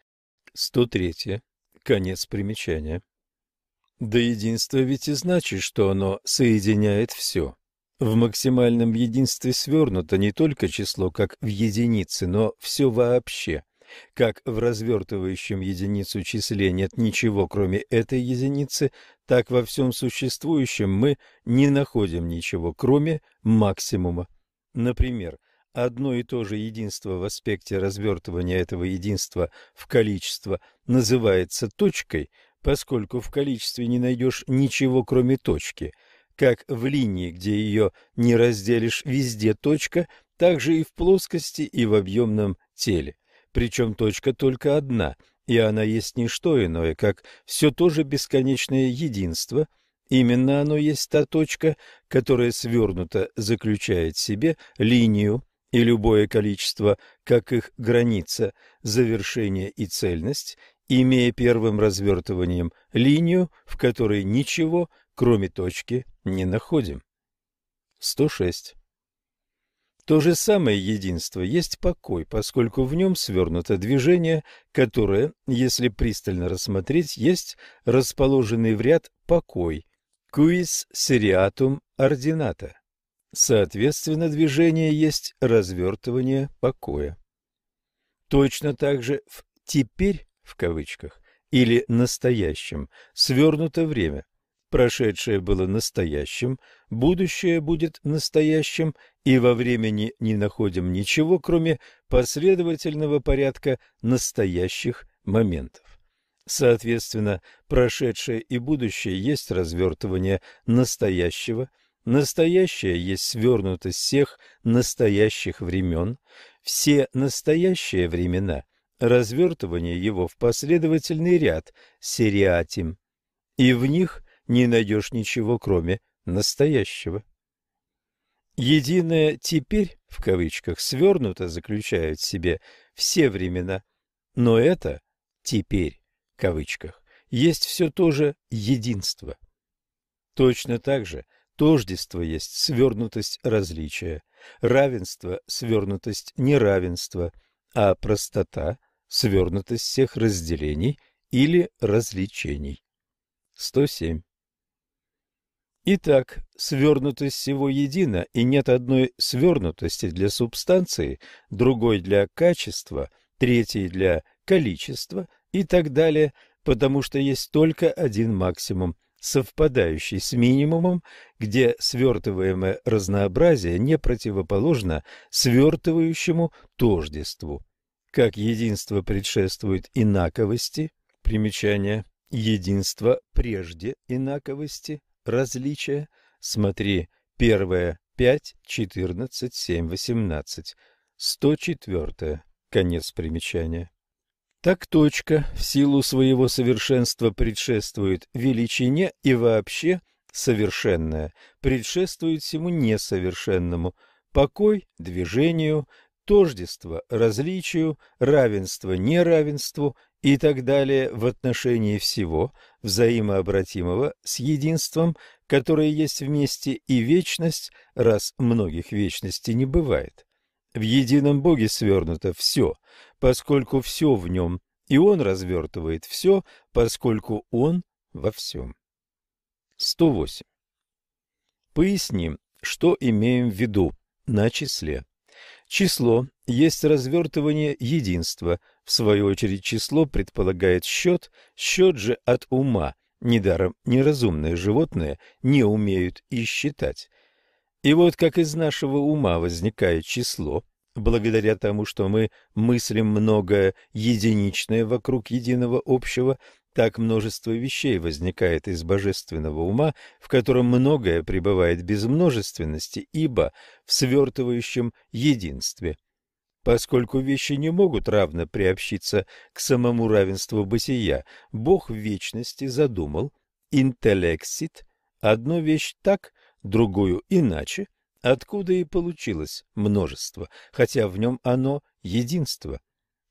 сто третье. Конец примечания. Да единство ведь и значит, что оно соединяет все. В максимальном единстве свернуто не только число как в единице, но все вообще. Как в развертывающем единицу числе нет ничего, кроме этой единицы, так во всем существующем мы не находим ничего, кроме максимума. Например, одно и то же единство в аспекте развертывания этого единства в количество называется точкой – поскольку в количестве не найдешь ничего, кроме точки. Как в линии, где ее не разделишь везде точка, так же и в плоскости и в объемном теле. Причем точка только одна, и она есть не что иное, как все то же бесконечное единство. Именно оно есть та точка, которая свернуто заключает в себе линию, и любое количество, как их граница, завершение и цельность, имея первым развертыванием линию, в которой ничего, кроме точки, не находим. 106. То же самое единство есть покой, поскольку в нем свернуто движение, которое, если пристально рассмотреть, есть расположенный в ряд покой, quis seriatum ordinata. Соответственно, движение есть развертывание покоя. Точно так же в «теперь» в кавычках, или настоящем, свернуто время. Прошедшее было настоящим, будущее будет настоящим, и во времени не находим ничего, кроме последовательного порядка настоящих моментов. Соответственно, прошедшее и будущее есть развертывание настоящего, настоящее есть свернутость всех настоящих времен, все настоящие времена развертывание его в последовательный ряд сериатим, и в них не найдешь ничего, кроме настоящего. Единое «теперь» в кавычках свернуто заключает в себе все времена, но это «теперь» в кавычках есть все то же единство. Точно так же тождество есть свернутость различия, равенство – свернутость неравенства, а простота свернутость всех разделений или развлечений. 107. Итак, свернутость всего едина, и нет одной свернутости для субстанции, другой для качества, третьей для количества и так далее, потому что есть только один максимум, совпадающий с минимумом, где свертываемое разнообразие не противоположно свертывающему тождеству. Как единство предшествует инаковости, примечание, единство прежде инаковости, различия, смотри, первое, 5, 14, 7, 18, 104, конец примечания. Так точка в силу своего совершенства предшествует величине и вообще совершенное предшествует всему несовершенному, покой – движению, тождество – различию, равенство – неравенству и так далее в отношении всего взаимообратимого с единством, которое есть вместе, и вечность, раз многих вечностей не бывает. В едином Боге свернуто все, поскольку все в нем, и Он развертывает все, поскольку Он во всем. 108. Поясним, что имеем в виду на числе. Число есть развертывание единства, в свою очередь число предполагает счет, счет же от ума, недаром неразумные животные не умеют и считать. И вот как из нашего ума возникает число, благодаря тому, что мы мыслим многое единичное вокруг единого общего, так множество вещей возникает из божественного ума, в котором многое пребывает без множественности, ибо в свертывающем единстве. Поскольку вещи не могут равно приобщиться к самому равенству бытия, Бог в вечности задумал интеллексит одну вещь так, другую иначе, откуда и получилось множество, хотя в нем оно единство.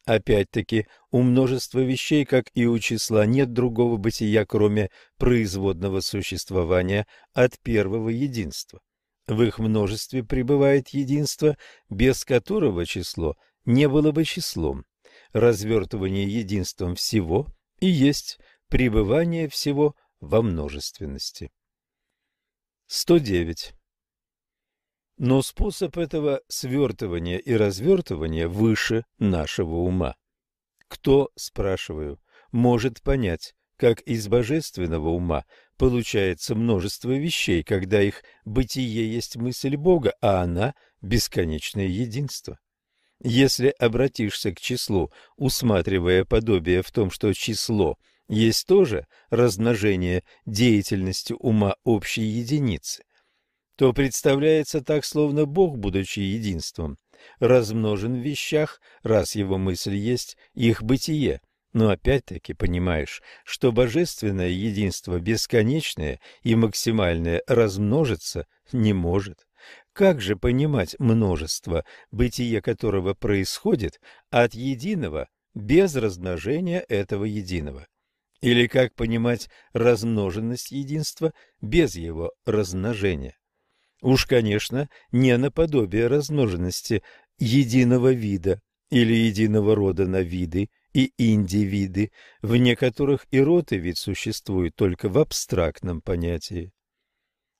Опять-таки, у множества вещей, как и у числа, нет другого бытия, кроме производного существования от первого единства. В их множестве пребывает единство, без которого число не было бы числом. Развертывание единством всего и есть пребывание всего во множественности. 109. Но способ этого свертывания и развертывания выше нашего ума. Кто, спрашиваю, может понять, как из божественного ума получается множество вещей, когда их бытие есть мысль Бога, а она – бесконечное единство? Если обратишься к числу, усматривая подобие в том, что число есть тоже размножение деятельности ума общей единицы – то представляется так, словно Бог, будучи единством, размножен в вещах, раз его мысль есть их бытие. Но опять-таки понимаешь, что божественное единство бесконечное и максимальное размножиться не может. Как же понимать множество, бытие которого происходит от единого без размножения этого единого? Или как понимать размноженность единства без его размножения? Уж, конечно, не наподобие размноженности единого вида или единого рода на виды и индивиды, в некоторых и род и вид существует только в абстрактном понятии.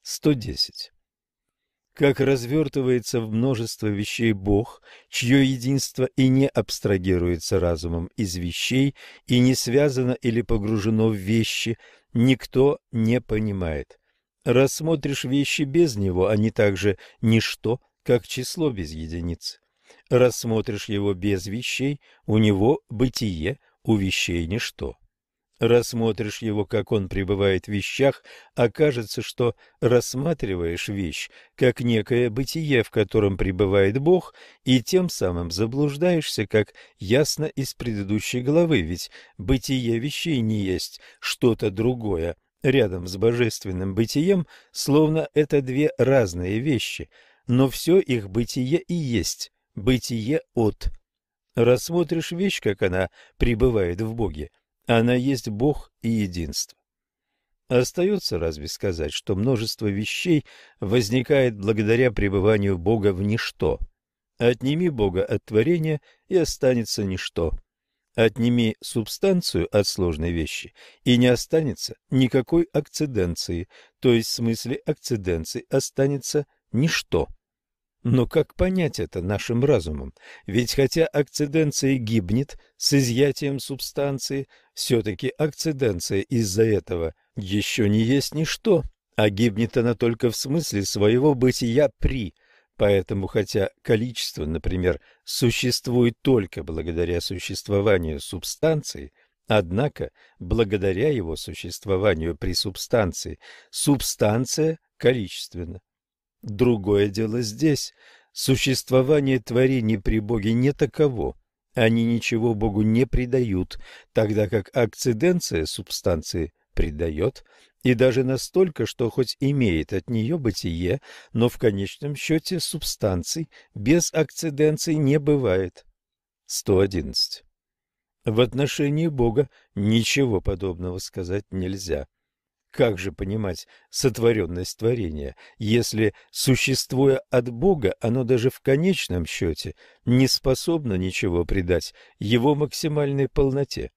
110. Как развертывается в множество вещей Бог, чье единство и не абстрагируется разумом из вещей, и не связано или погружено в вещи, никто не понимает. Рассмотришь вещи без него, они также ничто, как число без единицы. Рассмотришь его без вещей, у него бытие, у вещей ничто. Рассмотришь его, как он пребывает в вещах, окажется, что рассматриваешь вещь как некое бытие, в котором пребывает Бог, и тем самым заблуждаешься, как ясно из предыдущей главы, ведь бытие вещей не есть что-то другое, рядом с божественным бытием, словно это две разные вещи, но все их бытие и есть бытие от. Рассмотришь вещь, как она пребывает в Боге, она есть Бог и единство. Остается разве сказать, что множество вещей возникает благодаря пребыванию Бога в ничто? Отними Бога от творения, и останется ничто. Отними субстанцию от сложной вещи, и не останется никакой акциденции, то есть в смысле акциденции останется ничто. Но как понять это нашим разумом? Ведь хотя акциденция гибнет с изъятием субстанции, все-таки акциденция из-за этого еще не есть ничто, а гибнет она только в смысле своего бытия при. Поэтому, хотя количество, например, существует только благодаря существованию субстанции, однако, благодаря его существованию при субстанции, субстанция количественна. Другое дело здесь. Существование творений при Боге не таково. Они ничего Богу не придают, тогда как акциденция субстанции придает, и даже настолько, что хоть имеет от нее бытие, но в конечном счете субстанций без акциденций не бывает. 111. В отношении Бога ничего подобного сказать нельзя. Как же понимать сотворенность творения, если, существуя от Бога, оно даже в конечном счете не способно ничего придать его максимальной полноте?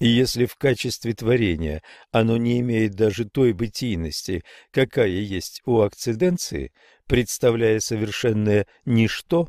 И если в качестве творения оно не имеет даже той бытийности, какая есть у акциденции, представляя совершенное ничто,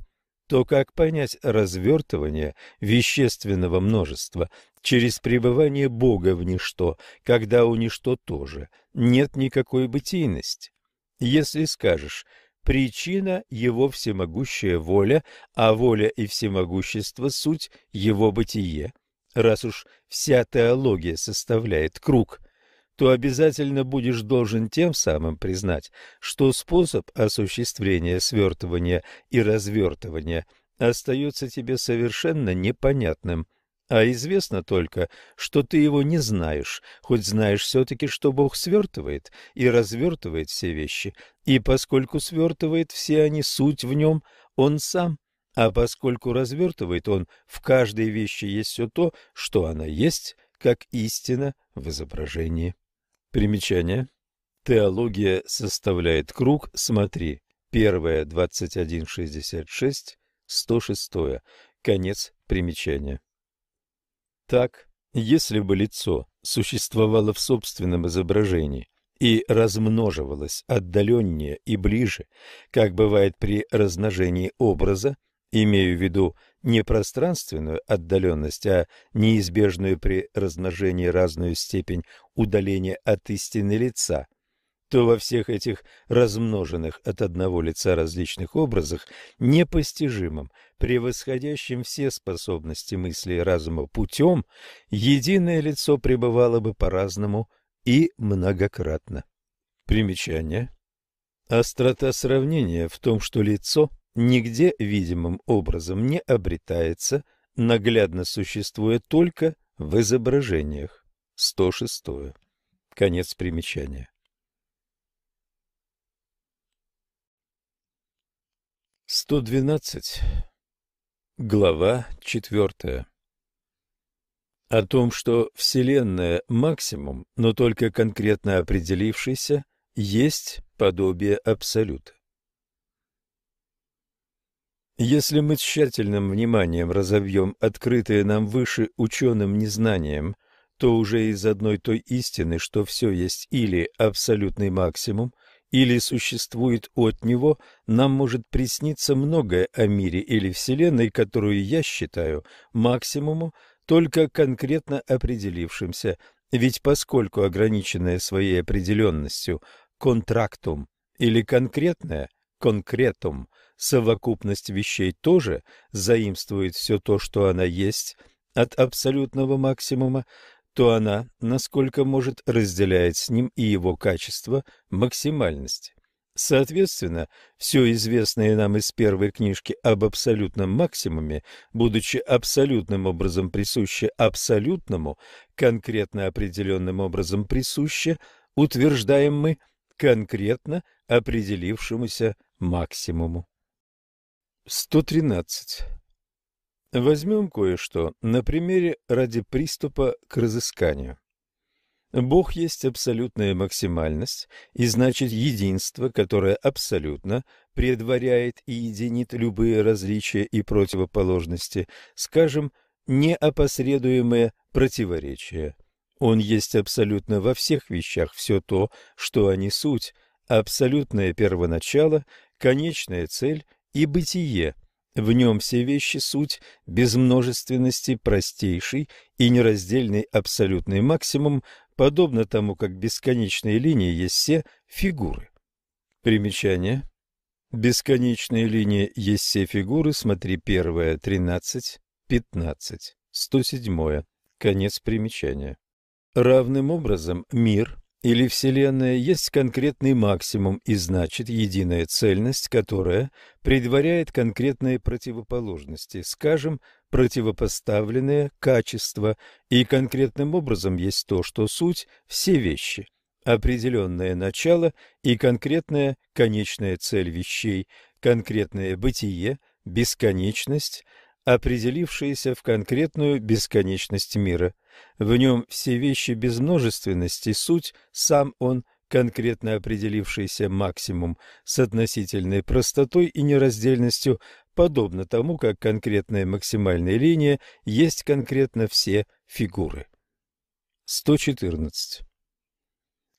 то как понять развертывание вещественного множества через пребывание Бога в ничто, когда у ничто тоже нет никакой бытийности? Если скажешь «причина – его всемогущая воля, а воля и всемогущество – суть его бытие», раз уж вся теология составляет круг – то обязательно будешь должен тем самым признать, что способ осуществления свертывания и развертывания остается тебе совершенно непонятным, а известно только, что ты его не знаешь, хоть знаешь все-таки, что Бог свертывает и развертывает все вещи, и поскольку свертывает все они суть в нем, Он сам, а поскольку развертывает Он, в каждой вещи есть все то, что она есть, как истина в изображении. Примечание. Теология составляет круг, смотри, первое, 21.66, 106, конец примечания. Так, если бы лицо существовало в собственном изображении и размноживалось отдаленнее и ближе, как бывает при размножении образа, имею в виду не пространственную отдаленность, а неизбежную при размножении разную степень удаления от истины лица, то во всех этих размноженных от одного лица различных образах непостижимым, превосходящим все способности мысли и разума путем, единое лицо пребывало бы по-разному и многократно. Примечание. Острота сравнения в том, что лицо – нигде видимым образом не обретается, наглядно существуя только в изображениях. 106. Конец примечания. Сто двенадцать. Глава четвертая. О том, что Вселенная – максимум, но только конкретно определившийся, есть подобие абсолюта. Если мы тщательным вниманием разовьем открытое нам выше ученым незнанием, то уже из одной той истины, что все есть или абсолютный максимум, или существует от него, нам может присниться многое о мире или Вселенной, которую я считаю максимуму, только конкретно определившимся, ведь поскольку ограниченное своей определенностью контрактум или конкретное конкретум совокупность вещей тоже заимствует все то, что она есть, от абсолютного максимума, то она, насколько может, разделяет с ним и его качество максимальности. Соответственно, все известное нам из первой книжки об абсолютном максимуме, будучи абсолютным образом присуще абсолютному, конкретно определенным образом присуще, утверждаем мы, конкретно определившемуся максимуму. 113. Возьмем кое-что на примере ради приступа к разысканию. Бог есть абсолютная максимальность, и значит единство, которое абсолютно предваряет и единит любые различия и противоположности, скажем, неопосредуемые противоречия. Он есть абсолютно во всех вещах все то, что они суть, абсолютное первоначало, конечная цель и бытие. В нем все вещи суть без множественности простейший и нераздельный абсолютный максимум, подобно тому, как бесконечные линии есть все фигуры. Примечание. Бесконечные линии есть все фигуры, смотри первое, 13, 15, 107. Конец примечания. Равным образом мир или Вселенная есть конкретный максимум и значит единая цельность, которая предваряет конкретные противоположности, скажем, противопоставленные качества, и конкретным образом есть то, что суть – все вещи, определенное начало и конкретная конечная цель вещей, конкретное бытие, бесконечность, определившиеся в конкретную бесконечность мира. В нем все вещи без множественности, суть, сам он, конкретно определившийся максимум с относительной простотой и нераздельностью, подобно тому, как конкретная максимальная линия есть конкретно все фигуры. 114.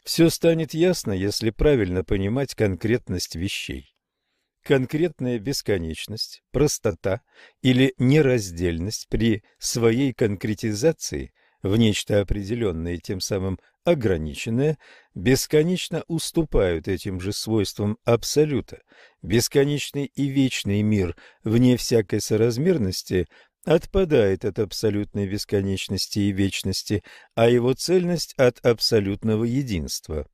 Все станет ясно, если правильно понимать конкретность вещей. Конкретная бесконечность, простота или нераздельность при своей конкретизации в нечто определенное и тем самым ограниченное, бесконечно уступают этим же свойствам абсолюта. Бесконечный и вечный мир вне всякой соразмерности отпадает от абсолютной бесконечности и вечности, а его цельность от абсолютного единства.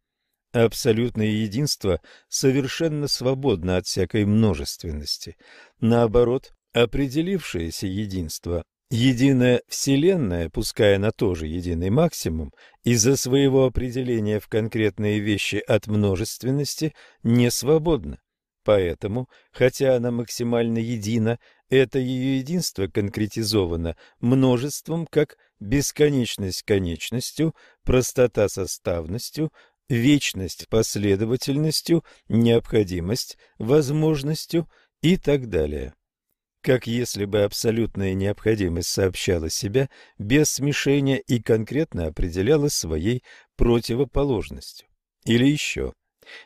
Абсолютное единство совершенно свободно от всякой множественности. Наоборот, определившееся единство, единая Вселенная, пускай на тоже единый максимум, из-за своего определения в конкретные вещи от множественности не свободно. Поэтому, хотя она максимально едина, это ее единство конкретизовано множеством как бесконечность конечностью, простота составностью, вечность последовательностью, необходимость возможностью и так далее. Как если бы абсолютная необходимость сообщала себя без смешения и конкретно определяла своей противоположностью. Или еще,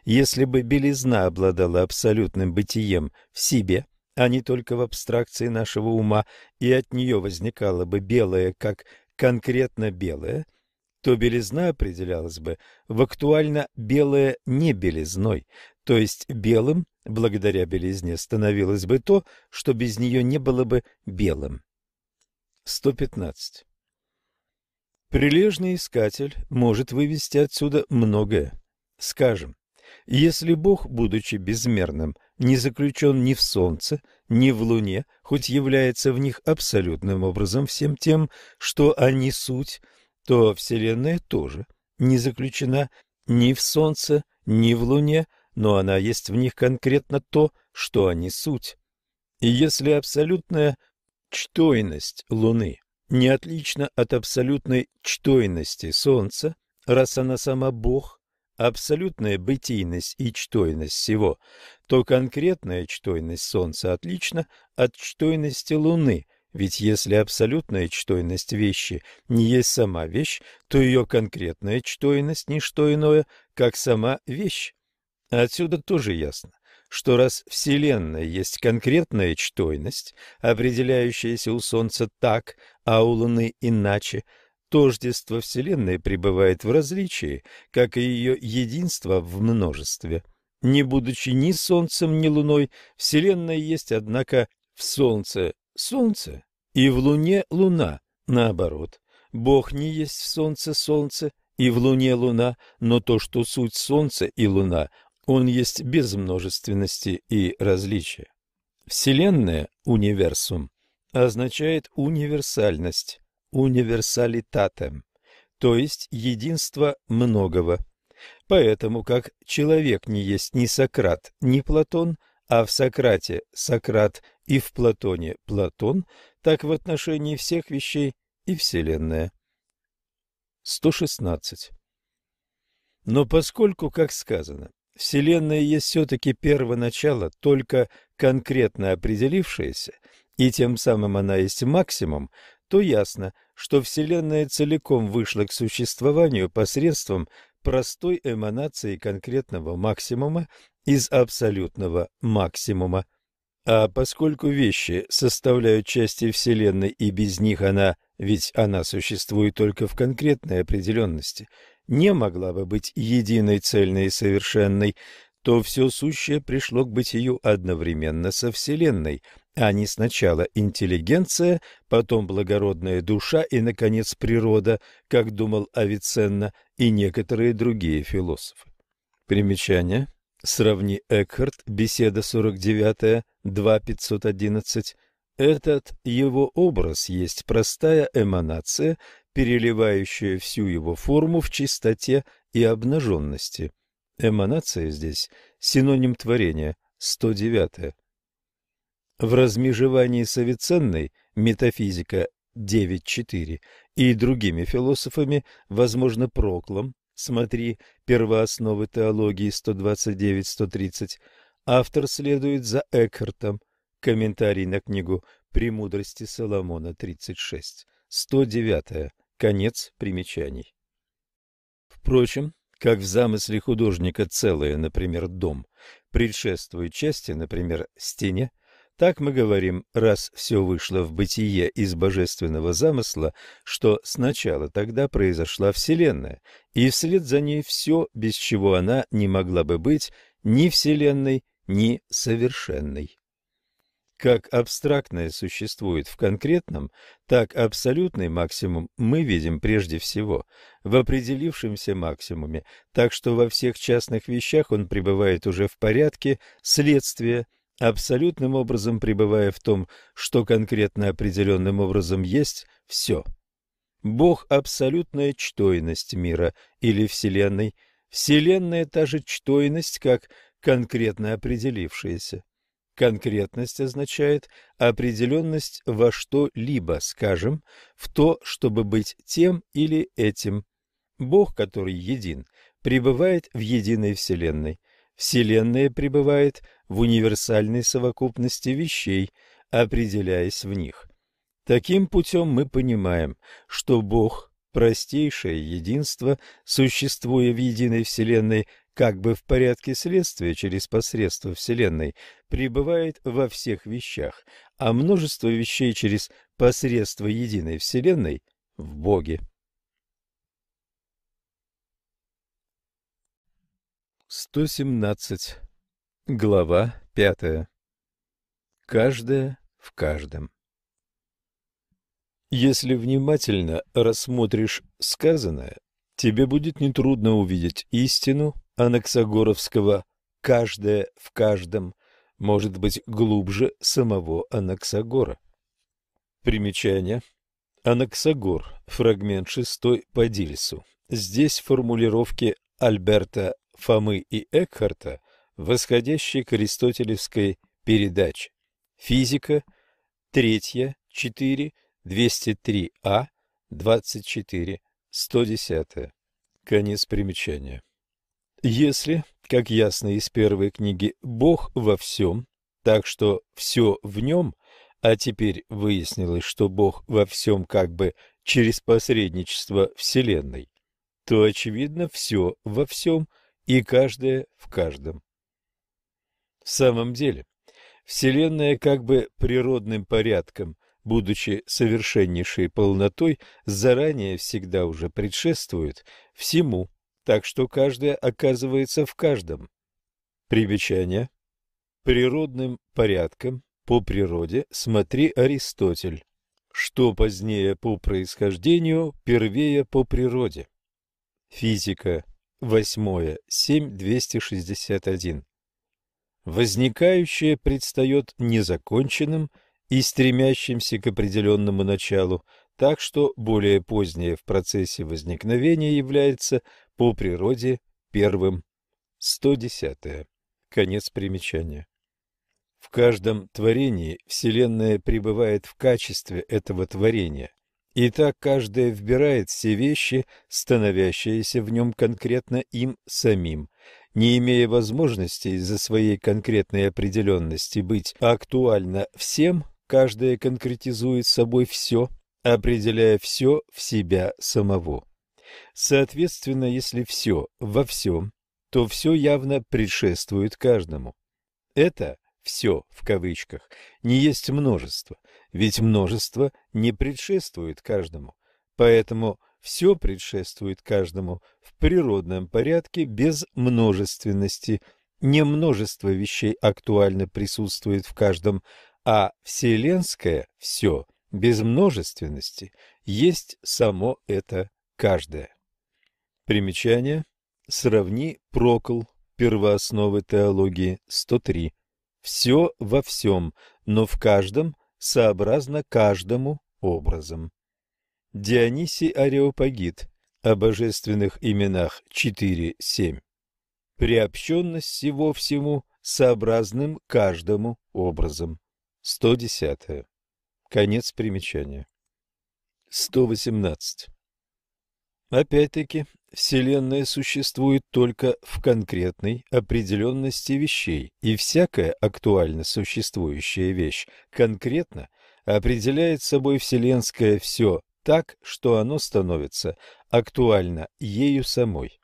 если бы белизна обладала абсолютным бытием в себе, а не только в абстракции нашего ума, и от нее возникало бы белое как конкретно белое – то белизна определялась бы в актуально белое не белизной, то есть белым, благодаря белизне, становилось бы то, что без нее не было бы белым. 115. Прилежный искатель может вывести отсюда многое. Скажем, если Бог, будучи безмерным, не заключен ни в Солнце, ни в Луне, хоть является в них абсолютным образом всем тем, что они суть, то Вселенная тоже не заключена ни в Солнце, ни в Луне, но она есть в них конкретно то, что они суть. И если абсолютная чтойность Луны не отлична от абсолютной чтойности Солнца, раз она сама Бог, абсолютная бытийность и чтойность всего, то конкретная чтойность Солнца отлична от чтойности Луны – ведь если абсолютная чтойность вещи не есть сама вещь, то ее конкретная чтойность – не что иное, как сама вещь. Отсюда тоже ясно, что раз Вселенная есть конкретная чтойность, определяющаяся у Солнца так, а у Луны иначе, тождество Вселенной пребывает в различии, как и ее единство в множестве. Не будучи ни Солнцем, ни Луной, Вселенная есть, однако, в Солнце солнце, и в луне луна, наоборот. Бог не есть в солнце солнце, и в луне луна, но то, что суть солнца и луна, он есть без множественности и различия. Вселенная, универсум, означает универсальность, универсалитатем, то есть единство многого. Поэтому как человек не есть ни Сократ, ни Платон, а в Сократе Сократ и в Платоне Платон, так в отношении всех вещей и Вселенная. 116. Но поскольку, как сказано, Вселенная есть все-таки первоначало, только конкретно определившееся, и тем самым она есть максимум, то ясно, что Вселенная целиком вышла к существованию посредством простой эманации конкретного максимума из абсолютного максимума. А поскольку вещи составляют части Вселенной, и без них она, ведь она существует только в конкретной определенности, не могла бы быть единой, цельной и совершенной, то все сущее пришло к бытию одновременно со Вселенной – а не сначала интеллигенция, потом благородная душа и, наконец, природа, как думал Авиценна и некоторые другие философы. Примечание. Сравни Экхарт, беседа 49, 2.511. Этот его образ есть простая эманация, переливающая всю его форму в чистоте и обнаженности. Эманация здесь синоним творения, 109. В размежевании с Авиценной «Метафизика 9.4» и другими философами, возможно, Проклом, смотри «Первоосновы теологии 129-130», автор следует за Экхартом, комментарий на книгу «Премудрости Соломона 36», 109, конец примечаний. Впрочем, как в замысле художника целое, например, дом, предшествует части, например, стене, так мы говорим, раз все вышло в бытие из божественного замысла, что сначала тогда произошла Вселенная, и вслед за ней все, без чего она не могла бы быть ни Вселенной, ни совершенной. Как абстрактное существует в конкретном, так абсолютный максимум мы видим прежде всего в определившемся максимуме, так что во всех частных вещах он пребывает уже в порядке следствия, абсолютным образом пребывая в том, что конкретно определенным образом есть все. Бог – абсолютная чтойность мира или Вселенной. Вселенная – та же чтойность, как конкретно определившаяся. Конкретность означает определенность во что-либо, скажем, в то, чтобы быть тем или этим. Бог, который един, пребывает в единой Вселенной – Вселенная пребывает в универсальной совокупности вещей, определяясь в них. Таким путем мы понимаем, что Бог, простейшее единство, существуя в единой Вселенной, как бы в порядке следствия через посредство Вселенной, пребывает во всех вещах, а множество вещей через посредство единой Вселенной в Боге. 117. Глава 5. Каждое в каждом. Если внимательно рассмотришь сказанное, тебе будет нетрудно увидеть истину анаксагоровского «каждое в каждом» может быть глубже самого Анаксагора. Примечание. Анаксагор, фрагмент 6 по Дильсу. Здесь формулировки Альберта Фомы и Экхарта восходящей к аристотелевской передаче. Физика, 3, 4, 203а, 24, 110. Конец примечания. Если, как ясно из первой книги, Бог во всем, так что все в нем, а теперь выяснилось, что Бог во всем как бы через посредничество Вселенной, то, очевидно, все во всем – и каждое в каждом. В самом деле, Вселенная как бы природным порядком, будучи совершеннейшей полнотой, заранее всегда уже предшествует всему, так что каждое оказывается в каждом. Примечание. Природным порядком по природе смотри Аристотель. Что позднее по происхождению, первее по природе. Физика Восьмое. Семь двести шестьдесят один. Возникающее предстает незаконченным и стремящимся к определенному началу, так что более позднее в процессе возникновения является по природе первым. 110. Конец примечания. В каждом творении Вселенная пребывает в качестве этого творения, и так каждое вбирает все вещи, становящиеся в нем конкретно им самим, не имея возможности из-за своей конкретной определенности быть актуально всем, каждое конкретизует собой все, определяя все в себя самого. Соответственно, если все во всем, то все явно предшествует каждому. Это «все» в кавычках не есть множество, ведь множество не предшествует каждому, поэтому все предшествует каждому в природном порядке без множественности. Не множество вещей актуально присутствует в каждом, а вселенское «все» без множественности есть само это каждое. Примечание. Сравни Прокл, первоосновы теологии, 103. Все во всем, но в каждом сообразно каждому образом. Дионисий Ареопагит о божественных именах 4.7. Приобщенность всего всему сообразным каждому образом. 110. Конец примечания. 118. Опять-таки, Вселенная существует только в конкретной определенности вещей, и всякая актуально существующая вещь конкретно определяет собой вселенское все так, что оно становится актуально ею самой.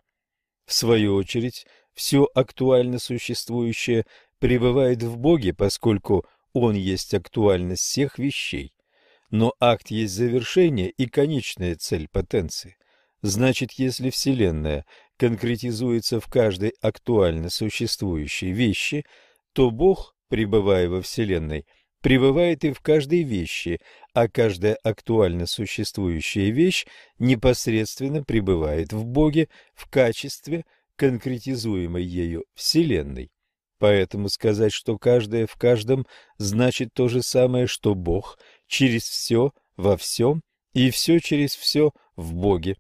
В свою очередь, все актуально существующее пребывает в Боге, поскольку Он есть актуальность всех вещей. Но акт есть завершение и конечная цель потенции. Значит, если Вселенная конкретизуется в каждой актуально существующей вещи, то Бог, пребывая во Вселенной, пребывает и в каждой вещи, а каждая актуально существующая вещь непосредственно пребывает в Боге в качестве конкретизуемой ею Вселенной. Поэтому сказать, что каждое в каждом, значит то же самое, что Бог через все во всем и все через все в Боге.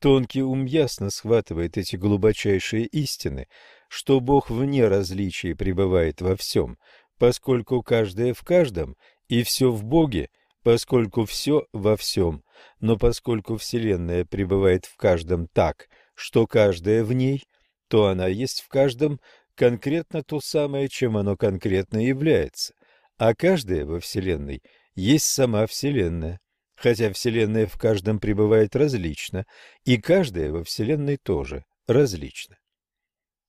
Тонкий ум ясно схватывает эти глубочайшие истины, что Бог вне различий пребывает во всем, поскольку каждое в каждом и все в Боге, поскольку все во всем, но поскольку Вселенная пребывает в каждом так, что каждое в ней, то она есть в каждом конкретно то самое, чем оно конкретно является, а каждое во Вселенной есть сама Вселенная, хотя Вселенная в каждом пребывает различно, и каждое во Вселенной тоже различно.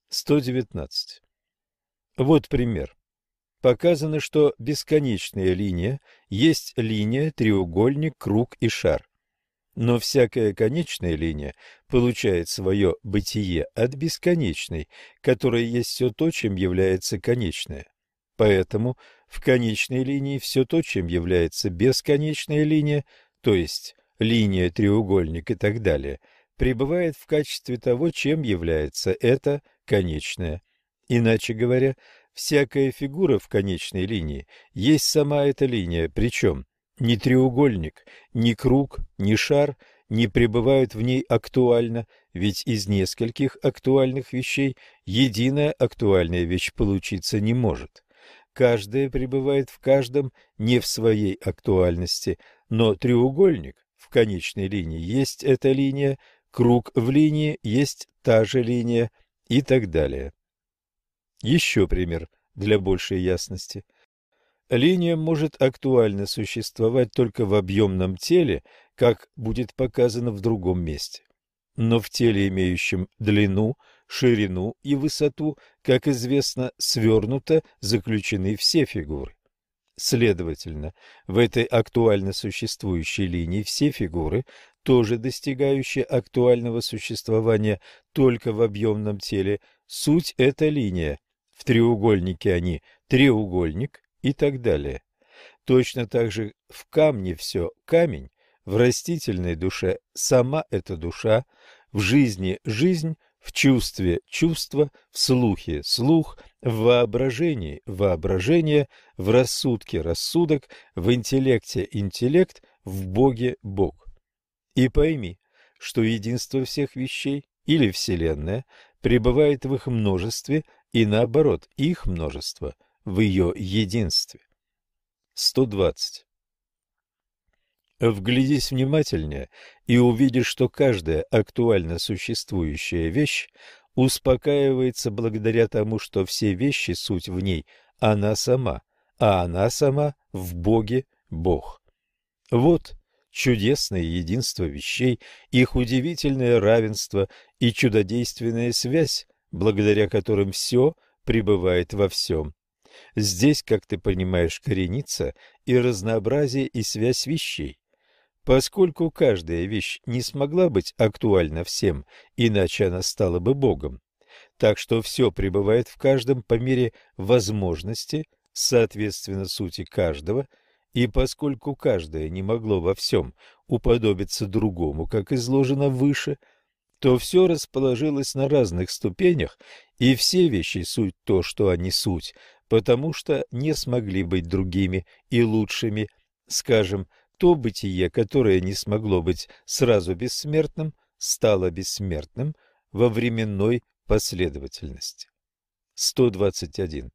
119. Вот пример показано, что бесконечная линия есть линия, треугольник, круг и шар. Но всякая конечная линия получает свое бытие от бесконечной, которая есть все то, чем является конечное. Поэтому в конечной линии все то, чем является бесконечная линия, то есть линия, треугольник и так далее, пребывает в качестве того, чем является это конечное. Иначе говоря, Всякая фигура в конечной линии есть сама эта линия, причем ни треугольник, ни круг, ни шар не пребывают в ней актуально, ведь из нескольких актуальных вещей единая актуальная вещь получиться не может. Каждая пребывает в каждом не в своей актуальности, но треугольник в конечной линии есть эта линия, круг в линии есть та же линия и так далее. Еще пример для большей ясности. Линия может актуально существовать только в объемном теле, как будет показано в другом месте. Но в теле, имеющем длину, ширину и высоту, как известно, свернуто заключены все фигуры. Следовательно, в этой актуально существующей линии все фигуры, тоже достигающие актуального существования только в объемном теле, суть – это линия, в треугольнике они треугольник и так далее. Точно так же в камне все камень, в растительной душе сама эта душа, в жизни жизнь, в чувстве чувство, в слухе слух, в воображении воображение, в рассудке рассудок, в интеллекте интеллект, в Боге Бог. И пойми, что единство всех вещей или Вселенная пребывает в их множестве и наоборот, их множество в ее единстве. 120. Вглядись внимательнее и увидишь, что каждая актуально существующая вещь успокаивается благодаря тому, что все вещи суть в ней она сама, а она сама в Боге Бог. Вот чудесное единство вещей, их удивительное равенство и чудодейственная связь, благодаря которым все пребывает во всем. Здесь, как ты понимаешь, коренится и разнообразие, и связь вещей. Поскольку каждая вещь не смогла быть актуальна всем, иначе она стала бы Богом. Так что все пребывает в каждом по мере возможности, соответственно сути каждого, и поскольку каждое не могло во всем уподобиться другому, как изложено выше, то все расположилось на разных ступенях, и все вещи суть то, что они суть, потому что не смогли быть другими и лучшими, скажем, то бытие, которое не смогло быть сразу бессмертным, стало бессмертным во временной последовательности. 121.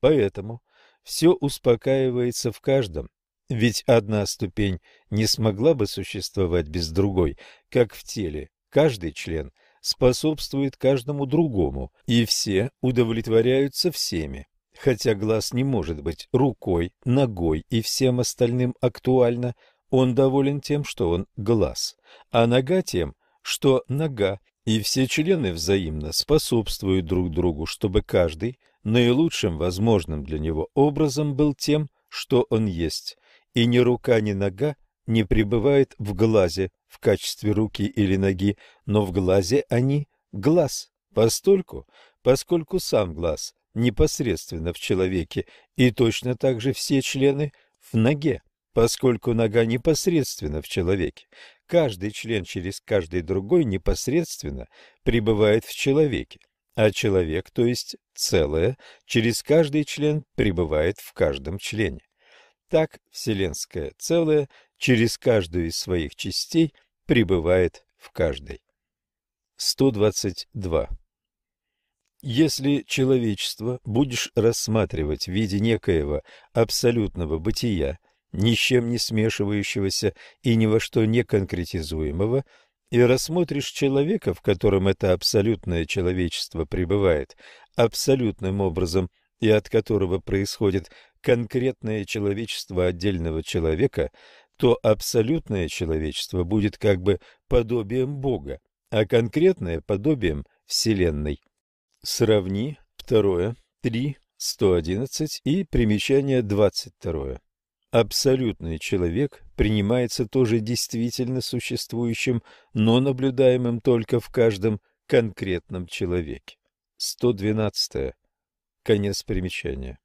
Поэтому все успокаивается в каждом, ведь одна ступень не смогла бы существовать без другой, как в теле. Каждый член способствует каждому другому, и все удовлетворяются всеми. Хотя глаз не может быть рукой, ногой и всем остальным актуально, он доволен тем, что он глаз, а нога тем, что нога, и все члены взаимно способствуют друг другу, чтобы каждый наилучшим возможным для него образом был тем, что он есть, и ни рука, ни нога не пребывает в глазе в качестве руки или ноги, но в глазе они – глаз, постольку, поскольку сам глаз непосредственно в человеке, и точно так же все члены в ноге, поскольку нога непосредственно в человеке. Каждый член через каждый другой непосредственно пребывает в человеке, а человек, то есть целое, через каждый член пребывает в каждом члене. Так вселенское целое через каждую из своих частей пребывает в каждой. 122. Если человечество будешь рассматривать в виде некоего абсолютного бытия, ни с чем не смешивающегося и ни во что не конкретизуемого, и рассмотришь человека, в котором это абсолютное человечество пребывает, абсолютным образом и от которого происходит конкретное человечество отдельного человека, то абсолютное человечество будет как бы подобием Бога, а конкретное подобием Вселенной. Сравни второе, три, сто одиннадцать и примечание двадцать второе. Абсолютный человек принимается тоже действительно существующим, но наблюдаемым только в каждом конкретном человеке. 112. Конец примечания.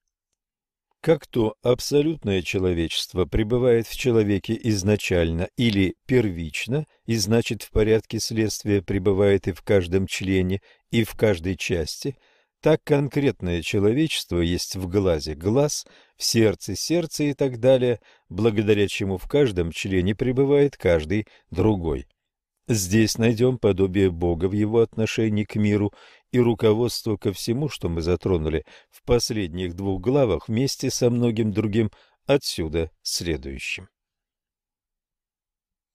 Как то абсолютное человечество пребывает в человеке изначально или первично, и значит в порядке следствия пребывает и в каждом члене, и в каждой части, так конкретное человечество есть в глазе глаз, в сердце сердце и так далее, благодаря чему в каждом члене пребывает каждый другой. Здесь найдем подобие Бога в его отношении к миру и руководство ко всему, что мы затронули в последних двух главах вместе со многим другим отсюда следующим.